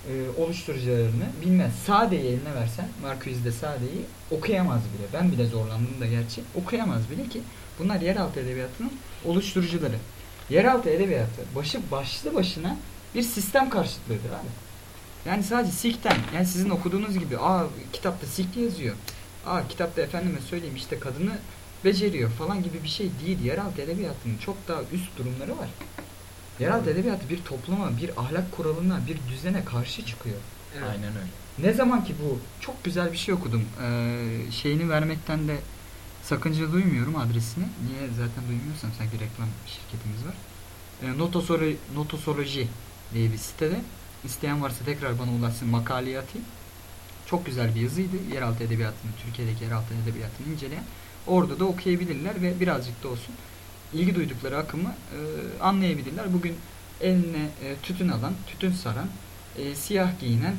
e, oluşturucularını bilmez. Sade'yi eline versen, Marquis de Sade'yi okuyamaz bile. Ben bile zorlandım da gerçi. Okuyamaz bile ki bunlar yeraltı edebiyatının oluşturucuları. Yeraltı edebiyatı başı başlı başına bir sistem karşıtlığıdır abi. Yani sadece sikten, yani sizin okuduğunuz gibi aa kitapta sik yazıyor. Aa kitapta efendime söyleyeyim işte kadını beceriyor falan gibi bir şey değil. Yeraltı edebiyatının çok daha üst durumları var. Yeraltı edebiyatı bir topluma, bir ahlak kuralına, bir düzene karşı çıkıyor. Evet. Aynen öyle. Ne zaman ki bu çok güzel bir şey okudum. Ee, şeyini vermekten de sakınca duymuyorum adresini. Niye zaten duymuyorsam sanki reklam şirketimiz var. Ee, Notosolo- Notosoloji diye bir sitede. İsteyen varsa tekrar bana ulaşsın makaleyi atayım. Çok güzel bir yazıydı. Yeraltı edebiyatını, Türkiye'deki yeraltı edebiyatını inceleyen. Orada da okuyabilirler ve birazcık da olsun ilgi duydukları akımı e, anlayabilirler. Bugün eline e, tütün alan, tütün saran, e, siyah giyinen,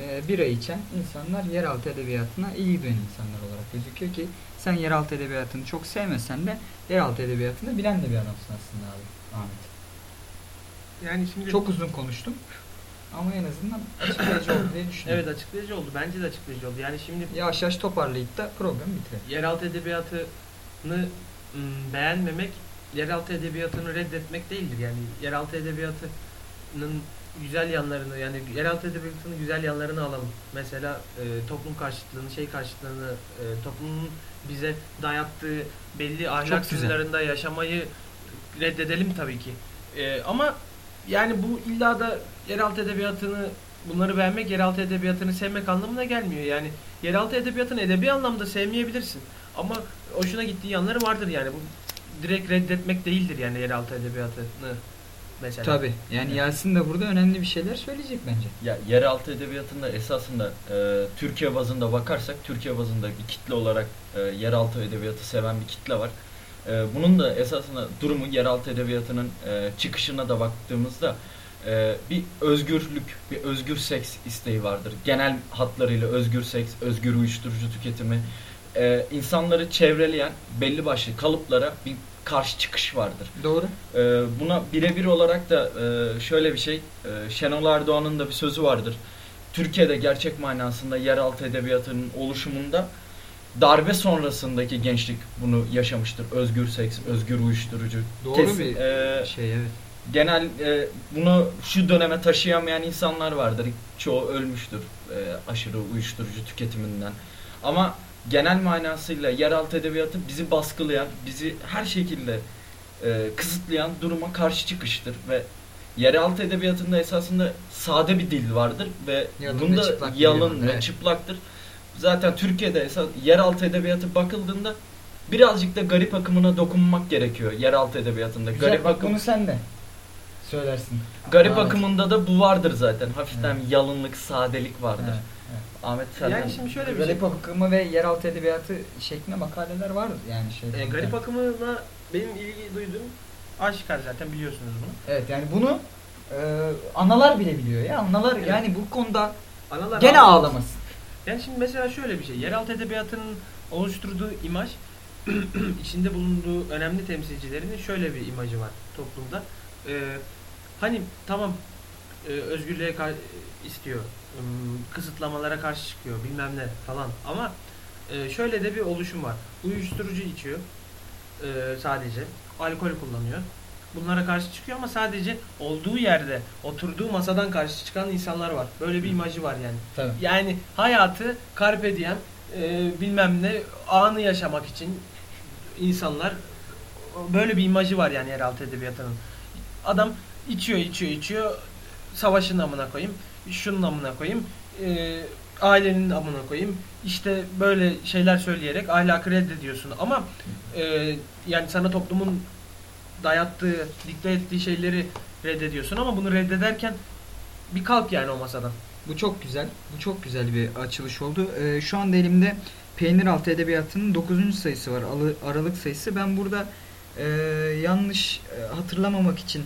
e, bira içen insanlar yeraltı edebiyatına ilgi duyan insanlar olarak gözüküyor ki sen yeraltı edebiyatını çok sevmesen de yeraltı edebiyatını bilen de bir adamsın aslında abi Ahmet. Yani şimdi Çok uzun konuştum ama en azından açıklayıcı oldu diye düşünüyorum. evet açıklayıcı oldu. Bence de açıklayıcı oldu. Yani şimdi Yavaş yavaş toparlayıp da program bitirelim. yeraltı edebiyatını ım, beğenmemek yeraltı edebiyatını reddetmek değildir. Yani yeraltı edebiyatının güzel yanlarını yani yeraltı edebiyatının güzel yanlarını alalım. Mesela e, toplum karşıtlığını, şey karşıtlığını, e, toplumun bize dayattığı belli ahlak sınırlarında yaşamayı reddedelim tabii ki. E, ama yani bu illa da yeraltı edebiyatını bunları beğenmek yeraltı edebiyatını sevmek anlamına gelmiyor. Yani yeraltı edebiyatını edebi anlamda sevmeyebilirsin. Ama hoşuna gittiği yanları vardır yani. Bu direkt reddetmek değildir yani yeraltı edebiyatını mesela. Tabi yani Yasin de burada önemli bir şeyler söyleyecek bence. Ya yeraltı edebiyatında esasında e, Türkiye bazında bakarsak Türkiye bazında bir kitle olarak e, yeraltı edebiyatı seven bir kitle var. E, bunun da esasında durumu yeraltı edebiyatının e, çıkışına da baktığımızda e, bir özgürlük, bir özgür seks isteği vardır. Genel hatlarıyla özgür seks, özgür uyuşturucu tüketimi, e, insanları çevreleyen belli başlı kalıplara bir karşı çıkış vardır. Doğru. Ee, buna birebir olarak da e, şöyle bir şey, e, Şenol Erdoğan'ın da bir sözü vardır. Türkiye'de gerçek manasında yeraltı edebiyatının oluşumunda darbe sonrasındaki gençlik bunu yaşamıştır. Özgür seks, özgür uyuşturucu. Doğru Kesin, bir e, şey evet. genel e, bunu şu döneme taşıyamayan insanlar vardır. Çoğu ölmüştür e, aşırı uyuşturucu tüketiminden. Ama genel manasıyla yeraltı edebiyatı bizi baskılayan, bizi her şekilde e, kısıtlayan duruma karşı çıkıştır ve yeraltı edebiyatında esasında sade bir dil vardır ve Yalın ve bunda çıplak bir dil yalın ve evet. çıplaktır. Zaten Türkiye'de esas yeraltı edebiyatı bakıldığında birazcık da garip akımına dokunmak gerekiyor yeraltı edebiyatında. Güzel garip bak akım bunu sen de söylersin. garip Ahmet. akımında da bu vardır zaten. Hafiften yalınlık, sadelik vardır. Evet, evet. Ahmet senden Yani şimdi şöyle bir şey. Garip akımı ve yeraltı edebiyatı şeklinde makaleler var yani şey. E, garip akımına benim ilgi duyduğum aşikar zaten biliyorsunuz bunu. Evet yani bunu e, analar bile biliyor ya. Analar Evet. yani bu konuda Analar gene ağlamaz. ağlamasın. Yani şimdi mesela şöyle bir şey. Yeraltı edebiyatının oluşturduğu imaj içinde bulunduğu önemli temsilcilerinin şöyle bir imajı var toplumda. Ee, hani tamam e, özgürlüğe istiyor, kısıtlamalara karşı çıkıyor bilmem ne falan ama e, şöyle de bir oluşum var. Uyuşturucu içiyor e, sadece, alkol kullanıyor. Bunlara karşı çıkıyor ama sadece olduğu yerde, oturduğu masadan karşı çıkan insanlar var. Böyle bir imajı var yani. Tabii. Yani hayatı carpe diem e, bilmem ne anı yaşamak için insanlar böyle bir imajı var yani yeraltı edebiyatının. Adam içiyor içiyor içiyor savaşın amına koyayım şunun amına koyayım e, ailenin amına koyayım işte böyle şeyler söyleyerek ahlakı reddediyorsun ama e, yani sana toplumun dayattığı dikte ettiği şeyleri reddediyorsun ama bunu reddederken bir kalk yani o masadan. Bu çok güzel. Bu çok güzel bir açılış oldu. Ee, şu anda elimde Peynir Altı Edebiyatı'nın 9. sayısı var. Alı- Aralık sayısı. Ben burada e, yanlış e, hatırlamamak için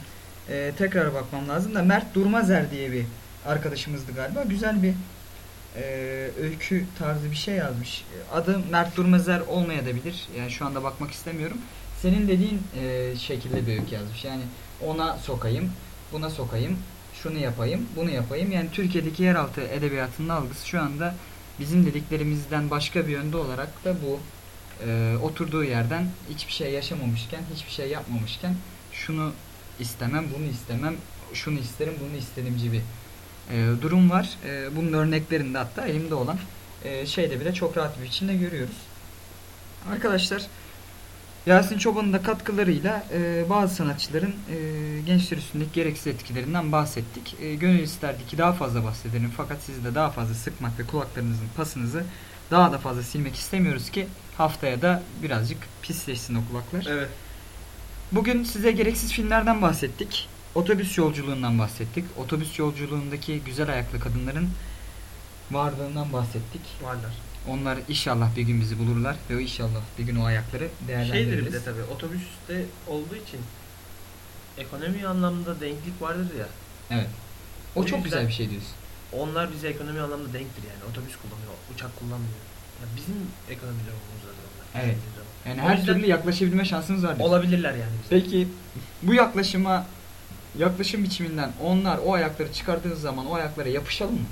e, tekrar bakmam lazım da Mert Durmazer diye bir arkadaşımızdı galiba. Güzel bir e, öykü tarzı bir şey yazmış. Adı Mert Durmazer olmayabilir. Yani şu anda bakmak istemiyorum. Senin dediğin e, şekilde öykü yazmış. Yani ona sokayım, buna sokayım, şunu yapayım, bunu yapayım. Yani Türkiye'deki yeraltı edebiyatının algısı şu anda bizim dediklerimizden başka bir yönde olarak da bu e, oturduğu yerden hiçbir şey yaşamamışken, hiçbir şey yapmamışken şunu istemem, bunu istemem, şunu isterim, bunu isterim gibi e, durum var. E, bunun örneklerini de hatta elimde olan e, şeyde bile çok rahat bir biçimde görüyoruz. Arkadaşlar Yasin Çoban'ın da katkılarıyla e, bazı sanatçıların e, gençler üstündeki gereksiz etkilerinden bahsettik. E, gönül isterdi ki daha fazla bahsedelim fakat sizi de daha fazla sıkmak ve kulaklarınızın pasınızı daha da fazla silmek istemiyoruz ki haftaya da birazcık pisleşsin o kulaklar. Evet. Bugün size gereksiz filmlerden bahsettik. Otobüs yolculuğundan bahsettik. Otobüs yolculuğundaki güzel ayaklı kadınların varlığından bahsettik. Varlar. Onlar inşallah bir gün bizi bulurlar ve o inşallah bir gün o ayakları değerlendiririz. Şeydir bir de tabii otobüste olduğu için ekonomi anlamda denklik vardır ya. Evet. O, O çok güzel bir şey diyorsun. Onlar bize ekonomi anlamda denktir yani. Otobüs kullanıyor, uçak kullanmıyor. Ya bizim ekonomi durumumuzda da onlar. Evet. Yani O her türlü yaklaşabilme şansımız var. diyorsun. olabilirler yani bize. Peki bu yaklaşıma yaklaşım biçiminden onlar o ayakları çıkardığınız zaman o ayaklara yapışalım mı?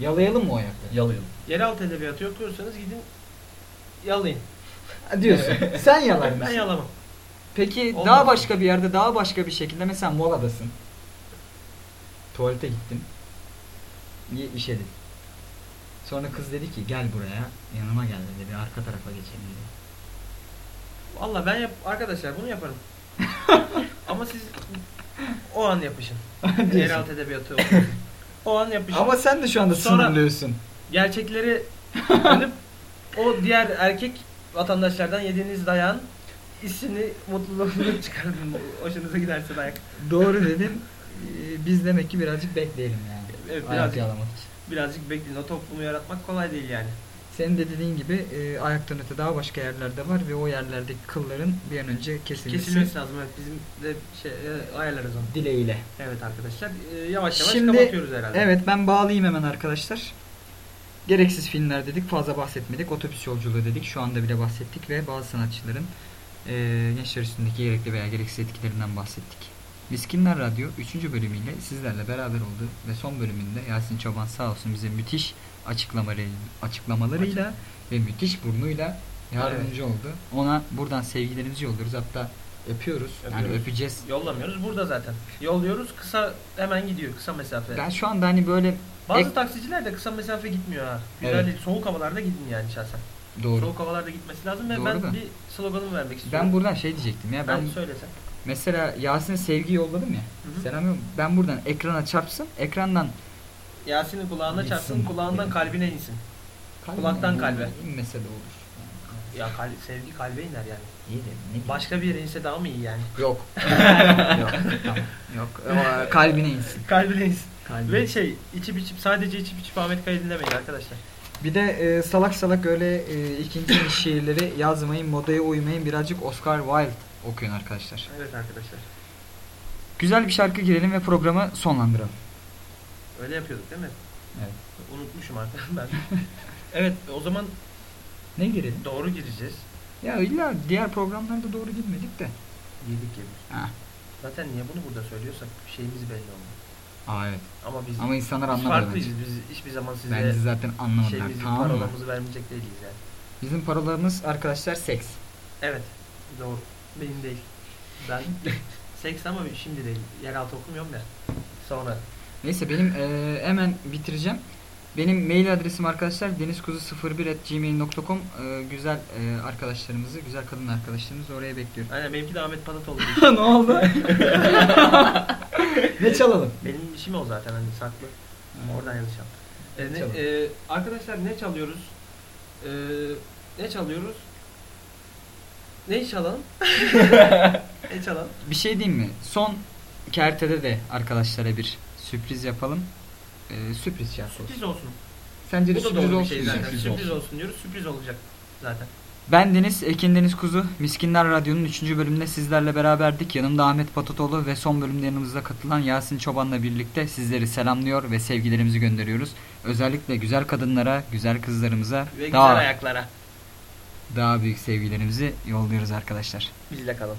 Yalayalım mı o ayakları? Yalayalım. Yeraltı edebiyatı okuyorsanız gidin yalayın. Ha, Diyorsun. Sen yalar Ben mısın? yalamam. Peki Olmaz. daha başka bir yerde daha başka bir şekilde mesela moladasın. Tuvalete gittin. Niye işedin? Sonra kız dedi ki gel buraya yanıma gel dedi bir arka tarafa geçelim dedi. Valla ben yap arkadaşlar bunu yaparım. Ama siz o an yapışın. Diyorsun. Yeraltı edebiyatı okuyun. O an yapışın. Ama sen de şu anda Sonra- sınırlıyorsun. gerçekleri dönüp o diğer erkek vatandaşlardan yediğiniz dayağın hissini, mutluluğunu çıkarın. Hoşunuza giderse dayak. Doğru dedin. Ee, Biz demek ki birazcık bekleyelim yani. Evet, birazcık, için. birazcık bekleyin. O toplumu yaratmak kolay değil yani. Senin de dediğin gibi e, ayaktan öte daha başka yerlerde var ve o yerlerdeki kılların bir an önce kesilmesi, Kesilmesi lazım. Evet, bizim de şey, e, ayarlarız onu. dileğiyle. Evet arkadaşlar. e, yavaş yavaş Şimdi kapatıyoruz herhalde. evet ben bağlayayım hemen arkadaşlar. Gereksiz filmler dedik fazla bahsetmedik. Otobüs yolculuğu dedik şu anda bile bahsettik ve bazı sanatçıların e, gençler üstündeki gerekli veya gereksiz etkilerinden bahsettik. Miskinler Radyo 3. bölümüyle sizlerle beraber oldu ve son bölümünde Yasin Çoban sağ olsun bize müthiş açıklamaları, açıklamalarıyla ve müthiş burnuyla yardımcı oldu. Ona buradan sevgilerimizi yolluyoruz hatta öpüyoruz. Yani Öpüyoruz. öpeceğiz. Yollamıyoruz. Burada zaten. Yolluyoruz. Kısa hemen gidiyor. Kısa mesafe. Ben şu anda hani böyle Bazı ek- taksiciler de kısa mesafe gitmiyor ha. Güzel Evet. Soğuk havalarda gidin yani şahsen. doğru. Soğuk havalarda gitmesi lazım ve Doğru ben da. bir sloganımı vermek istiyorum. Ben buradan şey diyecektim ya ben ben söylesem. Mesela Yasin'e sevgi yolladım ya. Hı hı. Selam yok. Ben buradan ekrana çarpsın. Ekrandan Yasin'in kulağına Gitsin. çarpsın, kulağından kalbine insin. Kulaktan kalbe. İnmese de olur. Ya kal sevgi kalbe iner yani. İyi de ne. Başka bir yere inse daha mı iyi yani? Yok. yok. Tamam. Yok. O, kalbine insin. Kalbine insin. Kalbine. Ve şey içip içip sadece içip içip Ahmet Kaya dinlemeyin arkadaşlar. Bir de e, salak salak öyle e, ikinci şiirleri yazmayın, modaya uymayın. Birazcık Oscar Wilde okuyun arkadaşlar. Evet arkadaşlar. Güzel bir şarkı girelim ve programı sonlandıralım. Öyle yapıyorduk değil mi? Evet. Unutmuşum artık ben. evet o zaman Ne girelim? doğru gireceğiz. Ya illa diğer programlarda doğru girmedik de. Yedik yedik. Ha. Zaten niye bunu burada söylüyorsak şeyimiz belli olmuyor. Aa evet. Ama biz, Ama insanlar anlamadı farklıyız. bence. Biz hiçbir zaman size Bence zaten anlamadılar. şeyimizi, tamam mı? parolamızı vermeyecek değiliz yani. Bizim parolamız arkadaşlar seks. Evet. Doğru. Benim değil. Ben seks ama şimdi değil. Yeraltı okumuyorum ya. Sonra. Neyse benim eee, hemen bitireceğim. Benim mail adresim arkadaşlar denizkuzu01@gmail.com Eee, güzel eee, arkadaşlarımızı, güzel kadın arkadaşlarımızı oraya bekliyorum. Aynen benimki de Ahmet Patatoğlu. ne oldu? ne çalalım? Benim işim o zaten hani saklı. Oradan yanlış yaptım. E, ne- Çalalım. e, arkadaşlar ne çalıyoruz? E, ne çalıyoruz? Ne çalalım? ne çalalım? Bir şey diyeyim mi? Son kertede de arkadaşlara bir sürpriz yapalım. Eee, sürpriz şarkı olsun. Sürpriz olsun. Sence de Bu da sürpriz doğru bir olsun. şey zaten. Sürpriz Sürpriz, olsun. olsun diyoruz. Sürpriz olacak zaten. Ben Deniz, Ekin Deniz Kuzu. Miskinler Radyo'nun 3. bölümünde sizlerle beraberdik. Yanımda Ahmet Patatoğlu ve son bölümde yanımızda katılan Yasin Çoban'la birlikte sizleri selamlıyor ve sevgilerimizi gönderiyoruz. Özellikle güzel kadınlara, güzel kızlarımıza Ve daha güzel ayaklara. Daha büyük sevgilerimizi yolluyoruz arkadaşlar. Bizle kalın.